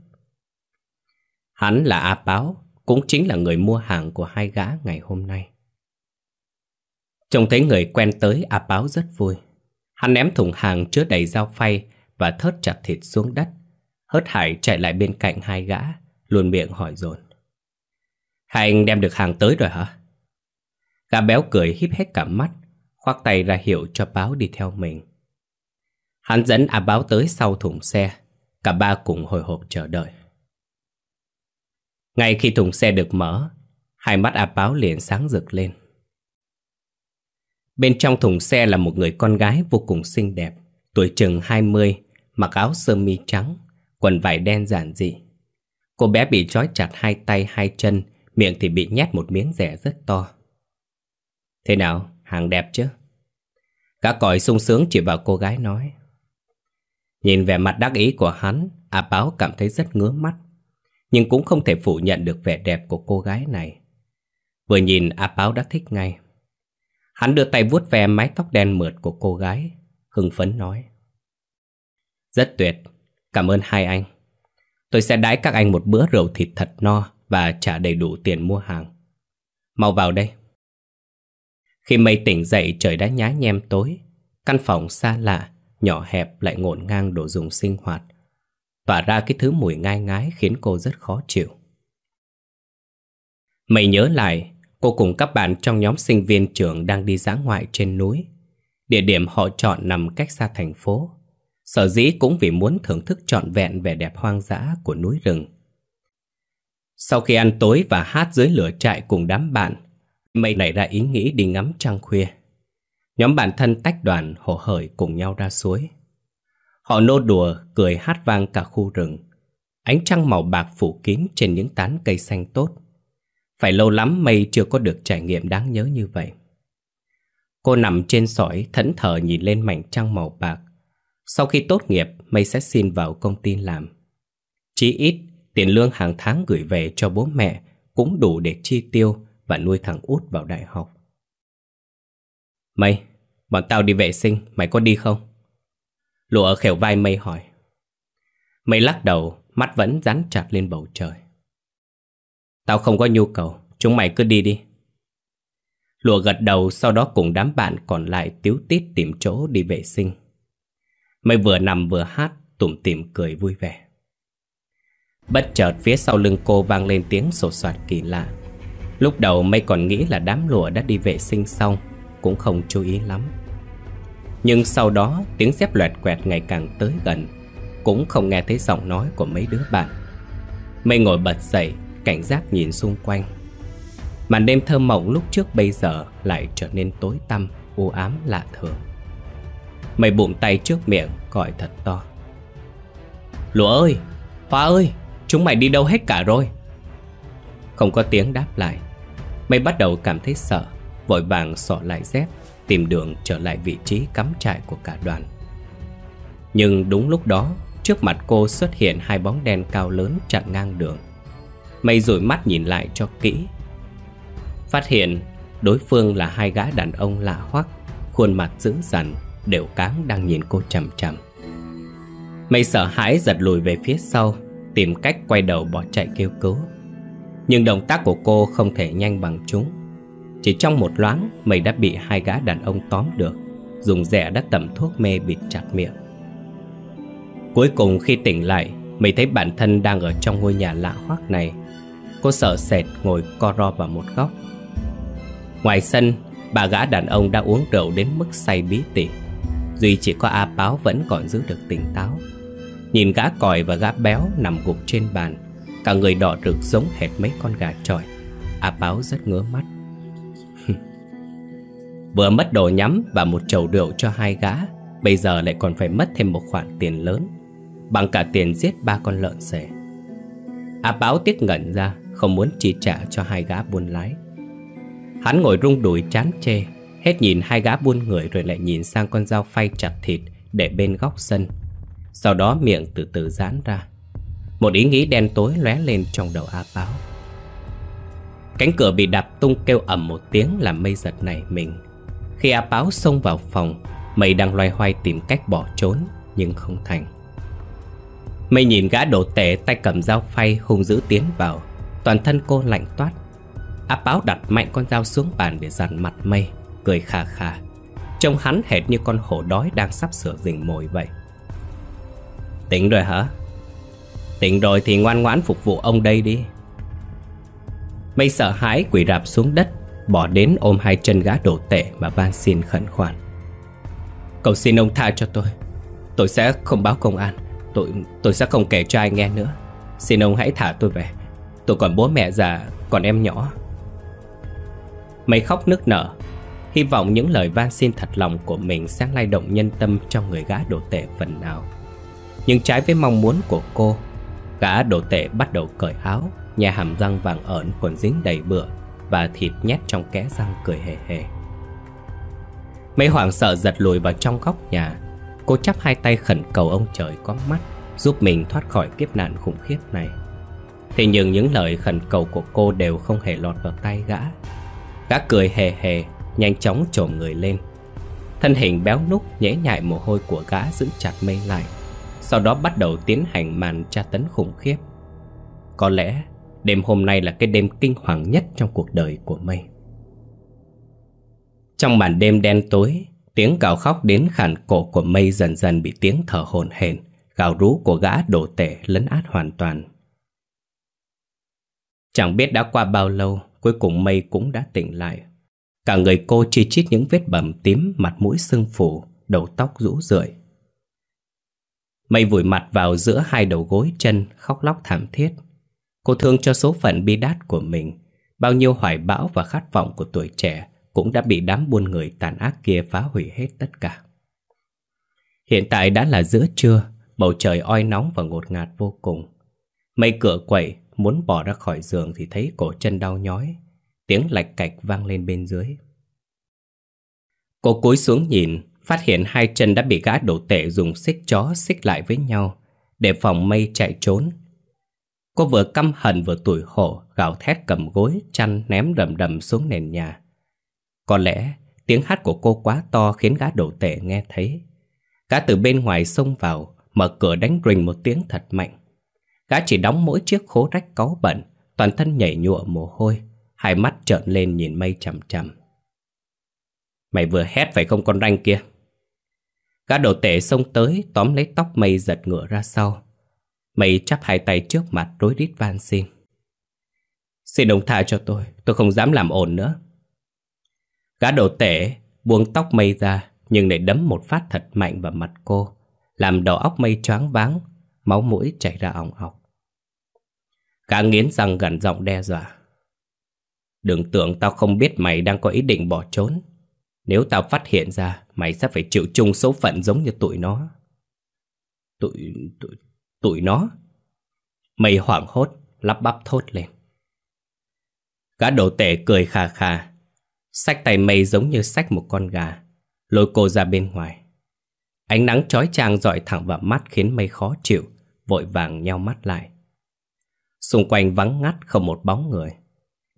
Hắn là A Báo, cũng chính là người mua hàng của hai gã ngày hôm nay. Trông thấy người quen tới, A Báo rất vui. Hắn ném thùng hàng chứa đầy dao phay và thớt chặt thịt xuống đất. Hớt hải chạy lại bên cạnh hai gã, luôn miệng hỏi dồn Hai anh đem được hàng tới rồi hả? Gã béo cười híp hết cả mắt, khoác tay ra hiệu cho báo đi theo mình. Hắn dẫn A báo tới sau thùng xe, cả ba cùng hồi hộp chờ đợi. Ngay khi thùng xe được mở, hai mắt A báo liền sáng rực lên. Bên trong thùng xe là một người con gái vô cùng xinh đẹp, tuổi chừng 20, mặc áo sơ mi trắng, quần vải đen giản dị. Cô bé bị trói chặt hai tay hai chân, miệng thì bị nhét một miếng rẻ rất to. Thế nào, hàng đẹp chứ? Gã còi sung sướng chỉ vào cô gái nói. Nhìn vẻ mặt đắc ý của hắn, A Báo cảm thấy rất ngứa mắt, nhưng cũng không thể phủ nhận được vẻ đẹp của cô gái này. Vừa nhìn A Báo đã thích ngay. Hắn đưa tay vuốt ve mái tóc đen mượt của cô gái, hưng phấn nói. Rất tuyệt, cảm ơn hai anh. Tôi sẽ đãi các anh một bữa rượu thịt thật no và trả đầy đủ tiền mua hàng. Mau vào đây. Khi mây tỉnh dậy trời đã nhá nhem tối, căn phòng xa lạ, nhỏ hẹp lại ngổn ngang đồ dùng sinh hoạt, tỏa ra cái thứ mùi ngai ngái khiến cô rất khó chịu. Mày nhớ lại, Cô cùng các bạn trong nhóm sinh viên trường đang đi dã ngoại trên núi. Địa điểm họ chọn nằm cách xa thành phố. Sở dĩ cũng vì muốn thưởng thức trọn vẹn vẻ đẹp hoang dã của núi rừng. Sau khi ăn tối và hát dưới lửa trại cùng đám bạn, Mây nảy ra ý nghĩ đi ngắm trăng khuya. Nhóm bạn thân tách đoàn hổ hởi cùng nhau ra suối. Họ nô đùa, cười hát vang cả khu rừng. Ánh trăng màu bạc phủ kín trên những tán cây xanh tốt. Phải lâu lắm Mây chưa có được trải nghiệm đáng nhớ như vậy. Cô nằm trên sỏi thẫn thờ nhìn lên mảnh trăng màu bạc. Sau khi tốt nghiệp, Mây sẽ xin vào công ty làm. Chí ít, tiền lương hàng tháng gửi về cho bố mẹ cũng đủ để chi tiêu và nuôi thằng út vào đại học. Mây, bọn tao đi vệ sinh, mày có đi không? Lụa khều vai Mây hỏi. Mây lắc đầu, mắt vẫn dán chặt lên bầu trời. Tao không có nhu cầu, chúng mày cứ đi đi. Lụa gật đầu sau đó cùng đám bạn còn lại tiếu tít tìm chỗ đi vệ sinh. Mây vừa nằm vừa hát, tủm tỉm cười vui vẻ. Bất chợt phía sau lưng cô vang lên tiếng sột soạt kỳ lạ. Lúc đầu mây còn nghĩ là đám lụa đã đi vệ sinh xong, cũng không chú ý lắm. Nhưng sau đó tiếng dép loẹt quẹt ngày càng tới gần, cũng không nghe thấy giọng nói của mấy đứa bạn. Mây ngồi bật dậy, cảnh giác nhìn xung quanh. Màn đêm thơ mộng lúc trước bây giờ lại trở nên tối tăm, u ám lạ thường. Mây bụng tay trước miệng gọi thật to. Lụa ơi, Hoa ơi, chúng mày đi đâu hết cả rồi? Không có tiếng đáp lại. Mây bắt đầu cảm thấy sợ, Vội vàng sọ lại dép, Tìm đường trở lại vị trí cắm trại của cả đoàn. Nhưng đúng lúc đó, Trước mặt cô xuất hiện hai bóng đen cao lớn chặn ngang đường. Mây rủi mắt nhìn lại cho kỹ. Phát hiện đối phương là hai gã đàn ông lạ hoắc, Khuôn mặt dữ dằn, Đều cáng đang nhìn cô chằm chằm. Mây sợ hãi giật lùi về phía sau Tìm cách quay đầu bỏ chạy kêu cứu. Nhưng động tác của cô không thể nhanh bằng chúng. Chỉ trong một loáng Mày đã bị hai gã đàn ông tóm được, Dùng rẻ đã tẩm thuốc mê bịt chặt miệng. Cuối cùng khi tỉnh lại Mày thấy bản thân đang ở trong ngôi nhà lạ hoắc này. Cô sợ sệt ngồi co ro vào một góc. Ngoài sân Bà gã đàn ông đã uống rượu đến mức say bí tỉ. Duy chỉ có A Báo vẫn còn giữ được tỉnh táo. Nhìn gã còi và gã béo nằm gục trên bàn, Cả người đỏ rực giống hệt mấy con gà trọi. A báo rất ngứa mắt. Vừa mất đồ nhắm và một chầu rượu cho hai gã, Bây giờ lại còn phải mất thêm một khoản tiền lớn, Bằng cả tiền giết ba con lợn xề A báo tiếc ngẩn ra, Không muốn chi trả cho hai gã buôn lái. Hắn ngồi rung đùi chán chê, Hết nhìn hai gã buôn người Rồi lại nhìn sang con dao phay chặt thịt Để bên góc sân. Sau đó miệng từ từ giãn ra. Một ý nghĩ đen tối lóe lên trong đầu A Báo Cánh cửa bị đập tung kêu ầm một tiếng làm mây giật này mình. Khi A Báo xông vào phòng, Mây đang loay hoay tìm cách bỏ trốn, Nhưng không thành. Mây nhìn gã đồ tể tay cầm dao phay hung dữ tiến vào. Toàn thân cô lạnh toát. A Báo đặt mạnh con dao xuống bàn để dằn mặt mây, Cười khà khà. Trông hắn hệt như con hổ đói đang sắp sửa rình mồi vậy. Tỉnh rồi hả? Tỉnh rồi thì ngoan ngoãn phục vụ ông đây đi. Mây sợ hãi quỳ rạp xuống đất, Bỏ đến ôm hai chân gã đổ tệ Mà van xin khẩn khoản. Cầu xin ông tha cho tôi. Tôi sẽ không báo công an. Tôi tôi sẽ không kể cho ai nghe nữa. Xin ông hãy thả tôi về. Tôi còn bố mẹ già, Còn em nhỏ. Mây khóc nức nở. Hy vọng những lời van xin thật lòng của mình Sẽ lay động nhân tâm trong người gã đổ tệ phần nào. Nhưng trái với mong muốn của cô, Gã đồ tệ bắt đầu cởi áo Nhà hàm răng vàng ẩn còn dính đầy bựa Và thịt nhét trong kẽ răng cười hề hề. Mấy hoảng sợ giật lùi vào trong góc nhà. Cô chắp hai tay khẩn cầu ông trời có mắt, Giúp mình thoát khỏi kiếp nạn khủng khiếp này. Thế nhưng những lời khẩn cầu của cô đều không hề lọt vào tay gã. Gã cười hề hề, Nhanh chóng trồm người lên. Thân hình béo núc nhễ nhại mồ hôi của gã giữ chặt mây lại sau đó bắt đầu tiến hành màn tra tấn khủng khiếp Có lẽ đêm hôm nay là cái đêm kinh hoàng nhất trong cuộc đời của Mây Trong màn đêm đen tối Tiếng gào khóc đến khản cổ của Mây dần dần bị tiếng thở hồn hển Gào rú của gã đổ tể lấn át hoàn toàn Chẳng biết đã qua bao lâu cuối cùng Mây cũng đã tỉnh lại. Cả người cô chi chít những vết bầm tím, mặt mũi sưng phù, đầu tóc rũ rượi. Mây vùi mặt vào giữa hai đầu gối chân, khóc lóc thảm thiết. Cô thương cho số phận bi đát của mình, bao nhiêu hoài bão và khát vọng của tuổi trẻ cũng đã bị đám buôn người tàn ác kia phá hủy hết tất cả. Hiện tại đã là giữa trưa, bầu trời oi nóng và ngột ngạt vô cùng. Mây cửa quậy, muốn bỏ ra khỏi giường thì thấy cổ chân đau nhói, tiếng lạch cạch vang lên bên dưới. Cô cúi xuống nhìn, phát hiện hai chân đã bị gã đổ tể dùng xích chó xích lại với nhau, để phòng mây chạy trốn. Cô vừa căm hận vừa tủi hổ, gào thét cầm gối, chăn ném đầm đầm xuống nền nhà. Có lẽ tiếng hát của cô quá to khiến gã đổ tể nghe thấy. Gã từ bên ngoài xông vào, mở cửa đánh rình một tiếng thật mạnh. Gã chỉ đóng mỗi chiếc khố rách cáu bẩn, toàn thân nhảy nhụa mồ hôi, hai mắt trợn lên nhìn mây chằm chằm. Mày vừa hét phải không con ranh kia? Gã đồ tể xông tới, tóm lấy tóc mây giật ngựa ra sau. Mây chắp hai tay trước mặt rối rít van xin. Xin đồng tha cho tôi, tôi không dám làm ổn nữa. Gã đồ tể buông tóc mây ra, nhưng lại đấm một phát thật mạnh vào mặt cô, làm đầu óc mây choáng váng, máu mũi chảy ra ỏng ọc. Gã nghiến răng gần giọng đe dọa. Đừng tưởng tao không biết mày đang có ý định bỏ trốn. Nếu tao phát hiện ra, mày sẽ phải chịu chung số phận giống như tụi nó. Tụi... tụi... tụi nó? Mày hoảng hốt, lắp bắp thốt lên. Gã đồ tể cười khà khà, sách tay mây giống như sách một con gà, lôi cô ra bên ngoài. Ánh nắng chói chang dọi thẳng vào mắt khiến mây khó chịu, vội vàng nheo mắt lại. Xung quanh vắng ngắt không một bóng người.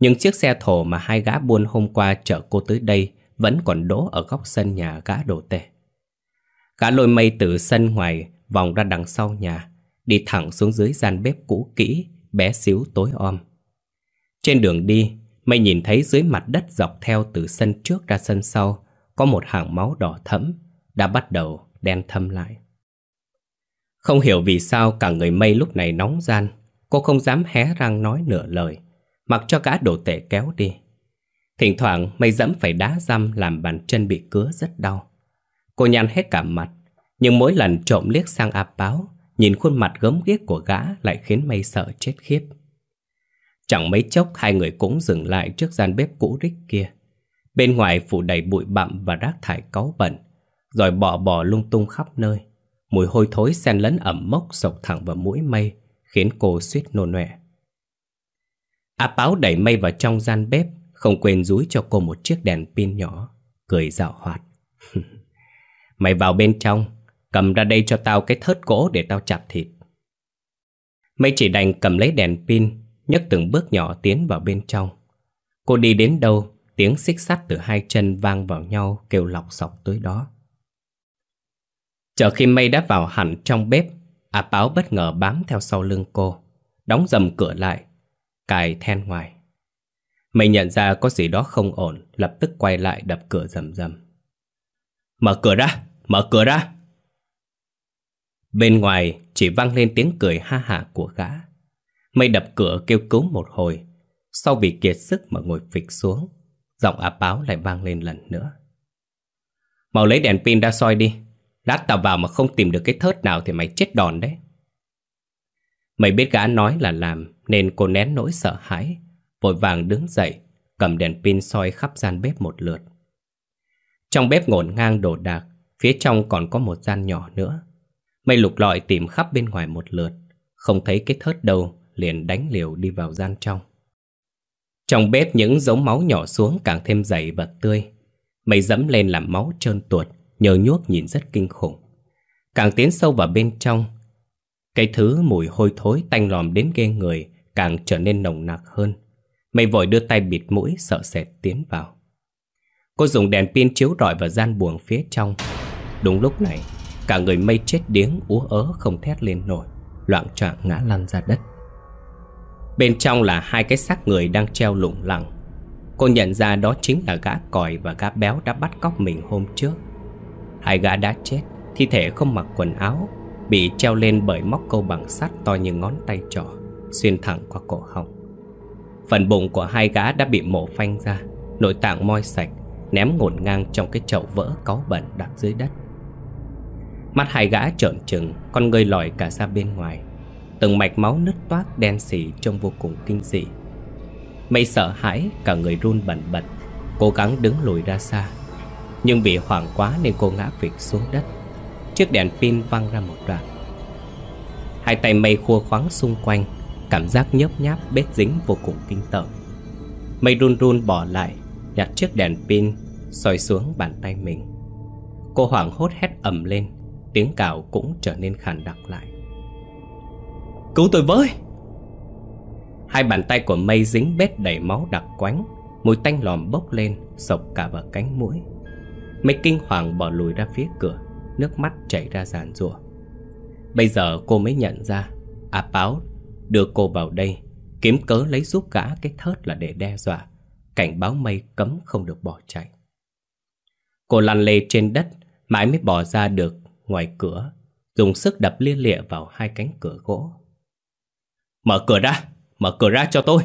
Nhưng chiếc xe thổ mà hai gã buôn hôm qua chở cô tới đây vẫn còn đỗ ở góc sân nhà gã đồ tệ. Gã lôi mây từ sân ngoài vòng ra đằng sau nhà, đi thẳng xuống dưới gian bếp cũ kỹ, bé xíu tối om. Trên đường đi, mây nhìn thấy dưới mặt đất dọc theo từ sân trước ra sân sau có một hàng máu đỏ thẫm đã bắt đầu đen thâm lại. Không hiểu vì sao cả người mây lúc này nóng gian, cô không dám hé răng nói nửa lời, mặc cho gã đồ tệ kéo đi. Thỉnh thoảng mây dẫm phải đá răm làm bàn chân bị cứa rất đau. Cô nhăn hết cả mặt, nhưng mỗi lần trộm liếc sang áp báo, nhìn khuôn mặt gớm ghiếc của gã lại khiến mây sợ chết khiếp. Chẳng mấy chốc hai người cũng dừng lại trước gian bếp cũ rích kia. Bên ngoài phủ đầy bụi bặm và rác thải cáu bẩn, rồi bò bò lung tung khắp nơi. Mùi hôi thối xen lẫn ẩm mốc sộc thẳng vào mũi mây, khiến cô suýt nôn nọe. Áp báo đẩy mây vào trong gian bếp, không quên rúi cho cô một chiếc đèn pin nhỏ, cười dạo hoạt. Mày vào bên trong, cầm ra đây cho tao cái thớt gỗ để tao chặt thịt. Mây chỉ đành cầm lấy đèn pin, nhấc từng bước nhỏ tiến vào bên trong. Cô đi đến đâu, tiếng xích sắt từ hai chân vang vào nhau kêu lọc sọc tới đó. Chờ khi mây đã vào hẳn trong bếp, ả báo bất ngờ bám theo sau lưng cô, đóng dầm cửa lại, cài then ngoài mày nhận ra có gì đó không ổn, lập tức quay lại đập cửa rầm rầm. Mở cửa ra, mở cửa ra! Bên ngoài chỉ vang lên tiếng cười ha hả của gã. Mây đập cửa kêu cứu một hồi, sau vì kiệt sức mà ngồi phịch xuống, giọng áp báo lại vang lên lần nữa. Mau lấy đèn pin ra soi đi, lát tao vào mà không tìm được cái thớt nào thì mày chết đòn đấy. Mày biết gã nói là làm nên cô nén nỗi sợ hãi, vội vàng đứng dậy, cầm đèn pin soi khắp gian bếp một lượt. Trong bếp ngổn ngang đồ đạc, phía trong còn có một gian nhỏ nữa. Mây lục lọi tìm khắp bên ngoài một lượt, không thấy cái thớt đâu, liền đánh liều đi vào gian trong. Trong bếp những dấu máu nhỏ xuống càng thêm dày và tươi. Mây dẫm lên làm máu trơn tuột, nhờ nhuốc nhìn rất kinh khủng. Càng tiến sâu vào bên trong, cái thứ mùi hôi thối tanh lòm đến ghê người càng trở nên nồng nặc hơn. Mây vội đưa tay bịt mũi sợ sệt tiến vào. Cô dùng đèn pin chiếu rọi vào gian buồng phía trong. Đúng lúc này, cả người mây chết điếng ú ớ không thét lên nổi, loạn trạng ngã lăn ra đất. Bên trong là hai cái xác người đang treo lủng lẳng. Cô nhận ra đó chính là gã còi và gã béo đã bắt cóc mình hôm trước. Hai gã đã chết, thi thể không mặc quần áo, bị treo lên bởi móc câu bằng sắt to như ngón tay trỏ, xuyên thẳng qua cổ họng. Phần bụng của hai gã đã bị mổ phanh ra, Nội tạng moi sạch, Ném ngổn ngang trong cái chậu vỡ cáu bẩn đặt dưới đất. Mắt hai gã trợn trừng, Con người lòi cả ra bên ngoài. Từng mạch máu nứt toát đen xỉ Trông vô cùng kinh dị. Mây sợ hãi, Cả người run bẩn bật, Cố gắng đứng lùi ra xa. Nhưng bị hoảng quá nên cô ngã việc xuống đất. Chiếc đèn pin văng ra một đoạn. Hai tay mây khua khoáng xung quanh Cảm giác nhớp nháp, bết dính vô cùng kinh tởm. Mây run run bỏ lại, Nhặt chiếc đèn pin, soi xuống bàn tay mình. Cô hoảng hốt hét ầm lên, Tiếng cào cũng trở nên khàn đặc lại. Cứu tôi với! Hai bàn tay của mây dính bết đầy máu đặc quánh, Mùi tanh lòm bốc lên, Sộc cả vào cánh mũi. Mây kinh hoàng bỏ lùi ra phía cửa, Nước mắt chảy ra giàn rủa Bây giờ cô mới nhận ra, A Báo đưa cô vào đây, Kiếm cớ lấy giúp gã cái thớt là để đe dọa. Cảnh báo mây cấm không được bỏ chạy. Cô lăn lê trên đất, Mãi mới bỏ ra được ngoài cửa, Dùng sức đập lia lịa vào hai cánh cửa gỗ. Mở cửa ra, Mở cửa ra cho tôi.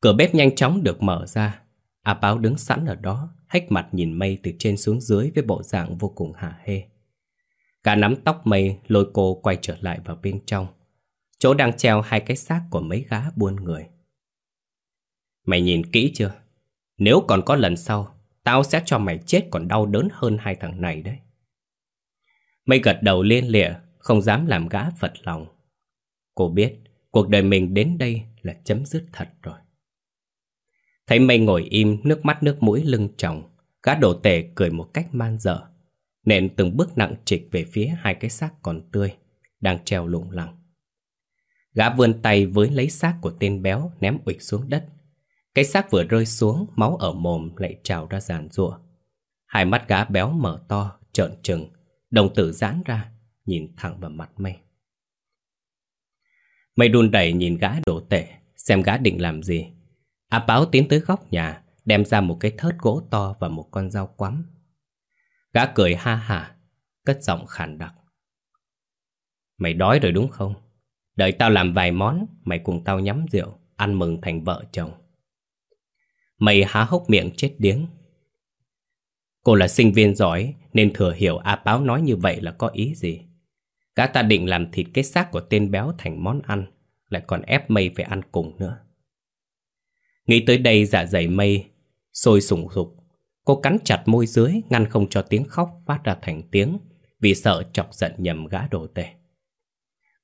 Cửa bếp nhanh chóng được mở ra. A Báo đứng sẵn ở đó, Hách mặt nhìn mây từ trên xuống dưới Với bộ dạng vô cùng hả hê. Cả nắm tóc mây, lôi cô quay trở lại vào bên trong. Chỗ đang treo hai cái xác của mấy gã buôn người. Mày nhìn kỹ chưa? Nếu còn có lần sau, Tao sẽ cho mày chết còn đau đớn hơn hai thằng này đấy. Mây gật đầu liên lịa, Không dám làm gã phật lòng. Cô biết, Cuộc đời mình đến đây là chấm dứt thật rồi. Thấy mây ngồi im, Nước mắt nước mũi lưng tròng, Gã đổ tể cười một cách man dở Nện từng bước nặng trịch về phía hai cái xác còn tươi Đang treo lủng lẳng. Gã vươn tay với lấy xác của tên béo ném ụịch xuống đất. Cái xác vừa rơi xuống, máu ở mồm lại trào ra giàn rụa. Hai mắt gã béo mở to, trợn trừng, đồng tử giãn ra, nhìn thẳng vào mặt mây. Mây đun đẩy nhìn gã đổ tệ, xem gã định làm gì. A báo tiến tới góc nhà, đem ra một cái thớt gỗ to và một con dao quắm. Gã cười ha hả, cất giọng khàn đặc. Mày đói rồi đúng không? Đợi tao làm vài món, mày cùng tao nhắm rượu, ăn mừng thành vợ chồng. Mày há hốc miệng chết điếng. Cô là sinh viên giỏi nên thừa hiểu A Báo nói như vậy là có ý gì. Gã ta định làm thịt cái xác của tên béo thành món ăn, lại còn ép mây phải ăn cùng nữa. Nghĩ tới đây dạ dày mây, sôi sùng sục. Cô cắn chặt môi dưới, ngăn không cho tiếng khóc phát ra thành tiếng, vì sợ chọc giận nhầm gã đồ tệ.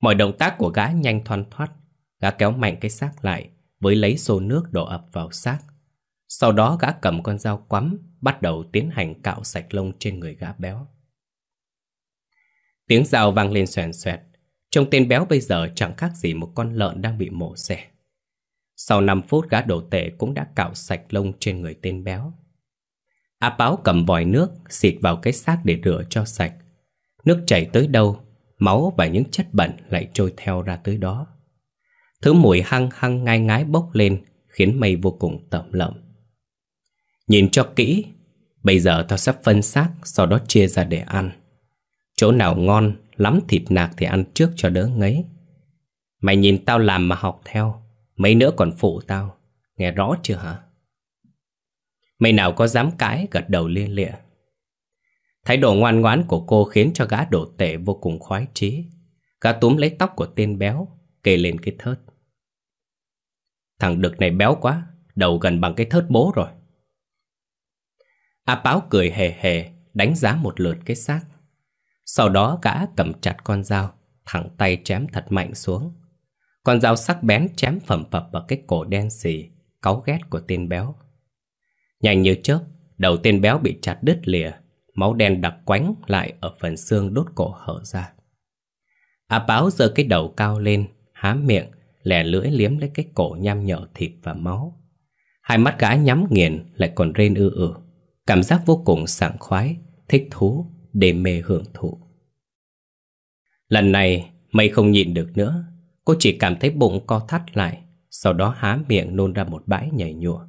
Mọi động tác của gã nhanh thoăn thoát Gã kéo mạnh cái xác lại, Với lấy xô nước đổ ập vào xác. Sau đó gã cầm con dao quắm, Bắt đầu tiến hành cạo sạch lông trên người gã béo. Tiếng dao vang lên xoèn xoẹt. Trông tên béo bây giờ chẳng khác gì một con lợn đang bị mổ xẻ. Sau 5 phút, gã đổ tệ cũng đã cạo sạch lông trên người tên béo. A báo cầm vòi nước, xịt vào cái xác để rửa cho sạch. Nước chảy tới đâu Máu và những chất bẩn lại trôi theo ra tới đó. Thứ mùi hăng hăng ngai ngái bốc lên Khiến mây vô cùng tẩm lợm. Nhìn cho kỹ, Bây giờ tao sắp phân xác Sau đó chia ra để ăn. Chỗ nào ngon, Lắm thịt nạc thì ăn trước cho đỡ ngấy. Mày nhìn tao làm mà học theo, Mấy nữa còn phụ tao, Nghe rõ chưa hả? Mày nào có dám cãi, gật đầu liên lịa. Thái độ ngoan ngoãn của cô khiến cho gã đổ tệ vô cùng khoái trí. Gã túm lấy tóc của tên béo, kề lên cái thớt. Thằng đực này béo quá, đầu gần bằng cái thớt bố rồi. A Báo cười hề hề, đánh giá một lượt cái xác. Sau đó gã cầm chặt con dao, thẳng tay chém thật mạnh xuống. Con dao sắc bén chém phẩm phập vào cái cổ đen xì, cáu ghét của tên béo. Nhanh như chớp, đầu tên béo bị chặt đứt lìa, Máu đen đặc quánh lại ở phần xương đốt cổ hở ra. A báo giơ cái đầu cao lên, Há miệng Lẻ lưỡi liếm lấy cái cổ nham nhở thịt và máu. Hai mắt gã nhắm nghiền, Lại còn rên ư ử. Cảm giác vô cùng sảng khoái, Thích thú Để mê hưởng thụ. Lần này mây không nhịn được nữa. Cô chỉ cảm thấy bụng co thắt lại, Sau đó há miệng nôn ra một bãi nhảy nhụa.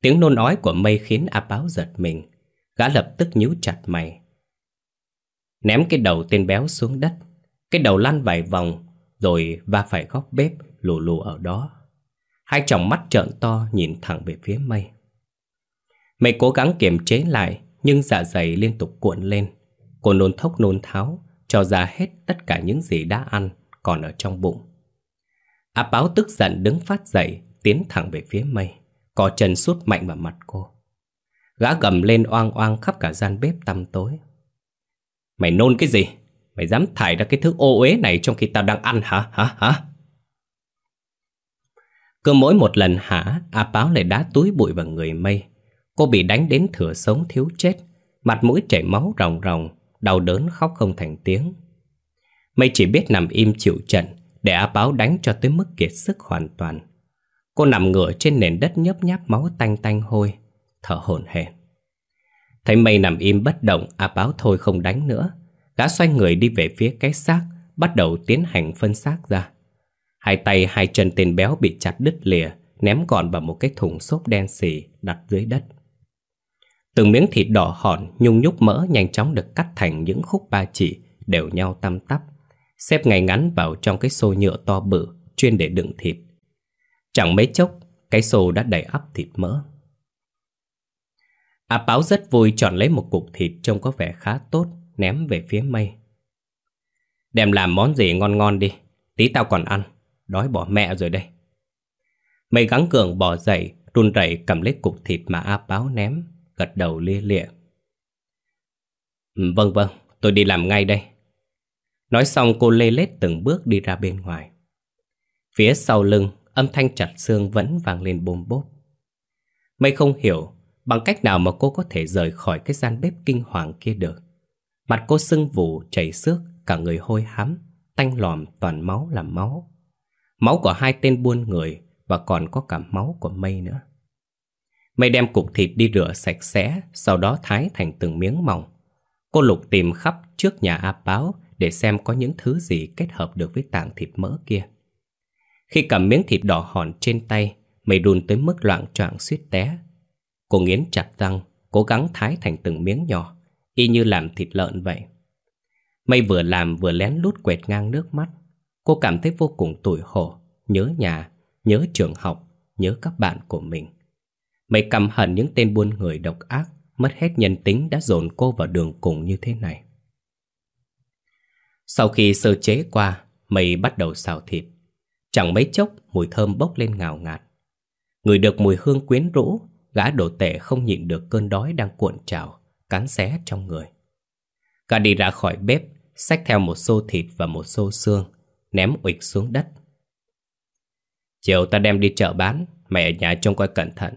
Tiếng nôn ói của mây khiến A Báo giật mình. Gã lập tức nhíu chặt mày Ném cái đầu tên béo xuống đất Cái đầu lăn vài vòng Rồi va phải góc bếp lù lù ở đó Hai tròng mắt trợn to nhìn thẳng về phía mây. Mây cố gắng kiềm chế lại, nhưng dạ dày liên tục cuộn lên. Cô nôn thốc nôn tháo, cho ra hết tất cả những gì đã ăn, còn ở trong bụng. Áp báo tức giận đứng phát dậy, tiến thẳng về phía mây, có chân sút mạnh vào mặt cô. Gã gầm lên oang oang khắp cả gian bếp tăm tối. Mày nôn cái gì? Mày dám thải ra cái thứ ô uế này trong khi tao đang ăn hả? Hả? Hả? Cứ mỗi một lần hả, A Báo lại đá túi bụi vào người mây. Cô bị đánh đến thừa sống thiếu chết, mặt mũi chảy máu ròng ròng, đau đớn khóc không thành tiếng. Mây chỉ biết nằm im chịu trận, để A Báo đánh cho tới mức kiệt sức hoàn toàn. Cô nằm ngửa trên nền đất nhấp nháp máu tanh tanh hôi, thở hổn hển. Thấy mây nằm im bất động, A Báo thôi không đánh nữa. Gã xoay người đi về phía cái xác, bắt đầu tiến hành phân xác ra. Hai tay hai chân tên béo bị chặt đứt lìa, ném gọn vào một cái thùng xốp đen xì đặt dưới đất. Từng miếng thịt đỏ hòn, nhung nhúc mỡ nhanh chóng được cắt thành những khúc ba chỉ, đều nhau tăm tắp, xếp ngay ngắn vào trong cái xô nhựa to bự, chuyên để đựng thịt. Chẳng mấy chốc, cái xô đã đầy ắp thịt mỡ. A Báo rất vui chọn lấy một cục thịt trông có vẻ khá tốt, ném về phía mây. Đem làm món gì ngon ngon đi, tí tao còn ăn, đói bỏ mẹ rồi đây. Mây gắng cường bỏ dậy, run rẩy cầm lấy cục thịt mà A Báo ném, gật đầu lia lịa. Vâng vâng, tôi đi làm ngay đây. Nói xong cô lê lết từng bước đi ra bên ngoài. Phía sau lưng, âm thanh chặt xương vẫn vang lên bồm bốp. Mây không hiểu bằng cách nào mà cô có thể rời khỏi cái gian bếp kinh hoàng kia được. Mặt cô sưng vù, chảy xước, cả người hôi hám, tanh lòm toàn máu làm máu. Máu của hai tên buôn người và còn có cả máu của Mây nữa. Mây đem cục thịt đi rửa sạch sẽ, sau đó thái thành từng miếng mỏng. Cô lục tìm khắp trước nhà A Báo để xem có những thứ gì kết hợp được với tảng thịt mỡ kia. Khi cầm miếng thịt đỏ hòn trên tay, mây đun tới mức loạn choạng suýt té. Cô nghiến chặt răng, cố gắng thái thành từng miếng nhỏ, y như làm thịt lợn vậy. Mây vừa làm vừa lén lút quẹt ngang nước mắt. Cô cảm thấy vô cùng tủi hổ, nhớ nhà, nhớ trường học, nhớ các bạn của mình. Mây căm hận những tên buôn người độc ác, mất hết nhân tính đã dồn cô vào đường cùng như thế này. Sau khi sơ chế qua, mây bắt đầu xào thịt. Chẳng mấy chốc, mùi thơm bốc lên ngào ngạt. Người được mùi hương quyến rũ, gã đồ tể không nhịn được cơn đói đang cuộn trào, cắn xé trong người. Gã đi ra khỏi bếp, xách theo một xô thịt và một xô xương, ném ụịch xuống đất. Chiều ta đem đi chợ bán, mày ở nhà trông coi cẩn thận.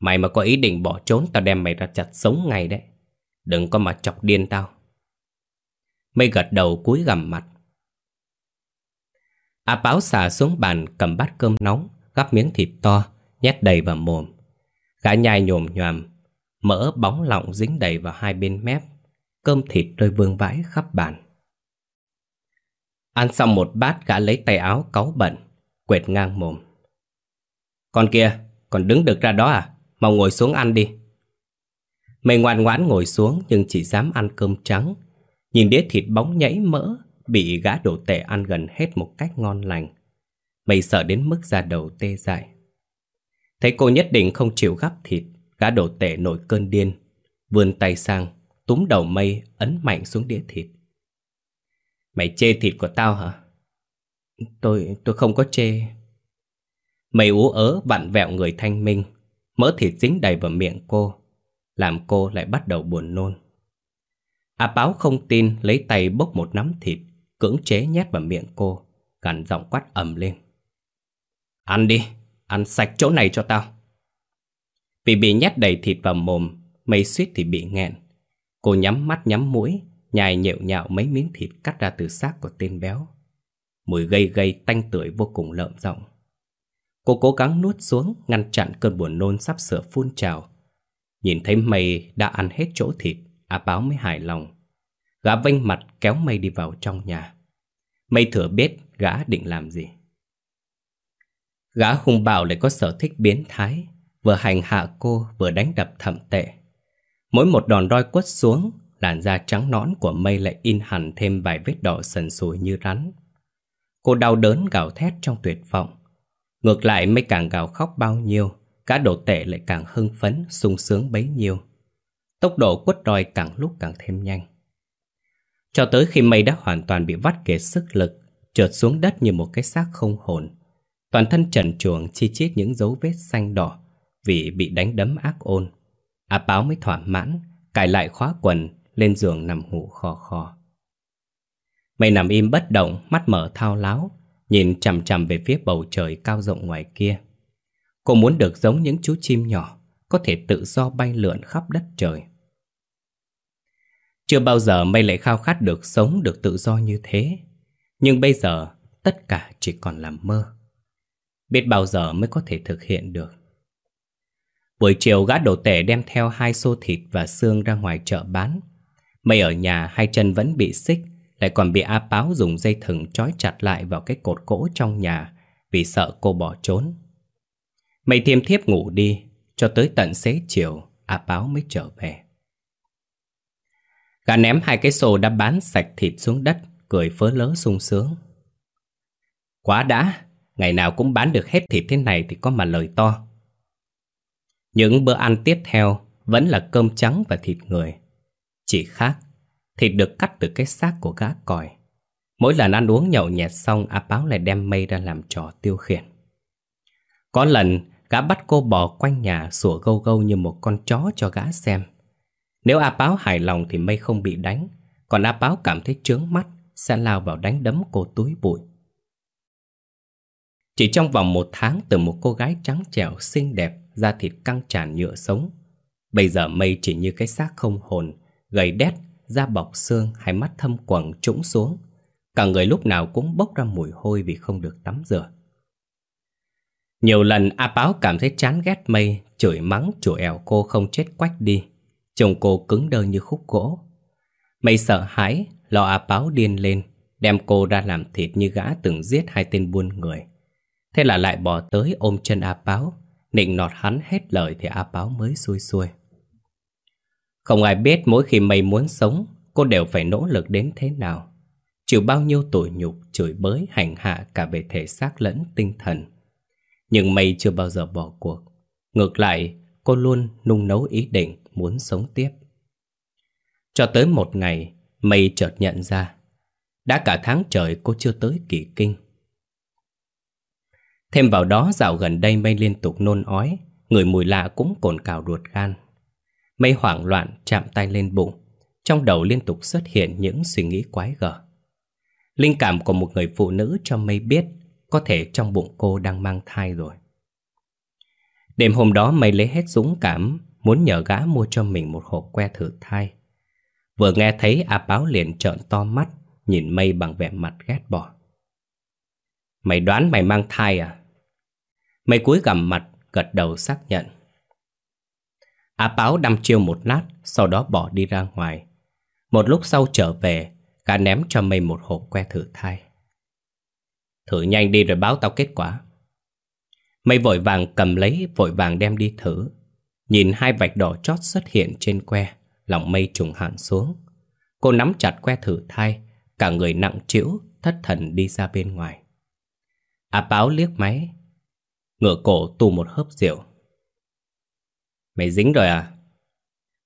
Mày mà có ý định bỏ trốn tao đem mày ra chặt sống ngay đấy. Đừng có mà chọc điên tao. Mây gật đầu cúi gằm mặt. A báo xà xuống bàn cầm bát cơm nóng, gắp miếng thịt to, nhét đầy vào mồm. Gã nhai nhồm nhòm, mỡ bóng lọng dính đầy vào hai bên mép, cơm thịt rơi vương vãi khắp bàn. Ăn xong một bát gã lấy tay áo cáu bẩn, quệt ngang mồm. Con kia, còn đứng được ra đó à? Mau ngồi xuống ăn đi. Mày ngoan ngoãn ngồi xuống nhưng chỉ dám ăn cơm trắng. Nhìn đĩa thịt bóng nhảy mỡ, bị gã đổ tệ ăn gần hết một cách ngon lành. Mày sợ đến mức da đầu tê dại. Thấy cô nhất định không chịu gắp thịt, gã đổ tệ nổi cơn điên. Vươn tay sang, túm đầu mây ấn mạnh xuống đĩa thịt. Mày chê thịt của tao hả? Tôi, tôi không có chê. Mày ú ớ vặn vẹo người thanh minh, mỡ thịt dính đầy vào miệng cô, làm cô lại bắt đầu buồn nôn. A à, báo không tin lấy tay bốc một nắm thịt, cưỡng chế nhét vào miệng cô, gằn giọng quát ầm lên. Ăn đi, ăn sạch chỗ này cho tao. Vì bị nhét đầy thịt vào mồm, mây suýt thì bị nghẹn. Cô nhắm mắt nhắm mũi, nhai nhệu nhạo mấy miếng thịt cắt ra từ xác của tên béo. Mùi gây gây tanh tưởi vô cùng lợm rộng. Cô cố gắng nuốt xuống, ngăn chặn cơn buồn nôn sắp sửa phun trào. Nhìn thấy mây đã ăn hết chỗ thịt, A Báo mới hài lòng. Gã vênh mặt kéo mây đi vào trong nhà. Mây thừa biết gã định làm gì. Gã hung bạo lại có sở thích biến thái, vừa hành hạ cô vừa đánh đập thậm tệ. Mỗi một đòn roi quất xuống, làn da trắng nõn của mây lại in hẳn thêm vài vết đỏ sần sùi như rắn. Cô đau đớn gào thét trong tuyệt vọng. Ngược lại mây càng gào khóc bao nhiêu, cả đồ tệ lại càng hưng phấn, sung sướng bấy nhiêu. Tốc độ quất roi càng lúc càng thêm nhanh. Cho tới khi mây đã hoàn toàn bị vắt kiệt sức lực, trượt xuống đất như một cái xác không hồn. Toàn thân trần chuồng chi chít những dấu vết xanh đỏ vì bị đánh đấm ác ôn. A báo mới thỏa mãn, cài lại khóa quần, lên giường nằm ngủ khò khò. Mây nằm im bất động, mắt mở thao láo, nhìn chằm chằm về phía bầu trời cao rộng ngoài kia. Cô muốn được giống những chú chim nhỏ, có thể tự do bay lượn khắp đất trời. Chưa bao giờ mây lại khao khát được sống được tự do như thế. Nhưng bây giờ tất cả chỉ còn là mơ. Biết bao giờ mới có thể thực hiện được. Buổi chiều gã đồ tể đem theo hai xô thịt và xương ra ngoài chợ bán. Mây ở nhà hai chân vẫn bị xích, lại còn bị A Páo dùng dây thừng trói chặt lại vào cái cột gỗ trong nhà vì sợ cô bỏ trốn. Mây thiêm thiếp ngủ đi, cho tới tận xế chiều, A Páo mới trở về. Gã ném hai cái xô đã bán sạch thịt xuống đất, cười phớ lớ sung sướng. Quá đã, ngày nào cũng bán được hết thịt thế này thì có mà lời to. Những bữa ăn tiếp theo vẫn là cơm trắng và thịt người. Chỉ khác, thịt được cắt từ cái xác của gã còi. Mỗi lần ăn uống nhậu nhẹt xong, A Báo lại đem mây ra làm trò tiêu khiển. Có lần, gã bắt cô bò quanh nhà sủa gâu gâu như một con chó cho gã xem. Nếu A Báo hài lòng thì mây không bị đánh, còn A Báo cảm thấy trướng mắt, sẽ lao vào đánh đấm cô túi bụi. Chỉ trong vòng một tháng từ một cô gái trắng trẻo xinh đẹp da thịt căng tràn nhựa sống. Bây giờ mây chỉ như cái xác không hồn, gầy đét, da bọc xương, hai mắt thâm quầng trũng xuống. Cả người lúc nào cũng bốc ra mùi hôi vì không được tắm rửa. Nhiều lần A Báo cảm thấy chán ghét mây, chửi mắng chủ ẻo cô không chết quách đi. Chồng cô cứng đơ như khúc gỗ. Mây sợ hãi, lo A Báo điên lên, đem cô ra làm thịt như gã từng giết hai tên buôn người. Thế là lại bỏ tới ôm chân A Báo, Nịnh nọt hắn hết lời thì A Báo mới xuôi xuôi. Không ai biết mỗi khi mây muốn sống Cô đều phải nỗ lực đến thế nào. Chịu bao nhiêu tủi nhục Chửi bới hành hạ cả về thể xác lẫn tinh thần. Nhưng mây chưa bao giờ bỏ cuộc. Ngược lại cô luôn nung nấu ý định Muốn sống tiếp. Cho tới một ngày Mây chợt nhận ra Đã cả tháng trời cô chưa tới kỳ kinh. Thêm vào đó dạo gần đây mây liên tục nôn ói, người mùi lạ cũng cồn cào ruột gan. Mây hoảng loạn chạm tay lên bụng, trong đầu liên tục xuất hiện những suy nghĩ quái gở. Linh cảm của một người phụ nữ cho mây biết có thể trong bụng cô đang mang thai rồi. Đêm hôm đó mây lấy hết dũng cảm muốn nhờ gã mua cho mình một hộp que thử thai. Vừa nghe thấy A Báo liền trợn to mắt, nhìn mây bằng vẻ mặt ghét bỏ. Mày đoán mày mang thai à? Mấy cúi gằm mặt, gật đầu xác nhận. Á báo đăm chiêu một lát, sau đó bỏ đi ra ngoài. Một lúc sau trở về, gã ném cho mây một hộp que thử thai. Thử nhanh đi rồi báo tao kết quả. Mây vội vàng cầm lấy, vội vàng đem đi thử. Nhìn hai vạch đỏ chót xuất hiện trên que, lòng mây trùng hẳn xuống. Cô nắm chặt que thử thai, cả người nặng trĩu, thất thần đi ra bên ngoài. Á báo liếc máy, ngửa cổ tu một hớp rượu. Mày dính rồi à?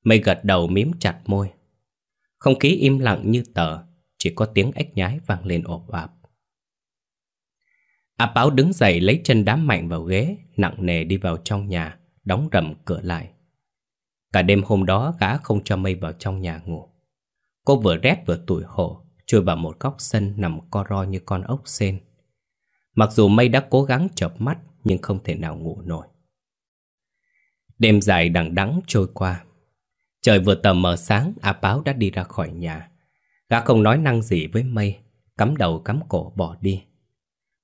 Mây gật đầu mím chặt môi. Không khí im lặng như tờ, Chỉ có tiếng ếch nhái vang lên ộp ạp. A Báo đứng dậy lấy chân đám mạnh vào ghế, Nặng nề đi vào trong nhà, Đóng rầm cửa lại. Cả đêm hôm đó, gã không cho mây vào trong nhà ngủ. Cô vừa rét vừa tủi hổ, Chui vào một góc sân nằm co ro như con ốc sen Mặc dù mây đã cố gắng chợp mắt nhưng không thể nào ngủ nổi. Đêm dài đằng đẵng trôi qua. Trời vừa tờ mờ sáng, A Báo đã đi ra khỏi nhà. Gã không nói năng gì với Mây, cắm đầu cắm cổ bỏ đi.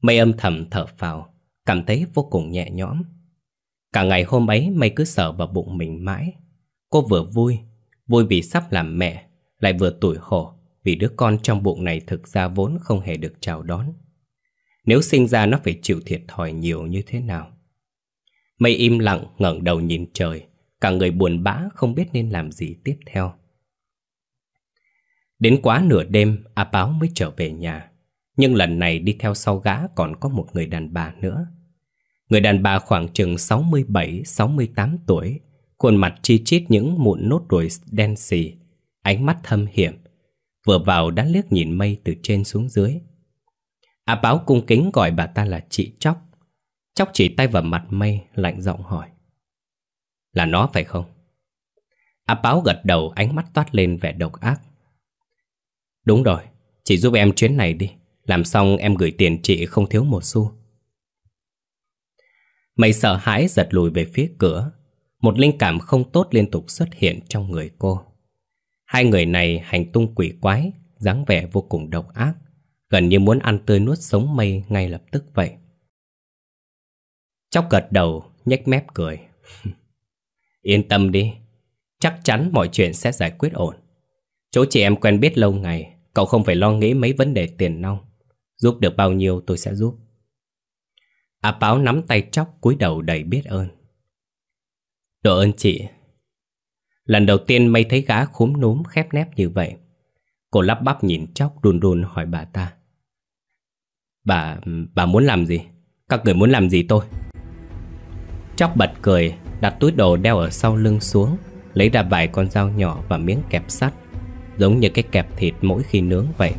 Mây âm thầm thở phào, cảm thấy vô cùng nhẹ nhõm. Cả ngày hôm ấy Mây cứ sợ vào bụng mình mãi. Cô vừa vui, vui vì sắp làm mẹ, lại vừa tủi hổ vì đứa con trong bụng này thực ra vốn không hề được chào đón. Nếu sinh ra nó phải chịu thiệt thòi nhiều như thế nào? Mây im lặng ngẩng đầu nhìn trời. Cả người buồn bã không biết nên làm gì tiếp theo. Đến quá nửa đêm A Báo mới trở về nhà. Nhưng lần này đi theo sau gã còn có một người đàn bà nữa. Người đàn bà khoảng chừng 67-68 tuổi, khuôn mặt chi chít những mụn nốt ruồi đen xì, ánh mắt thâm hiểm, vừa vào đã liếc nhìn mây từ trên xuống dưới. A Báo cung kính gọi bà ta là chị Chóc. Chóc chỉ tay vào mặt mây, lạnh giọng hỏi. Là nó phải không? A Báo gật đầu ánh mắt toát lên vẻ độc ác. Đúng rồi, chị giúp em chuyến này đi. Làm xong em gửi tiền chị không thiếu một xu. Mày sợ hãi giật lùi về phía cửa. Một linh cảm không tốt liên tục xuất hiện trong người cô. Hai người này hành tung quỷ quái, dáng vẻ vô cùng độc ác, gần như muốn ăn tươi nuốt sống mây ngay lập tức vậy. Chóc gật đầu, nhếch mép cười. Yên tâm đi, chắc chắn mọi chuyện sẽ giải quyết ổn. Chỗ chị em quen biết lâu ngày, cậu không phải lo nghĩ mấy vấn đề tiền nong. Giúp được bao nhiêu tôi sẽ giúp. A Báo nắm tay chóc cúi đầu đầy biết ơn. Độ ơn chị. Lần đầu tiên mây thấy gá khúm núm khép nép như vậy. Cô lắp bắp nhìn chóc đùn đùn hỏi bà ta. Bà, bà muốn làm gì? Các người muốn làm gì tôi? Chóc bật cười, đặt túi đồ đeo ở sau lưng xuống, lấy ra vài con dao nhỏ và miếng kẹp sắt, giống như cái kẹp thịt mỗi khi nướng vậy.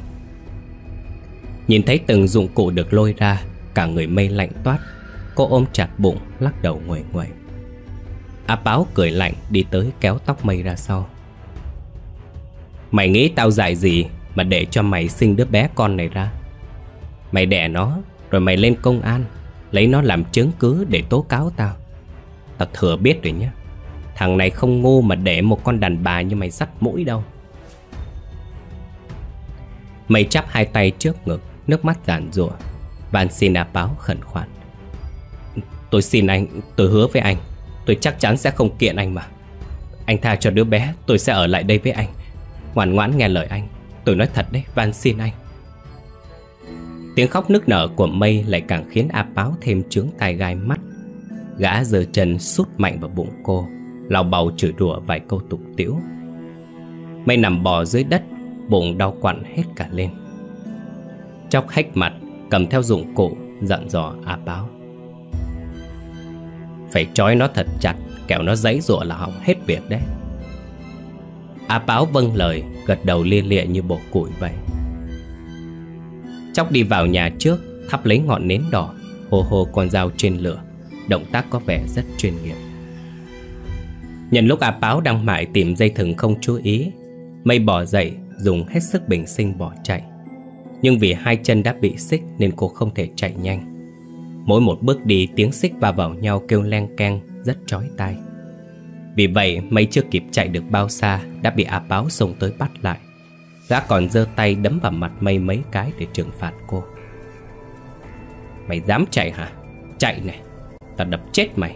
Nhìn thấy từng dụng cụ được lôi ra, cả người mây lạnh toát, cô ôm chặt bụng, lắc đầu nguội nguội. A Báo cười lạnh đi tới kéo tóc mây ra sau. Mày nghĩ tao dạy gì mà để cho mày sinh đứa bé con này ra? Mày đẻ nó, rồi mày lên công an, lấy nó làm chứng cứ để tố cáo tao. Tao thừa biết rồi nhé. Thằng này không ngu mà để một con đàn bà như mày sắt mũi đâu. Mày chắp hai tay trước ngực, nước mắt giàn rủa Van xin áp Báo khẩn khoản. Tôi xin anh, tôi hứa với anh, tôi chắc chắn sẽ không kiện anh mà. Anh tha cho đứa bé, tôi sẽ ở lại đây với anh. Ngoan ngoãn nghe lời anh, tôi nói thật đấy, van xin anh. Tiếng khóc nức nở của mây lại càng khiến A Báo thêm trướng tai gai mắt. Gã giơ chân sút mạnh vào bụng cô, lào bầu chửi đùa vài câu tục tiễu. Mây nằm bò dưới đất, bụng đau quặn hết cả lên. Chóc hách mặt, cầm theo dụng cụ, dặn dò A Báo. Phải trói nó thật chặt, kẻo nó giấy rụa là hỏng hết việc đấy. A Báo vâng lời, gật đầu lia lịa như bộ củi vậy. Chóc đi vào nhà trước, Thắp lấy ngọn nến đỏ, Hồ hồ con dao trên lửa. Động tác có vẻ rất chuyên nghiệp. Nhân lúc A Báo đang mải tìm dây thừng không chú ý, Mây bỏ dậy, Dùng hết sức bình sinh bỏ chạy. Nhưng vì hai chân đã bị xích Nên cô không thể chạy nhanh. Mỗi một bước đi, tiếng xích va vào nhau kêu len keng, Rất chói tai. Vì vậy, mây chưa kịp chạy được bao xa, Đã bị A Báo xông tới bắt lại. Gã còn giơ tay đấm vào mặt mây mấy cái để trừng phạt cô. Mày dám chạy hả? Chạy này Tao đập chết mày.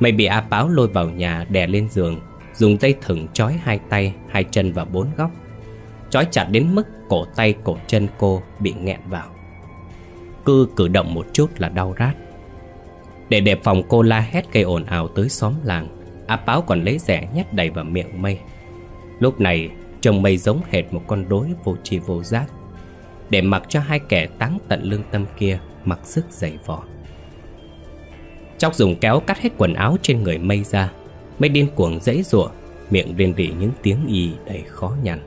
Mày bị A Báo lôi vào nhà đè lên giường Dùng dây thừng trói hai tay, hai chân vào bốn góc. Trói chặt đến mức cổ tay, cổ chân cô bị nghẹn vào. Cứ cử động một chút là đau rát. Để đề phòng cô la hét gây ồn ào tới xóm làng A Báo còn lấy rẻ nhét đầy vào miệng mây. Lúc này Trông mây giống hệt một con đối vô tri vô giác. Để mặc cho hai kẻ táng tận lương tâm kia Mặc sức giày vò. Chóc dùng kéo cắt hết quần áo trên người mây ra, Mây điên cuồng dãy rủa Miệng rên rỉ những tiếng y đầy khó nhằn.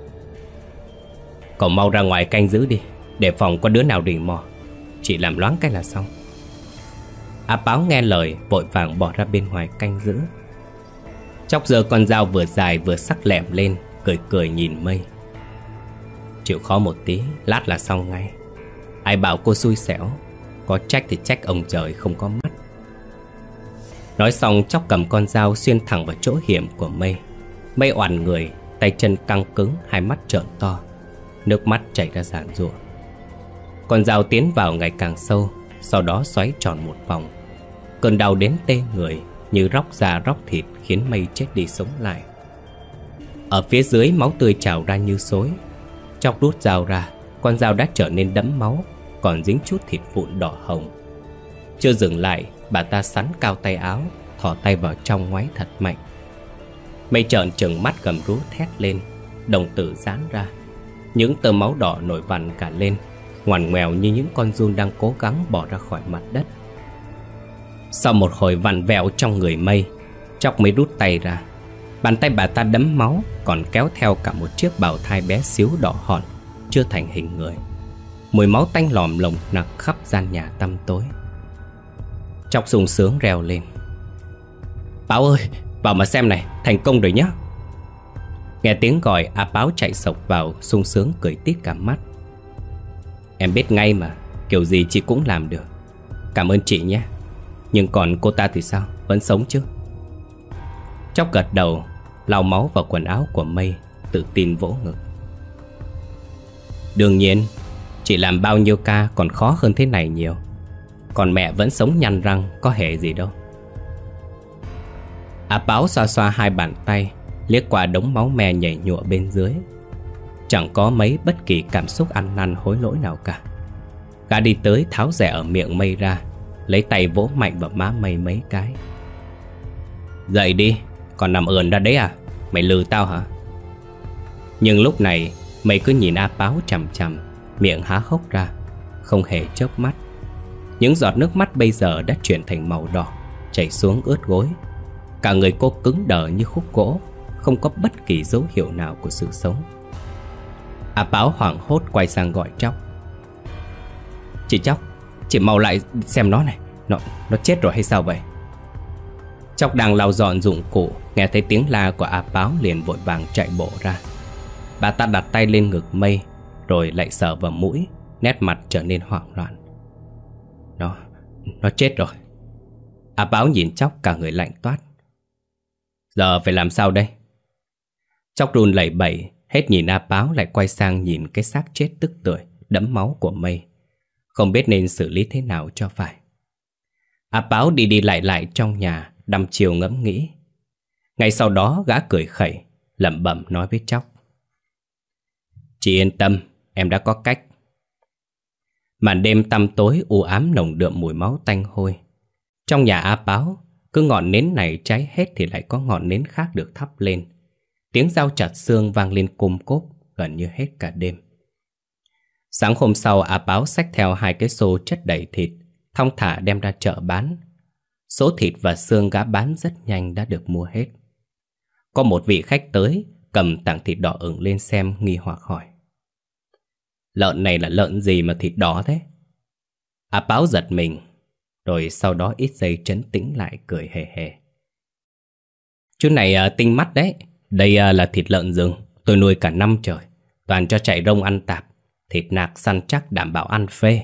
Cậu mau ra ngoài canh giữ đi, Để phòng có đứa nào rỉ mò. Chỉ làm loáng cái là xong. A báo nghe lời, Vội vàng bỏ ra bên ngoài canh giữ. Chóc giờ con dao vừa dài vừa sắc lẹm lên Cười cười nhìn mây. Chịu khó một tí, Lát là xong ngay. Ai bảo cô xui xẻo, Có trách thì trách ông trời không có mắt. Nói xong, chóc cầm con dao xuyên thẳng vào chỗ hiểm của mây. Mây oằn người, Tay chân căng cứng, Hai mắt trợn to. Nước mắt chảy ra giàn rủa Con dao tiến vào ngày càng sâu, Sau đó xoáy tròn một vòng. Cơn đau đến tê người, Như róc da róc thịt Khiến mây chết đi sống lại ở phía dưới máu tươi trào ra như xối. Chọc rút dao ra, Con dao đã trở nên đẫm máu, Còn dính chút thịt vụn đỏ hồng. Chưa dừng lại, Bà ta sắn cao tay áo Thỏ tay vào trong ngoáy thật mạnh. Mây trợn trừng mắt gầm rú thét lên, Đồng tử dán ra. Những tơ máu đỏ nổi vằn cả lên, Ngoằn ngoèo như những con run đang cố gắng bỏ ra khỏi mặt đất. Sau một hồi vặn vẹo trong người mây, Chóc mới rút tay ra. Bàn tay bà ta đấm máu, Còn kéo theo cả một chiếc bào thai bé xíu đỏ hòn, Chưa thành hình người. Mùi máu tanh lòm lồng nặc khắp gian nhà tăm tối. Chọc sung sướng reo lên. Báo ơi, Vào mà xem này, Thành công rồi nhá. Nghe tiếng gọi, A Báo chạy sộc vào, sung sướng cười tít cả mắt. Em biết ngay mà, Kiểu gì chị cũng làm được. Cảm ơn chị nhé. Nhưng còn cô ta thì sao? Vẫn sống chứ? Chóc gật đầu lau máu vào quần áo của Mây Tự tin vỗ ngực. Đương nhiên Chị làm bao nhiêu ca còn khó hơn thế này nhiều. Còn mẹ vẫn sống nhăn răng, Có hề gì đâu. A Báo xoa xoa hai bàn tay, Liếc qua đống máu me nhảy nhụa bên dưới. Chẳng có mấy bất kỳ cảm xúc ăn năn hối lỗi nào cả. Gã đi tới tháo rẻ ở miệng mây ra, Lấy tay vỗ mạnh vào má mây mấy cái. Dậy đi còn nằm ườn ra đấy à? Mày lừa tao hả? Nhưng lúc này, Mày cứ nhìn A Báo chằm chằm, Miệng há hốc ra, Không hề chớp mắt. Những giọt nước mắt bây giờ đã chuyển thành màu đỏ, Chảy xuống ướt gối. Cả người cô cứng đờ như khúc gỗ, Không có bất kỳ dấu hiệu nào của sự sống. A Báo hoảng hốt quay sang gọi Chóc. Chị Chóc, Chị mau lại xem nó này, Nó nó chết rồi hay sao vậy? Chóc đang lau dọn dụng cụ Nghe thấy tiếng la của A Báo liền vội vàng chạy bộ ra. Bà ta đặt tay lên ngực mây Rồi lại sờ vào mũi Nét mặt trở nên hoảng loạn. Nó, nó chết rồi. A Báo nhìn Chóc cả người lạnh toát. Giờ phải làm sao đây? Chóc run lẩy bẩy Hết nhìn A Báo lại quay sang nhìn cái xác chết tức tưởi Đẫm máu của mây. Không biết nên xử lý thế nào cho phải. A Báo đi đi lại lại trong nhà Đăm chiều ngẫm nghĩ. Ngay sau đó gã cười khẩy, lẩm bẩm nói với Chóc. Chị yên tâm, Em đã có cách. Màn đêm tăm tối u ám nồng đượm mùi máu tanh hôi. Trong nhà A Báo Cứ ngọn nến này cháy hết Thì lại có ngọn nến khác được thắp lên. Tiếng dao chặt xương vang lên côm cốp, Gần như hết cả đêm. Sáng hôm sau, A Báo xách theo hai cái xô chất đầy thịt, Thong thả đem ra chợ bán. Số thịt và xương gã bán rất nhanh đã được mua hết. Có một vị khách tới Cầm tảng thịt đỏ ửng lên xem nghi hoặc hỏi. Lợn này là lợn gì mà thịt đỏ thế? à Báo giật mình Rồi sau đó ít giây trấn tĩnh lại cười hề hề. Chú này à, tinh mắt đấy. Đây à, là thịt lợn rừng. Tôi nuôi cả năm trời. Toàn cho chạy rông ăn tạp. Thịt nạc săn chắc đảm bảo ăn phê.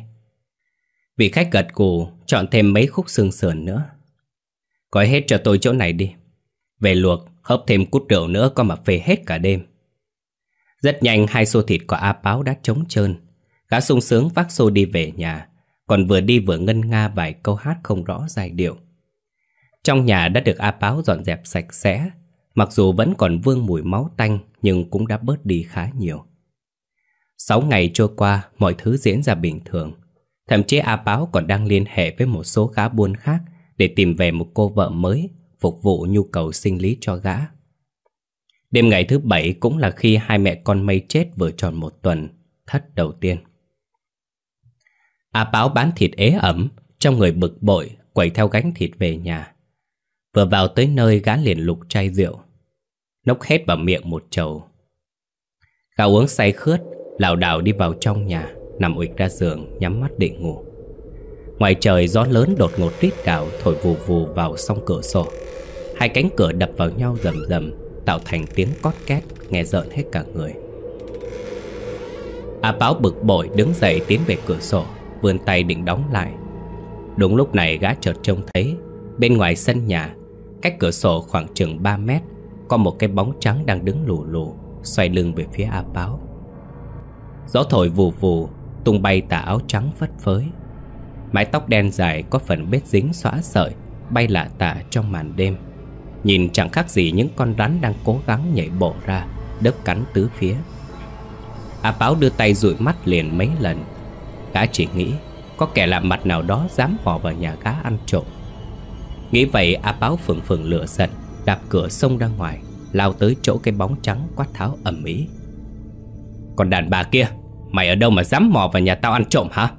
Vị khách gật cù Chọn thêm mấy khúc xương sườn nữa. Gói hết cho tôi chỗ này đi Về luộc Hấp thêm cút rượu nữa có mà phê hết cả đêm Rất nhanh hai xô thịt của A Báo đã trống trơn Gã sung sướng vác xô đi về nhà Còn vừa đi vừa ngân nga vài câu hát không rõ giai điệu Trong nhà đã được A Báo dọn dẹp sạch sẽ Mặc dù vẫn còn vương mùi máu tanh nhưng cũng đã bớt đi khá nhiều. Sáu ngày trôi qua, mọi thứ diễn ra bình thường. Thậm chí A Báo còn đang liên hệ với một số gã buôn khác để tìm về một cô vợ mới phục vụ nhu cầu sinh lý cho gã. Đêm ngày thứ bảy cũng là khi hai mẹ con mây chết vừa tròn một tuần, thất đầu tiên. A Báo bán thịt ế ẩm, trong người bực bội, quẩy theo gánh thịt về nhà. Vừa vào tới nơi gã liền lục chai rượu Nốc hết vào miệng một chầu Gã uống say khướt lảo đảo đi vào trong nhà Nằm ụt ra giường nhắm mắt định ngủ Ngoài trời gió lớn đột ngột rít gạo Thổi vù vù vào song cửa sổ. Hai cánh cửa đập vào nhau rầm rầm, Tạo thành tiếng cót két, Nghe rợn hết cả người. A báo bực bội đứng dậy tiến về cửa sổ, Vươn tay định đóng lại. Đúng lúc này gã chợt trông thấy, Bên ngoài sân nhà, Cách cửa sổ khoảng chừng 3 mét, Có một cái bóng trắng đang đứng lù lù, Xoay lưng về phía A Báo Gió thổi vù vù, Tung bay tà áo trắng phất phới. Mái tóc đen dài có phần bết dính xóa sợi, Bay lạ tả trong màn đêm. Nhìn chẳng khác gì những con rắn đang cố gắng nhảy bộ ra, Đớp cắn tứ phía. A Báo đưa tay dụi mắt liền mấy lần. Gã chỉ nghĩ, Có kẻ lạ mặt nào đó dám mò vào nhà gã ăn trộm. Nghĩ vậy, A Báo phừng phừng lửa giận, Đạp cửa xông ra ngoài, Lao tới chỗ cái bóng trắng quát tháo ẩm ý Còn đàn bà kia, Mày ở đâu mà dám mò vào nhà tao ăn trộm hả?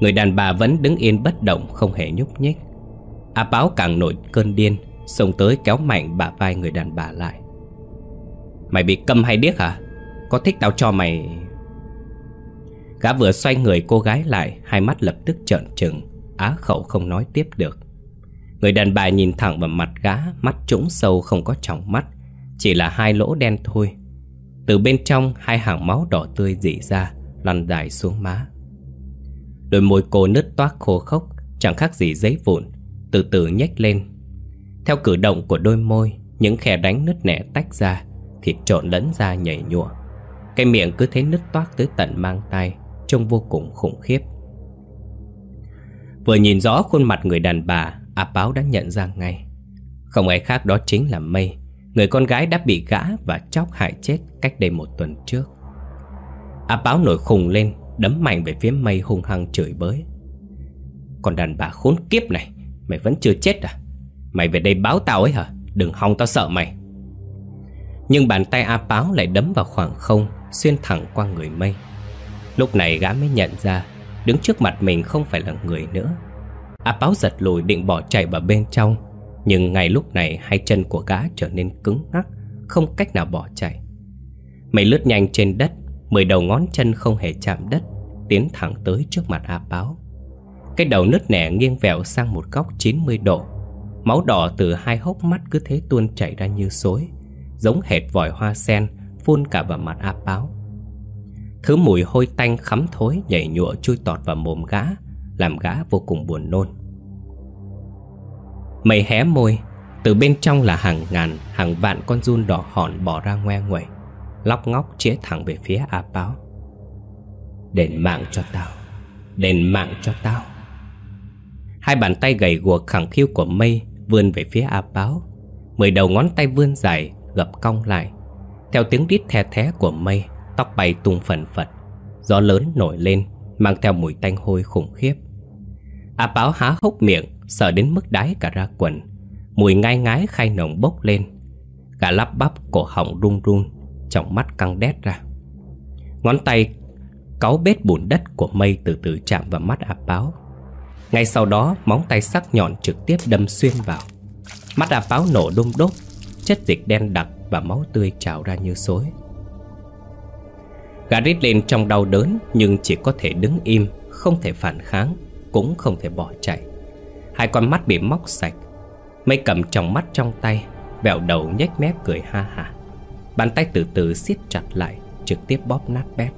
Người đàn bà vẫn đứng yên bất động, không hề nhúc nhích. A báo càng nổi cơn điên, Xông tới kéo mạnh bả vai người đàn bà lại. Mày bị câm hay điếc hả? Có thích tao cho mày... Gã vừa xoay người cô gái lại, Hai mắt lập tức trợn trừng, Á khẩu không nói tiếp được. Người đàn bà nhìn thẳng vào mặt gã, Mắt trũng sâu không có tròng mắt, Chỉ là hai lỗ đen thôi. Từ bên trong, hai hàng máu đỏ tươi dỉ ra, Lăn dài xuống má. Đôi môi cô nứt toác khô khốc, Chẳng khác gì giấy vụn, Từ từ nhếch lên. Theo cử động của đôi môi, Những khe đánh nứt nẻ tách ra Thịt trộn lẫn ra nhảy nhụa. Cái miệng cứ thế nứt toác tới tận mang tay Trông vô cùng khủng khiếp. Vừa nhìn rõ khuôn mặt người đàn bà, A Báo đã nhận ra ngay. Không ai khác đó chính là Mây, Người con gái đã bị gã và chóc hại chết cách đây một tuần trước. A Báo nổi khùng lên Đấm mạnh về phía Mây hung hăng chửi bới. Còn đàn bà khốn kiếp này, Mày vẫn chưa chết à? Mày về đây báo tao ấy hả? Đừng hòng tao sợ mày. Nhưng bàn tay A Báo lại đấm vào khoảng không, Xuyên thẳng qua người Mây. Lúc này gã mới nhận ra, Đứng trước mặt mình không phải là người nữa. A Báo giật lùi định bỏ chạy vào bên trong, Nhưng ngay lúc này hai chân của gã trở nên cứng ngắc, Không cách nào bỏ chạy. Mày lướt nhanh trên đất Mười đầu ngón chân không hề chạm đất Tiến thẳng tới trước mặt A Báo Cái đầu nứt nẻ nghiêng vẹo sang một góc 90 độ. Máu đỏ từ hai hốc mắt cứ thế tuôn chảy ra như suối, Giống hệt vòi hoa sen Phun cả vào mặt A Báo Thứ mùi hôi tanh khắm thối nhảy nhụa chui tọt vào mồm gã Làm gã vô cùng buồn nôn. Mày hé môi Từ bên trong là hàng ngàn Hàng vạn con run đỏ hòn bỏ ra ngoe nguẩy. Lóc ngóc chĩa thẳng về phía A Báo Đền mạng cho tao, Đền mạng cho tao. Hai bàn tay gầy guộc khẳng khiu của mây Vươn về phía A Báo Mười đầu ngón tay vươn dài, Gập cong lại. Theo tiếng rít the thé của mây, Tóc bay tung phần phật, Gió lớn nổi lên, Mang theo mùi tanh hôi khủng khiếp. A Báo há hốc miệng, Sợ đến mức đái cả ra quần, Mùi ngai ngái khai nồng bốc lên. Cả lắp bắp cổ họng run run trong mắt căng đét ra. Ngón tay cáu bết bùn đất của mây từ từ chạm vào mắt A Báo Ngay sau đó, móng tay sắc nhọn trực tiếp đâm xuyên vào. Mắt A Báo nổ đung đốt, Chất dịch đen đặc và máu tươi trào ra như xối. Gã rít lên trong đau đớn, Nhưng chỉ có thể đứng im, Không thể phản kháng, Cũng không thể bỏ chạy. Hai con mắt bị móc sạch. Mây cầm trong mắt trong tay, Vẹo đầu nhếch mép cười ha ha Bàn tay từ từ siết chặt lại Trực tiếp bóp nát bét.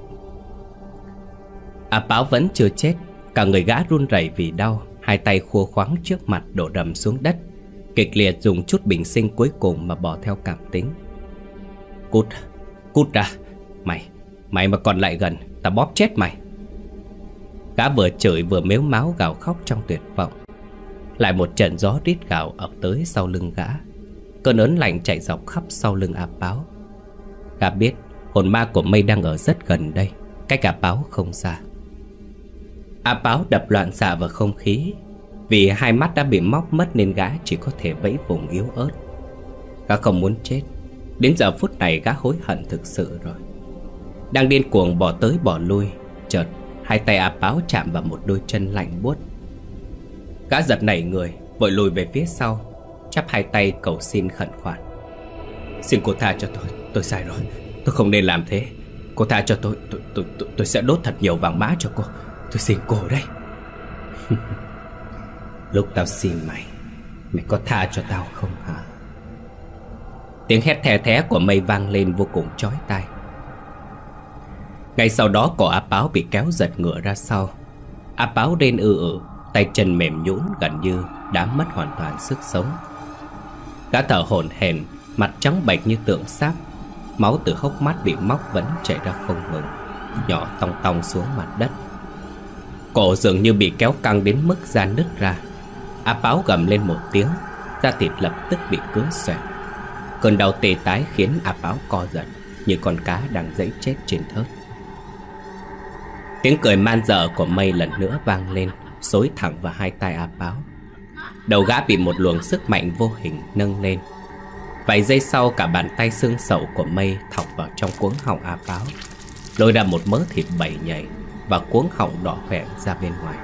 À báo vẫn chưa chết Cả người gã run rẩy vì đau Hai tay khua khoáng trước mặt đổ đầm xuống đất. Kịch liệt dùng chút bình sinh cuối cùng Mà bỏ theo cảm tính. Cút, cút ra. Mày, mày mà còn lại gần Ta bóp chết mày. Gã vừa chửi vừa mếu máu gào khóc trong tuyệt vọng. Lại một trận gió rít gào ập tới sau lưng gã. Cơn ớn lạnh chạy dọc khắp sau lưng áp báo. Gã biết, hồn ma của mây đang ở rất gần đây. Cách cả báo không xa A báo đập loạn xạ vào không khí. Vì hai mắt đã bị móc mất nên gã chỉ có thể vẫy vùng yếu ớt. Gã không muốn chết. Đến giờ phút này gã hối hận thực sự rồi. Đang điên cuồng bỏ tới bỏ lui, Chợt hai tay a báo chạm vào một đôi chân lạnh buốt. Gã giật nảy người, Vội lùi về phía sau, Chắp hai tay cầu xin khẩn khoản. Xin cô tha cho tôi. Tôi sai rồi. Tôi không nên làm thế. Cô tha cho tôi. Tôi, tôi, tôi, tôi sẽ đốt thật nhiều vàng mã cho cô. Tôi xin cô đấy Lúc tao xin mày Mày có tha cho tao không hả? Tiếng hét thè thé của mây vang lên vô cùng chói tai. Ngay sau đó cổ áp báo bị kéo giật ngựa ra sau. Áp báo rên ư ử Tay chân mềm nhũn gần như đã mất hoàn toàn sức sống. Gã thở hổn hển Mặt trắng bệch như tượng sáp Máu từ hốc mắt bị móc vẫn chảy ra không ngừng, Nhỏ tong tong xuống mặt đất. Cổ dường như bị kéo căng đến mức da nứt ra. A báo gầm lên một tiếng, Da thịt lập tức bị cứa xoẹt Cơn đau tê tái khiến A báo co giật Như con cá đang dãy chết trên thớt. Tiếng cười man dở của mây lần nữa vang lên, Xối thẳng vào hai tay A báo Đầu gã bị một luồng sức mạnh vô hình nâng lên Vài giây sau, cả bàn tay xương sậu của mây thọc vào trong cuống họng A báo Lôi ra một mớ thịt bầy nhảy Và cuống họng đỏ hoẹn ra bên ngoài.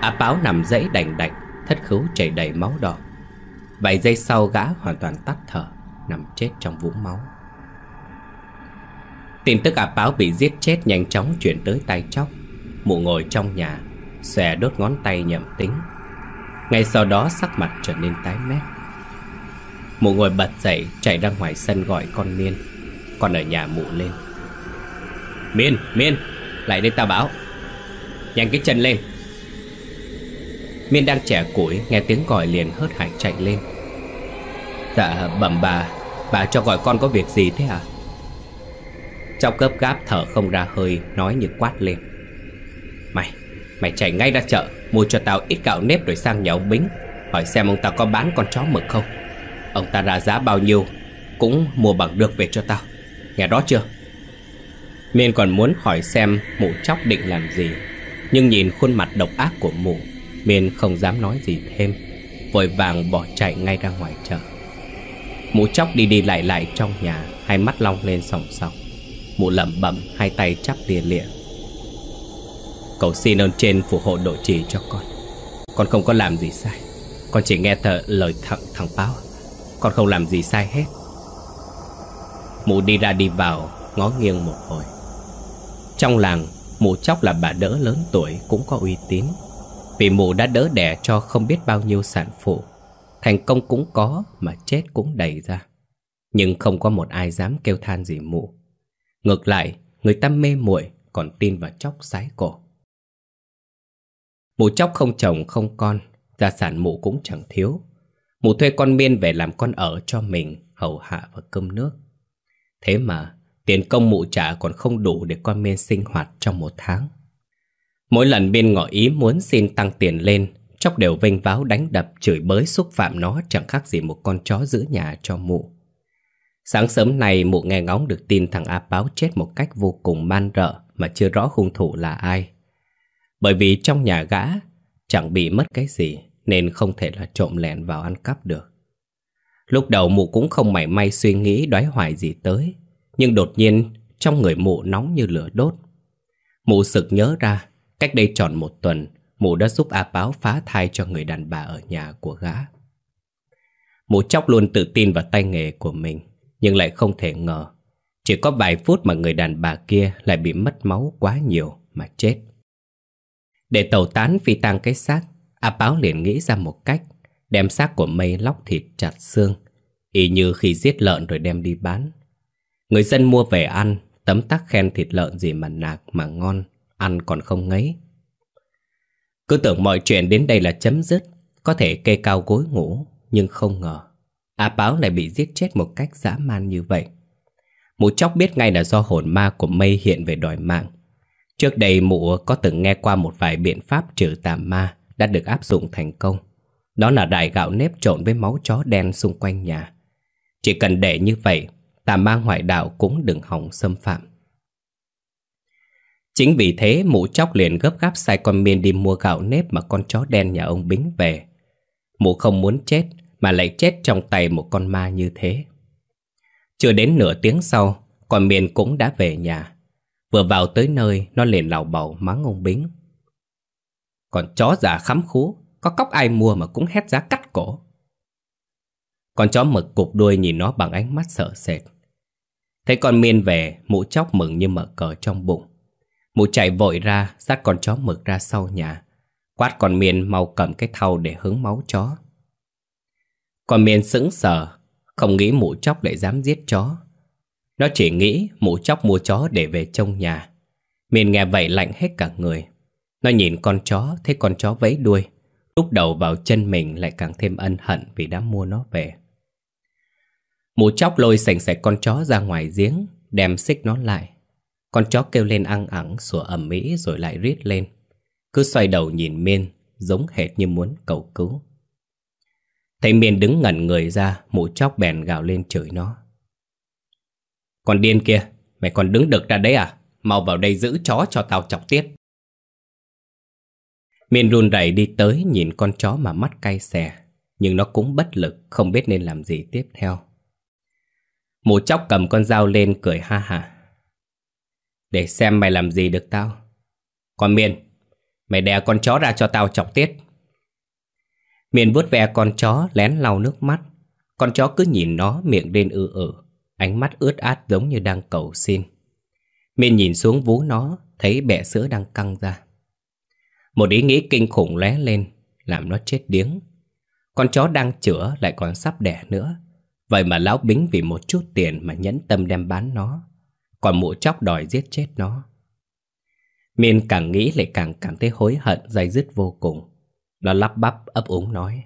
A báo nằm dãy đành đạch, Thất khứu chảy đầy máu đỏ. Vài giây sau, gã hoàn toàn tắt thở, Nằm chết trong vũng máu. Tin tức A báo bị giết chết nhanh chóng chuyển tới tay chóc. Mụ ngồi trong nhà, Xòe đốt ngón tay nhậm tính. Ngay sau đó, sắc mặt trở nên tái mét. Mụ ngồi bật dậy chạy ra ngoài sân gọi con Miên. Con ở nhà mụ lên. Miên, Miên, lại đây ta báo Nhanh cái chân lên. Miên đang trẻ củi Nghe tiếng gọi liền hớt hải chạy lên. Dạ bẩm bà Bà cho gọi con có việc gì thế à Trong cấp gáp thở không ra hơi Nói như quát lên. Mày, mày chạy ngay ra chợ Mua cho tao ít gạo nếp rồi sang nhà ông Bính Hỏi xem ông ta có bán con chó mực không? Ông ta ra giá bao nhiêu Cũng mua bằng được về cho tao. Nghe đó chưa? Miên còn muốn hỏi xem mụ chóc định làm gì, Nhưng nhìn khuôn mặt độc ác của mụ, Miên không dám nói gì thêm, Vội vàng bỏ chạy ngay ra ngoài chợ. Mụ chóc đi đi lại lại trong nhà, Hai mắt long lên sòng sòng Mụ lẩm bẩm, hai tay chắp lìa lịa. Cầu xin ơn trên phù hộ độ trì cho con. Con không có làm gì sai. Con chỉ nghe thợ lời thằng thằng báo. Con không làm gì sai hết. Mụ đi ra đi vào, Ngó nghiêng một hồi. Trong làng, Mụ chóc là bà đỡ lớn tuổi Cũng có uy tín. Vì mụ đã đỡ đẻ cho không biết bao nhiêu sản phụ, Thành công cũng có Mà chết cũng đầy ra. Nhưng không có một ai dám kêu than gì mụ. Ngược lại, Người ta mê muội, còn tin vào chóc sái cổ. Mụ chóc không chồng, không con, Gia sản mụ cũng chẳng thiếu. Mụ thuê con miên về làm con ở cho mình, Hầu hạ và cơm nước. Thế mà, tiền công mụ trả còn không đủ Để con miên sinh hoạt trong một tháng. Mỗi lần miên ngỏ ý muốn xin tăng tiền lên Chóc đều vênh váo đánh đập Chửi bới xúc phạm nó Chẳng khác gì một con chó giữ nhà cho mụ. Sáng sớm này mụ nghe ngóng được tin thằng A Báo chết một cách vô cùng man rợ mà chưa rõ hung thủ là ai. Bởi vì trong nhà gã, chẳng bị mất cái gì nên không thể là trộm lẻn vào ăn cắp được. Lúc đầu mụ cũng không mảy may suy nghĩ đoái hoài gì tới, nhưng đột nhiên trong người mụ nóng như lửa đốt. Mụ sực nhớ ra, cách đây tròn một tuần, mụ đã giúp A Báo phá thai cho người đàn bà ở nhà của gã. Mụ chóc luôn tự tin vào tay nghề của mình, nhưng lại không thể ngờ. Chỉ có vài phút mà người đàn bà kia lại bị mất máu quá nhiều mà chết. Để tẩu tán phi tang cái xác, A Báo liền nghĩ ra một cách, đem xác của mây lóc thịt chặt xương, y như khi giết lợn rồi đem đi bán. Người dân mua về ăn, tấm tắc khen thịt lợn gì mà nạc mà ngon, ăn còn không ngấy. Cứ tưởng mọi chuyện đến đây là chấm dứt, có thể kê cao gối ngủ, nhưng không ngờ. A Báo lại bị giết chết một cách dã man như vậy. Mụ chóc biết ngay là do hồn ma của mây hiện về đòi mạng. Trước đây mụ có từng nghe qua một vài biện pháp trừ tà ma đã được áp dụng thành công. Đó là đài gạo nếp trộn với máu chó đen xung quanh nhà. Chỉ cần để như vậy, tà ma ngoại đạo cũng đừng hỏng xâm phạm. Chính vì thế mụ chóc liền gấp gáp sai con miên đi mua gạo nếp mà con chó đen nhà ông Bính về. Mụ không muốn chết mà lại chết trong tay một con ma như thế. Chưa đến nửa tiếng sau, con miên cũng đã về nhà. Vừa vào tới nơi, nó liền lào bầu mắng ông Bính. Còn chó già khắm khú, có cóc ai mua mà cũng hét giá cắt cổ. Con chó mực cục đuôi nhìn nó bằng ánh mắt sợ sệt. Thấy con miên về, mụ chóc mừng như mở cờ trong bụng. Mụ chạy vội ra, dắt con chó mực ra sau nhà. Quát con miên mau cầm cái thau để hứng máu chó. Con miên sững sờ, không nghĩ mụ chóc lại dám giết chó. Nó chỉ nghĩ mụ chóc mua chó để về trong nhà. Miên nghe vậy lạnh hết cả người. Nó nhìn con chó, thấy con chó vẫy đuôi. Lúc đầu vào chân mình lại càng thêm ân hận vì đã mua nó về. Mụ chóc lôi sành sạch con chó ra ngoài giếng, đem xích nó lại. Con chó kêu lên ăn ẳng, sủa ẩm mỹ rồi lại rít lên. Cứ xoay đầu nhìn Miên, giống hệt như muốn cầu cứu. Thấy Miên đứng ngẩn người ra, mụ chóc bèn gào lên chửi nó. con điên kia, mày còn đứng đực ra đấy à? Mau vào đây giữ chó cho tao chọc tiết. Miên run rẩy đi tới nhìn con chó mà mắt cay xè, nhưng nó cũng bất lực, không biết nên làm gì tiếp theo. Mụ chóc cầm con dao lên cười ha hả. Để xem mày làm gì được tao. Con Miên, Mày đè con chó ra cho tao chọc tiết Miền vuốt ve con chó lén lau nước mắt Con chó cứ nhìn nó miệng lên ư ử Ánh mắt ướt át giống như đang cầu xin Miền nhìn xuống vú nó Thấy bẹ sữa đang căng ra một ý nghĩ kinh khủng lóe lên Làm nó chết điếng. Con chó đang chữa lại còn sắp đẻ nữa. Vậy mà lão bính vì một chút tiền Mà nhẫn tâm đem bán nó Còn mụ chóc đòi giết chết nó. Miên càng nghĩ lại càng cảm thấy hối hận dai dứt vô cùng. Nó lắp bắp ấp úng nói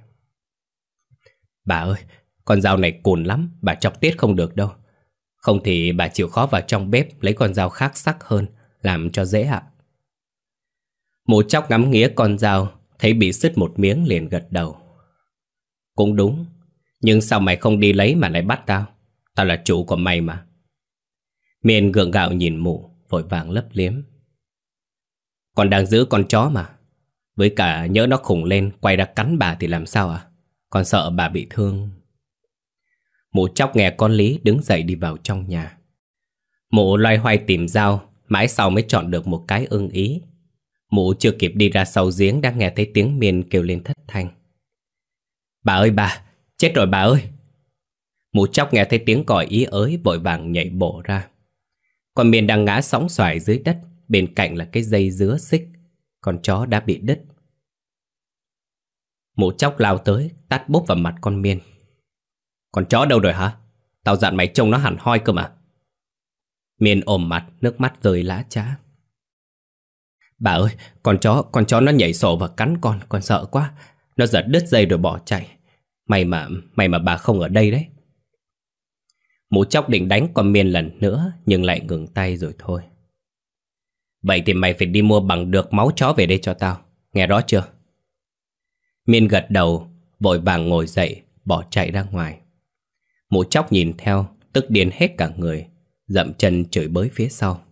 Bà ơi, con dao này cùn lắm, bà chọc tiết không được đâu. Không thì bà chịu khó vào trong bếp lấy con dao khác sắc hơn Làm cho dễ ạ. Mụ chóc ngắm nghía con dao, Thấy bị sứt một miếng liền gật đầu. Cũng đúng, Nhưng sao mày không đi lấy mà lại bắt tao? Tao là chủ của mày mà. Miền gượng gạo nhìn mụ, Vội vàng lấp liếm. Còn đang giữ con chó mà. Với cả nhớ nó khủng lên, Quay ra cắn bà thì làm sao à? Còn sợ bà bị thương. Mụ chóc nghe con Lý, đứng dậy đi vào trong nhà. Mụ loay hoay tìm dao, Mãi sau mới chọn được một cái ưng ý. Mụ chưa kịp đi ra sau giếng Đã nghe thấy tiếng miên kêu lên thất thanh. Bà ơi bà, Chết rồi bà ơi. Mụ chóc nghe thấy tiếng còi ý ới Vội vàng nhảy bổ ra. Còn miên đang ngã sóng xoài dưới đất, Bên cạnh là cái dây dứa xích, Con chó đã bị đứt. Mụ chóc lao tới, Tát bốp vào mặt con miên Con chó đâu rồi hả? Tao dặn mày trông nó hẳn hoi cơ mà. Miên ôm mặt, Nước mắt rơi lá trá Bà ơi, Con chó con chó nó nhảy sổ và cắn con Con sợ quá. Nó giật đứt dây rồi bỏ chạy. May mà may mà bà không ở đây đấy. Mụ chóc định đánh con miên lần nữa, Nhưng lại ngừng tay rồi thôi. Vậy thì mày phải đi mua bằng được máu chó về đây cho tao. Nghe rõ chưa? Miên gật đầu, Vội vàng ngồi dậy, Bỏ chạy ra ngoài. Mụ chóc nhìn theo, Tức điên hết cả người, Dậm chân chửi bới phía sau.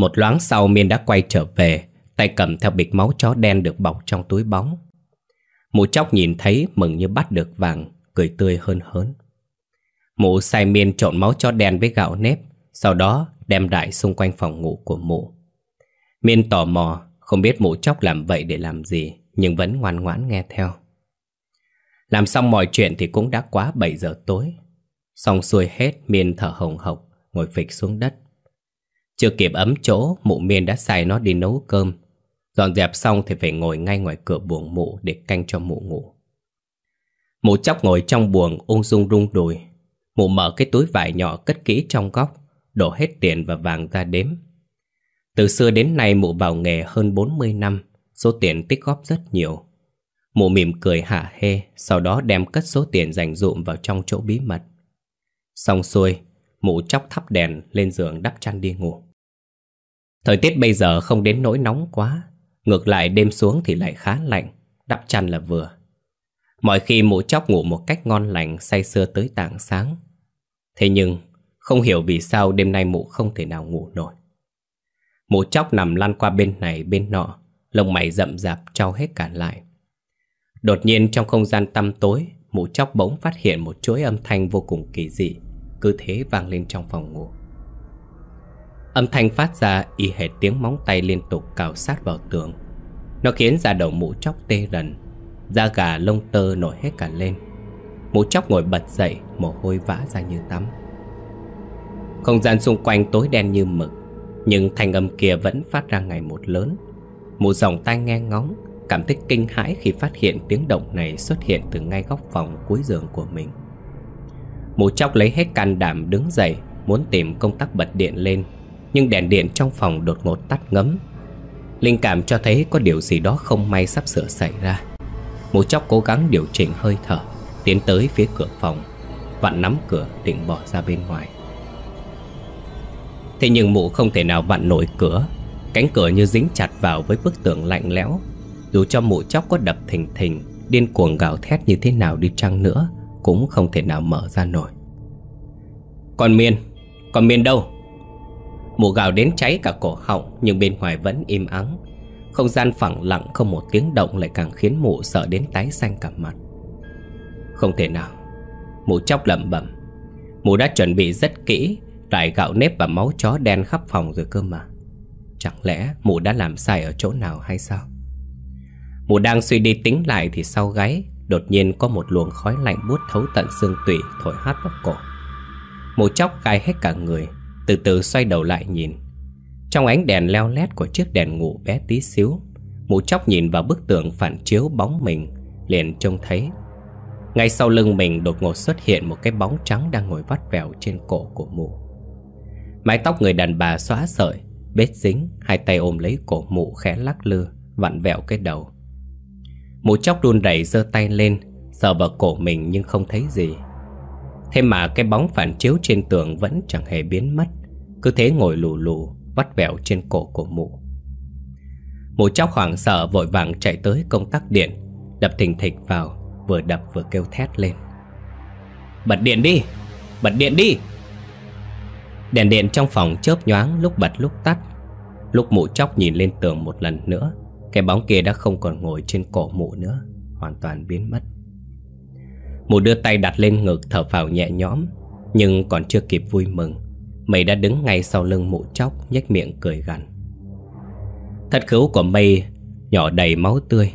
Một loáng sau Miên đã quay trở về, Tay cầm theo bịch máu chó đen được bọc trong túi bóng. Mụ chóc nhìn thấy mừng như bắt được vàng, Cười tươi hơn hớn. Mụ sai miên trộn máu chó đen với gạo nếp, Sau đó đem đại xung quanh phòng ngủ của mụ. Miên tò mò, Không biết mụ chóc làm vậy để làm gì, Nhưng vẫn ngoan ngoãn nghe theo. Làm xong mọi chuyện thì cũng đã quá 7 giờ tối. Xong xuôi hết, Miên thở hồng hộc, Ngồi phịch xuống đất. Chưa kịp ấm chỗ, Mụ Miên đã xài nó đi nấu cơm. Dọn dẹp xong thì phải ngồi ngay ngoài cửa buồng mụ Để canh cho mụ ngủ. Mụ chóc ngồi trong buồng, ung dung rung đùi. Mụ mở cái túi vải nhỏ cất kỹ trong góc, Đổ hết tiền và vàng ra đếm. Từ xưa đến nay mụ vào nghề hơn 40 năm, Số tiền tích góp rất nhiều. Mụ mỉm cười hạ hê, Sau đó đem cất số tiền dành dụm vào trong chỗ bí mật. Xong xuôi, Mụ chóc thắp đèn lên giường đắp chăn đi ngủ. Thời tiết bây giờ không đến nỗi nóng quá, Ngược lại đêm xuống thì lại khá lạnh, Đắp chăn là vừa. Mọi khi mụ chóc ngủ một cách ngon lành Say sưa tới tảng sáng. Thế nhưng, không hiểu vì sao đêm nay mụ không thể nào ngủ nổi. Mụ chóc nằm lăn qua bên này bên nọ, Lông mày rậm rạp trao hết cả lại. Đột nhiên trong không gian tăm tối, Mụ chóc bỗng phát hiện một chuỗi âm thanh vô cùng kỳ dị, Cứ thế vang lên trong phòng ngủ. Âm thanh phát ra y hệt tiếng móng tay liên tục cào sát vào tường. Nó khiến da đầu mũ chóc tê rần, Da gà lông tơ nổi hết cả lên. Mũ chóc ngồi bật dậy, Mồ hôi vã ra như tắm. Không gian xung quanh tối đen như mực, Nhưng thanh âm kia vẫn phát ra ngày một lớn. Mụ dòng tai nghe ngóng, Cảm thấy kinh hãi khi phát hiện tiếng động này xuất hiện từ ngay góc phòng cuối giường của mình. Mụ chóc lấy hết can đảm đứng dậy, Muốn tìm công tắc bật điện lên. Nhưng đèn điện trong phòng đột ngột tắt ngấm. Linh cảm cho thấy có điều gì đó không may sắp sửa xảy ra. Mụ chóc cố gắng điều chỉnh hơi thở, Tiến tới phía cửa phòng, Vặn nắm cửa định bỏ ra bên ngoài. Thế nhưng mụ không thể nào vặn nổi cửa. Cánh cửa như dính chặt vào với bức tường lạnh lẽo. Dù cho mụ chóc có đập thình thình, Điên cuồng gào thét như thế nào đi chăng nữa Cũng không thể nào mở ra nổi. Còn Miên Còn Miên đâu? Mụ gào đến cháy cả cổ họng, Nhưng bên ngoài vẫn im ắng. Không gian phẳng lặng không một tiếng động Lại càng khiến mụ sợ đến tái xanh cả mặt. Không thể nào. Mụ chóc lẩm bẩm. Mụ đã chuẩn bị rất kỹ Trải gạo nếp và máu chó đen khắp phòng rồi cơ mà. Chẳng lẽ mụ đã làm sai ở chỗ nào hay sao? Mụ đang suy đi tính lại Thì sau gáy, Đột nhiên có một luồng khói lạnh buốt thấu tận xương tủy Thổi hát vào cổ. Mụ chóc gai hết cả người. Từ từ xoay đầu lại nhìn. Trong ánh đèn leo lét của chiếc đèn ngủ bé tí xíu, Mụ chóc nhìn vào bức tường phản chiếu bóng mình, Liền trông thấy. Ngay sau lưng mình đột ngột xuất hiện một cái bóng trắng đang ngồi vắt vẻo trên cổ của mụ. Mái tóc người đàn bà xóa sợi, Bết dính, Hai tay ôm lấy cổ mụ khẽ lắc lư, Vặn vẹo cái đầu. Mụ chóc đun đẩy giơ tay lên, Sờ vào cổ mình nhưng không thấy gì. Thế mà cái bóng phản chiếu trên tường Vẫn chẳng hề biến mất. Cứ thế ngồi lù lù, Vắt vẹo trên cổ của mụ. Mụ chóc hoảng sợ, vội vàng chạy tới công tắc điện. Đập thình thịch vào, Vừa đập vừa kêu thét lên. Bật điện đi, Bật điện đi. Đèn điện trong phòng chớp nhoáng lúc bật lúc tắt. Lúc mụ chóc nhìn lên tường một lần nữa, Cái bóng kia đã không còn ngồi trên cổ mụ nữa, Hoàn toàn biến mất. Mụ đưa tay đặt lên ngực, thở phào nhẹ nhõm, Nhưng còn chưa kịp vui mừng. Mây đã đứng ngay sau lưng mụ chóc, nhếch miệng cười gằn. Thật khứu của mây nhỏ đầy máu tươi,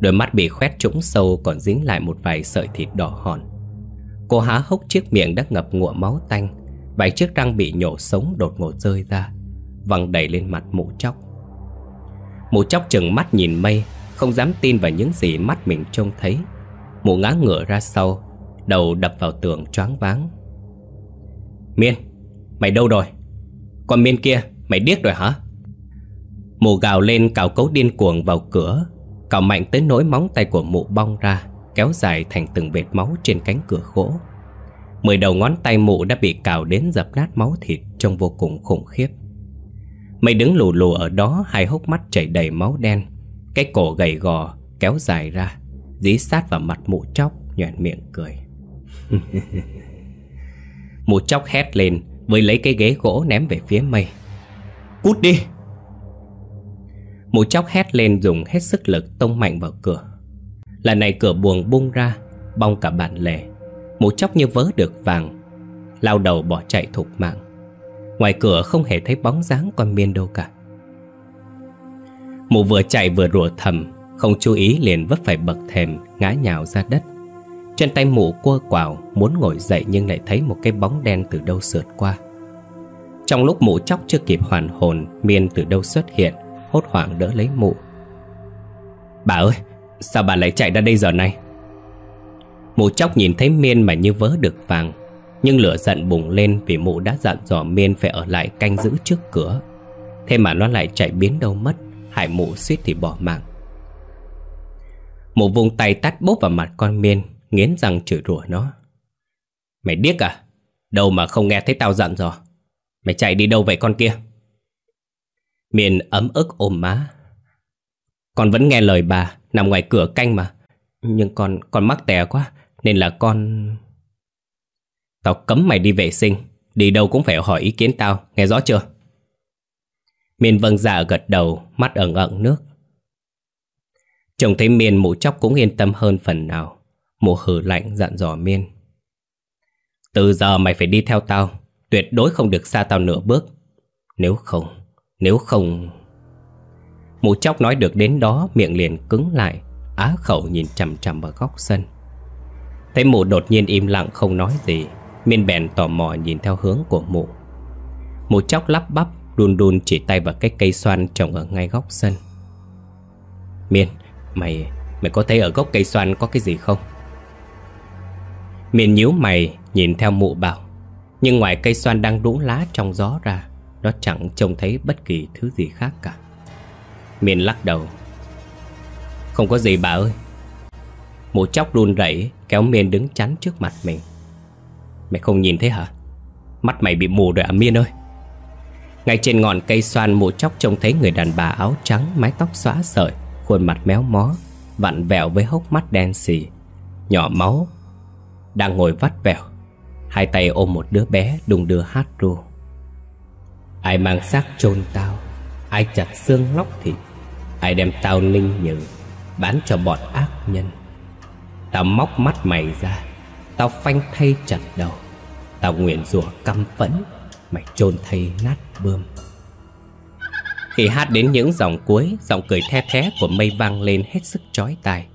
Đôi mắt bị khoét trũng sâu còn dính lại một vài sợi thịt đỏ hòn. Cô há hốc chiếc miệng đã ngập ngụa máu tanh, Vài chiếc răng bị nhổ sống đột ngột rơi ra, Văng đầy lên mặt mụ chóc. Mụ chóc chừng mắt nhìn mây, Không dám tin vào những gì mắt mình trông thấy. Mụ ngã ngửa ra sau, Đầu đập vào tường choáng váng. Miên! Mày đâu rồi? Còn bên kia, mày điếc rồi hả? Mụ gào lên cào cấu điên cuồng vào cửa, Cào mạnh tới nỗi móng tay của mụ bong ra, Kéo dài thành từng vệt máu trên cánh cửa gỗ. Mười đầu ngón tay mụ đã bị cào đến dập nát máu thịt Trông vô cùng khủng khiếp. Mày đứng lù lù ở đó, Hai hốc mắt chảy đầy máu đen, Cái cổ gầy gò kéo dài ra, Dí sát vào mặt mụ chóc, Nhoẻn miệng cười. mụ chóc hét lên với lấy cái ghế gỗ ném về phía mây. Cút đi. Mụ chóc hét lên dùng hết sức lực tông mạnh vào cửa. Lần này cửa buồng bung ra, Bong cả bản lề. Mụ chóc như vớ được vàng, Lao đầu bỏ chạy thục mạng. Ngoài cửa không hề thấy bóng dáng con miên đâu cả. Mụ vừa chạy vừa rủa thầm, Không chú ý liền vấp phải bậc thềm Ngã nhào ra đất. Chân tay mụ quơ quào Muốn ngồi dậy nhưng lại thấy một cái bóng đen từ đâu sượt qua. Trong lúc mụ chóc chưa kịp hoàn hồn, Miên từ đâu xuất hiện, Hốt hoảng đỡ lấy mụ Bà ơi, Sao bà lại chạy ra đây giờ này? Mụ chóc nhìn thấy Miên mà như vớ được vàng, Nhưng lửa giận bùng lên vì mụ đã dặn dò Miên phải ở lại canh giữ trước cửa. Thế mà nó lại chạy biến đâu mất, Hại mụ suýt thì bỏ mạng. Mụ vùng tay tắt bốp vào mặt con Miên Nghiến răng chửi rủa nó. Mày điếc à? Đâu mà không nghe thấy tao dặn rồi. Mày chạy đi đâu vậy con kia? Miền ấm ức ôm má. Con vẫn nghe lời bà, Nằm ngoài cửa canh mà. Nhưng con con mắc tè quá, Nên là con Tao cấm mày đi vệ sinh, Đi đâu cũng phải hỏi ý kiến tao, Nghe rõ chưa? Miền vâng dạ gật đầu, Mắt ẩn ẩn nước. Chồng thấy miền mụ chóc cũng yên tâm hơn phần nào. Mụ hử lạnh dặn dò Miên. Từ giờ mày phải đi theo tao, Tuyệt đối không được xa tao nửa bước. Nếu không Nếu không. Mụ chóc nói được đến đó, Miệng liền cứng lại, Á khẩu nhìn chằm chằm vào góc sân. Thấy mụ đột nhiên im lặng không nói gì, Miên bèn tò mò nhìn theo hướng của mụ. Mụ chóc lắp bắp Đun đun chỉ tay vào cái cây xoan trồng ở ngay góc sân. Miên, Mày Mày có thấy ở gốc cây xoan có cái gì không? Miền nhíu mày, Nhìn theo mụ bảo. Nhưng ngoài cây xoan đang rũ lá trong gió ra, Nó chẳng trông thấy bất kỳ thứ gì khác cả. Miền lắc đầu. Không có gì bà ơi. Mụ chóc run rẩy, Kéo Miên đứng chắn trước mặt mình. Mày không nhìn thấy hả? Mắt mày bị mù rồi à Miên ơi? Ngay trên ngọn cây xoan, mụ chóc trông thấy người đàn bà áo trắng, Mái tóc xóa sợi, Khuôn mặt méo mó, Vặn vẹo với hốc mắt đen xì, Nhỏ máu đang ngồi vắt vẻo, Hai tay ôm một đứa bé đùng đưa hát ru. Ai mang xác chôn tao Ai chặt xương lóc thịt Ai đem tao ninh nhừ Bán cho bọn ác nhân. Tao móc mắt mày ra Tao phanh thay chặt đầu. Tao nguyện rủa căm phẫn Mày chôn thay nát bươm. Khi hát đến những dòng cuối Giọng cười the thé của mây vang lên hết sức chói tai.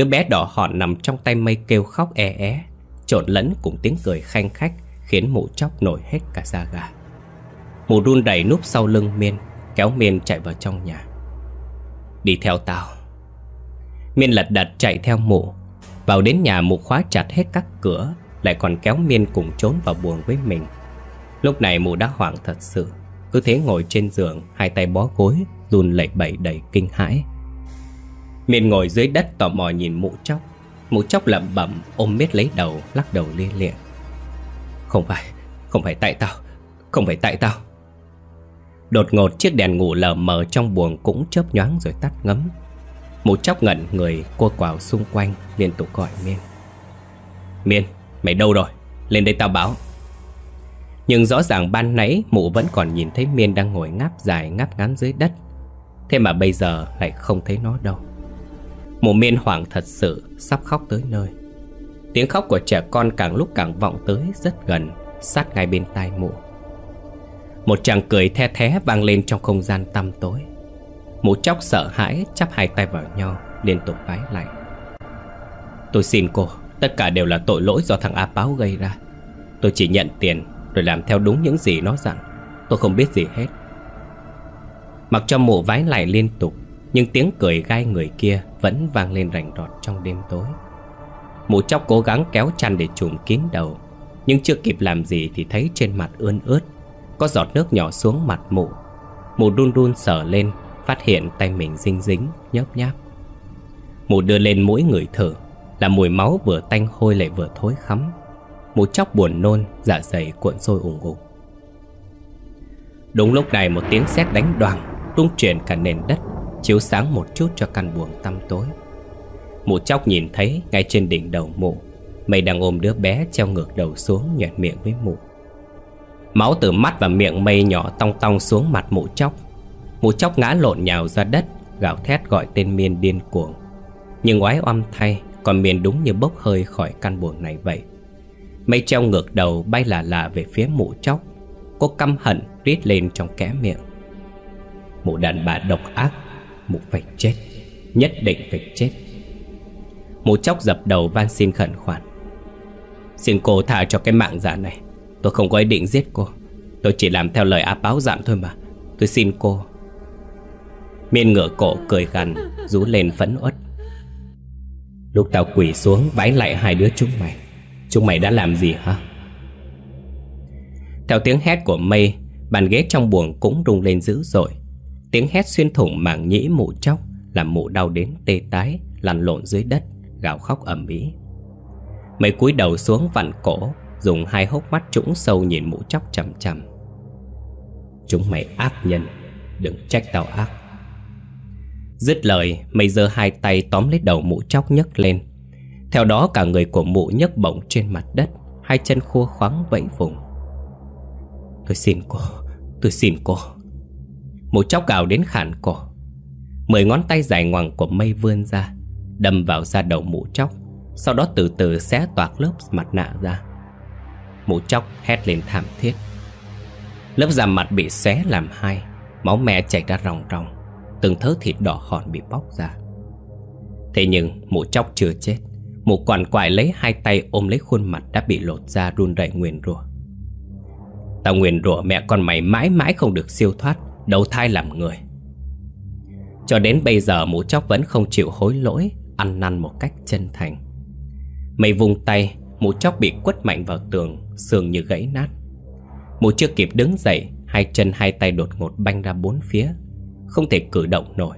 Đứa bé đỏ hòn nằm trong tay mây kêu khóc e é. Trộn lẫn cùng tiếng cười khanh khách Khiến mụ chóc nổi hết cả da gà. Mụ run đẩy núp sau lưng Miên, Kéo Miên chạy vào trong nhà. Đi theo tao. Miên lật đật chạy theo mụ. Vào đến nhà mụ khóa chặt hết các cửa, Lại còn kéo Miên cùng trốn vào buồng với mình. Lúc này mụ đã hoảng thật sự. Cứ thế ngồi trên giường, Hai tay bó gối, Run lẩy bẩy đầy kinh hãi. Miên ngồi dưới đất tò mò nhìn mụ chóc. Mụ chóc lẩm bẩm ôm miết lấy đầu Lắc đầu lia lịa. Không phải, không phải tại tao Không phải tại tao. Đột ngột chiếc đèn ngủ lờ mờ trong buồng cũng chớp nhoáng rồi tắt ngấm. Mụ chóc ngẩn người cua quào xung quanh liên tục gọi Miên. Miên, mày đâu rồi? Lên đây tao báo. Nhưng rõ ràng ban nãy mụ vẫn còn nhìn thấy Miên đang ngồi ngáp dài ngáp ngắn dưới đất. Thế mà bây giờ lại không thấy nó đâu. Mụ Miên hoảng thật sự sắp khóc tới nơi. Tiếng khóc của trẻ con càng lúc càng vọng tới rất gần, Sát ngay bên tai mụ. Một chàng cười the thé vang lên trong không gian tăm tối. Mụ chóc sợ hãi chắp hai tay vào nhau, Liên tục vái lại. Tôi xin cô, Tất cả đều là tội lỗi do thằng A Báo gây ra. Tôi chỉ nhận tiền Rồi làm theo đúng những gì nó dặn. Tôi không biết gì hết. Mặc cho mụ vái lại liên tục nhưng tiếng cười gai người kia Vẫn vang lên rành rọt trong đêm tối. Mụ chóc cố gắng kéo chăn để trùm kín đầu, Nhưng chưa kịp làm gì Thì thấy trên mặt ươn ướt, Có giọt nước nhỏ xuống mặt mụ. Mụ đun đun sờ lên, Phát hiện tay mình dinh dính, nhớp nháp. Mụ đưa lên mũi người thở Là mùi máu vừa tanh hôi lại vừa thối khắm. Mụ chóc buồn nôn Dạ dày cuộn sôi ủng ủng Đúng lúc này một tiếng sét đánh đoàn, Tung chuyển cả nền đất. Chiếu sáng một chút cho căn buồng tăm tối. Mụ chóc nhìn thấy ngay trên đỉnh đầu mụ, Mày đang ôm đứa bé treo ngược đầu xuống nhoẹt miệng với mụ. Máu từ mắt và miệng mây nhỏ tong tong xuống mặt mụ chóc. Mụ chóc ngã lộn nhào ra đất, Gào thét gọi tên Miên điên cuồng. Nhưng oái oăm thay, Còn Miên đúng như bốc hơi khỏi căn buồng này vậy. Mây treo ngược đầu bay lả lả về phía mụ chóc. Cô căm hận rít lên trong kẽ miệng. Mụ đàn bà độc ác Mụ phải chết, Nhất định phải chết. Mụ chóc dập đầu van xin khẩn khoản. Xin cô thả cho cái mạng giả này. Tôi không có ý định giết cô. Tôi chỉ làm theo lời áp báo dặn thôi mà. Tôi xin cô. Miên ngựa cổ cười gằn, Rú lên phấn uất. Lúc tao quỷ xuống vái lại hai đứa chúng mày. Chúng mày đã làm gì hả? Theo tiếng hét của mây, Bàn ghế trong buồng cũng rung lên dữ dội. Tiếng hét xuyên thủng màng nhĩ mụ chóc, Làm mụ đau đến tê tái, Lăn lộn dưới đất, Gào khóc ầm ĩ. Mấy cúi đầu xuống vặn cổ, Dùng hai hốc mắt trũng sâu nhìn mụ chóc chằm chằm. Chúng mày ác nhân, Đừng trách tao ác. Dứt lời, Mày giơ hai tay tóm lấy đầu mụ chóc nhấc lên. Theo đó cả người của mụ nhấc bổng trên mặt đất, Hai chân khua khoáng vẫy vùng. Tôi xin cô, Tôi xin cô. Một chóc gào đến khản cổ. Mười ngón tay dài ngoằng của mây vươn ra, Đâm vào da đầu mụ chóc, Sau đó từ từ xé toạc lớp mặt nạ ra. Mụ chóc hét lên thảm thiết. Lớp da mặt bị xé làm hai, Máu me chảy ra ròng ròng, Từng thớ thịt đỏ hòn bị bóc ra. Thế nhưng mụ chóc chưa chết, Mụ quản quại lấy hai tay ôm lấy khuôn mặt đã bị lột ra run rẩy nguyền rủa. Tao nguyền rủa mẹ con mày mãi mãi không được siêu thoát Đầu thai làm người. Cho đến bây giờ, mũ chóc vẫn không chịu hối lỗi, Ăn năn một cách chân thành. Mày vùng tay, Mũ chóc bị quất mạnh vào tường sườn như gãy nát. Mũ chưa kịp đứng dậy, Hai chân hai tay đột ngột banh ra bốn phía, Không thể cử động nổi.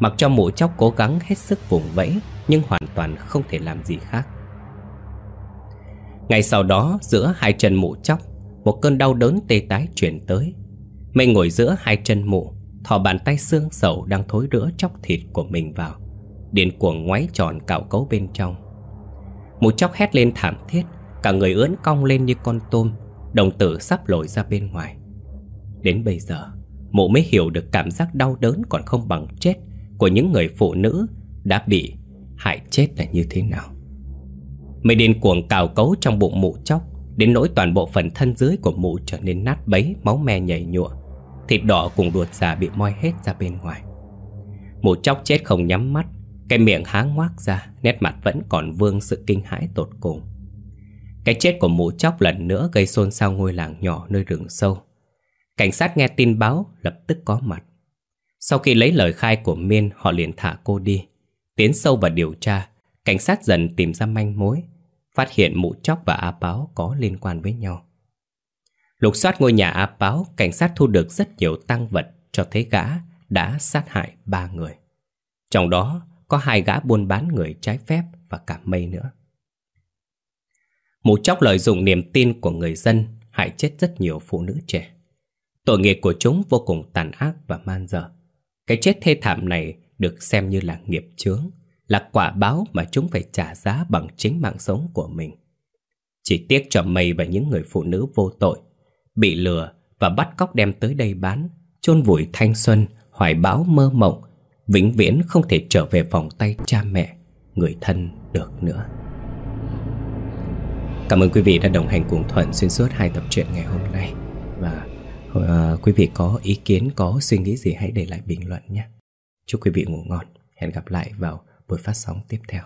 Mặc cho mũ chóc cố gắng hết sức vùng vẫy, Nhưng hoàn toàn không thể làm gì khác. Ngay sau đó, giữa hai chân mũ chóc, Một cơn đau đớn tê tái chuyển tới. Mây ngồi giữa hai chân mụ, Thò bàn tay xương sầu đang thối rữa chóc thịt của mình vào. Điện cuồng ngoáy tròn cạo cấu bên trong. Mụ chóc hét lên thảm thiết, Cả người ưỡn cong lên như con tôm, Đồng tử sắp lồi ra bên ngoài. Đến bây giờ, Mụ mới hiểu được cảm giác đau đớn còn không bằng chết Của những người phụ nữ Đã bị hại chết là như thế nào. Mây điên cuồng cào cấu trong bụng mụ chóc, Đến nỗi toàn bộ phần thân dưới của mụ trở nên nát bấy, Máu me nhảy nhụa. Thịt đỏ cùng ruột già bị moi hết ra bên ngoài. Một chóc chết không nhắm mắt, Cái miệng há ngoác ra, Nét mặt vẫn còn vương sự kinh hãi tột cùng. Cái chết của mụ chóc lần nữa Gây xôn xao ngôi làng nhỏ nơi rừng sâu. Cảnh sát nghe tin báo, Lập tức có mặt. Sau khi lấy lời khai của Miên, Họ liền thả cô đi. Tiến sâu vào điều tra, Cảnh sát dần tìm ra manh mối, Phát hiện mụ chóc và A Báo có liên quan với nhau. Lục soát ngôi nhà A Báo Cảnh sát thu được rất nhiều tăng vật Cho thấy gã đã sát hại ba người. Trong đó có hai gã buôn bán người trái phép Và cả mây nữa. Mụ chóc lợi dụng niềm tin của người dân Hại chết rất nhiều phụ nữ trẻ. Tội nghiệp của chúng vô cùng tàn ác và man dở Cái chết thê thảm này được xem như là nghiệp chướng là quả báo mà chúng phải trả giá bằng chính mạng sống của mình. Chỉ tiếc cho mây và những người phụ nữ vô tội, bị lừa và bắt cóc đem tới đây bán, chôn vùi thanh xuân, hoài bão mơ mộng, vĩnh viễn không thể trở về vòng tay cha mẹ, người thân được nữa. Cảm ơn quý vị đã đồng hành cùng Thuận xuyên suốt hai tập truyện ngày hôm nay. Và uh, quý vị có ý kiến, có suy nghĩ gì hãy để lại bình luận nhé. Chúc quý vị ngủ ngon. Hẹn gặp lại vào buổi phát sóng tiếp theo.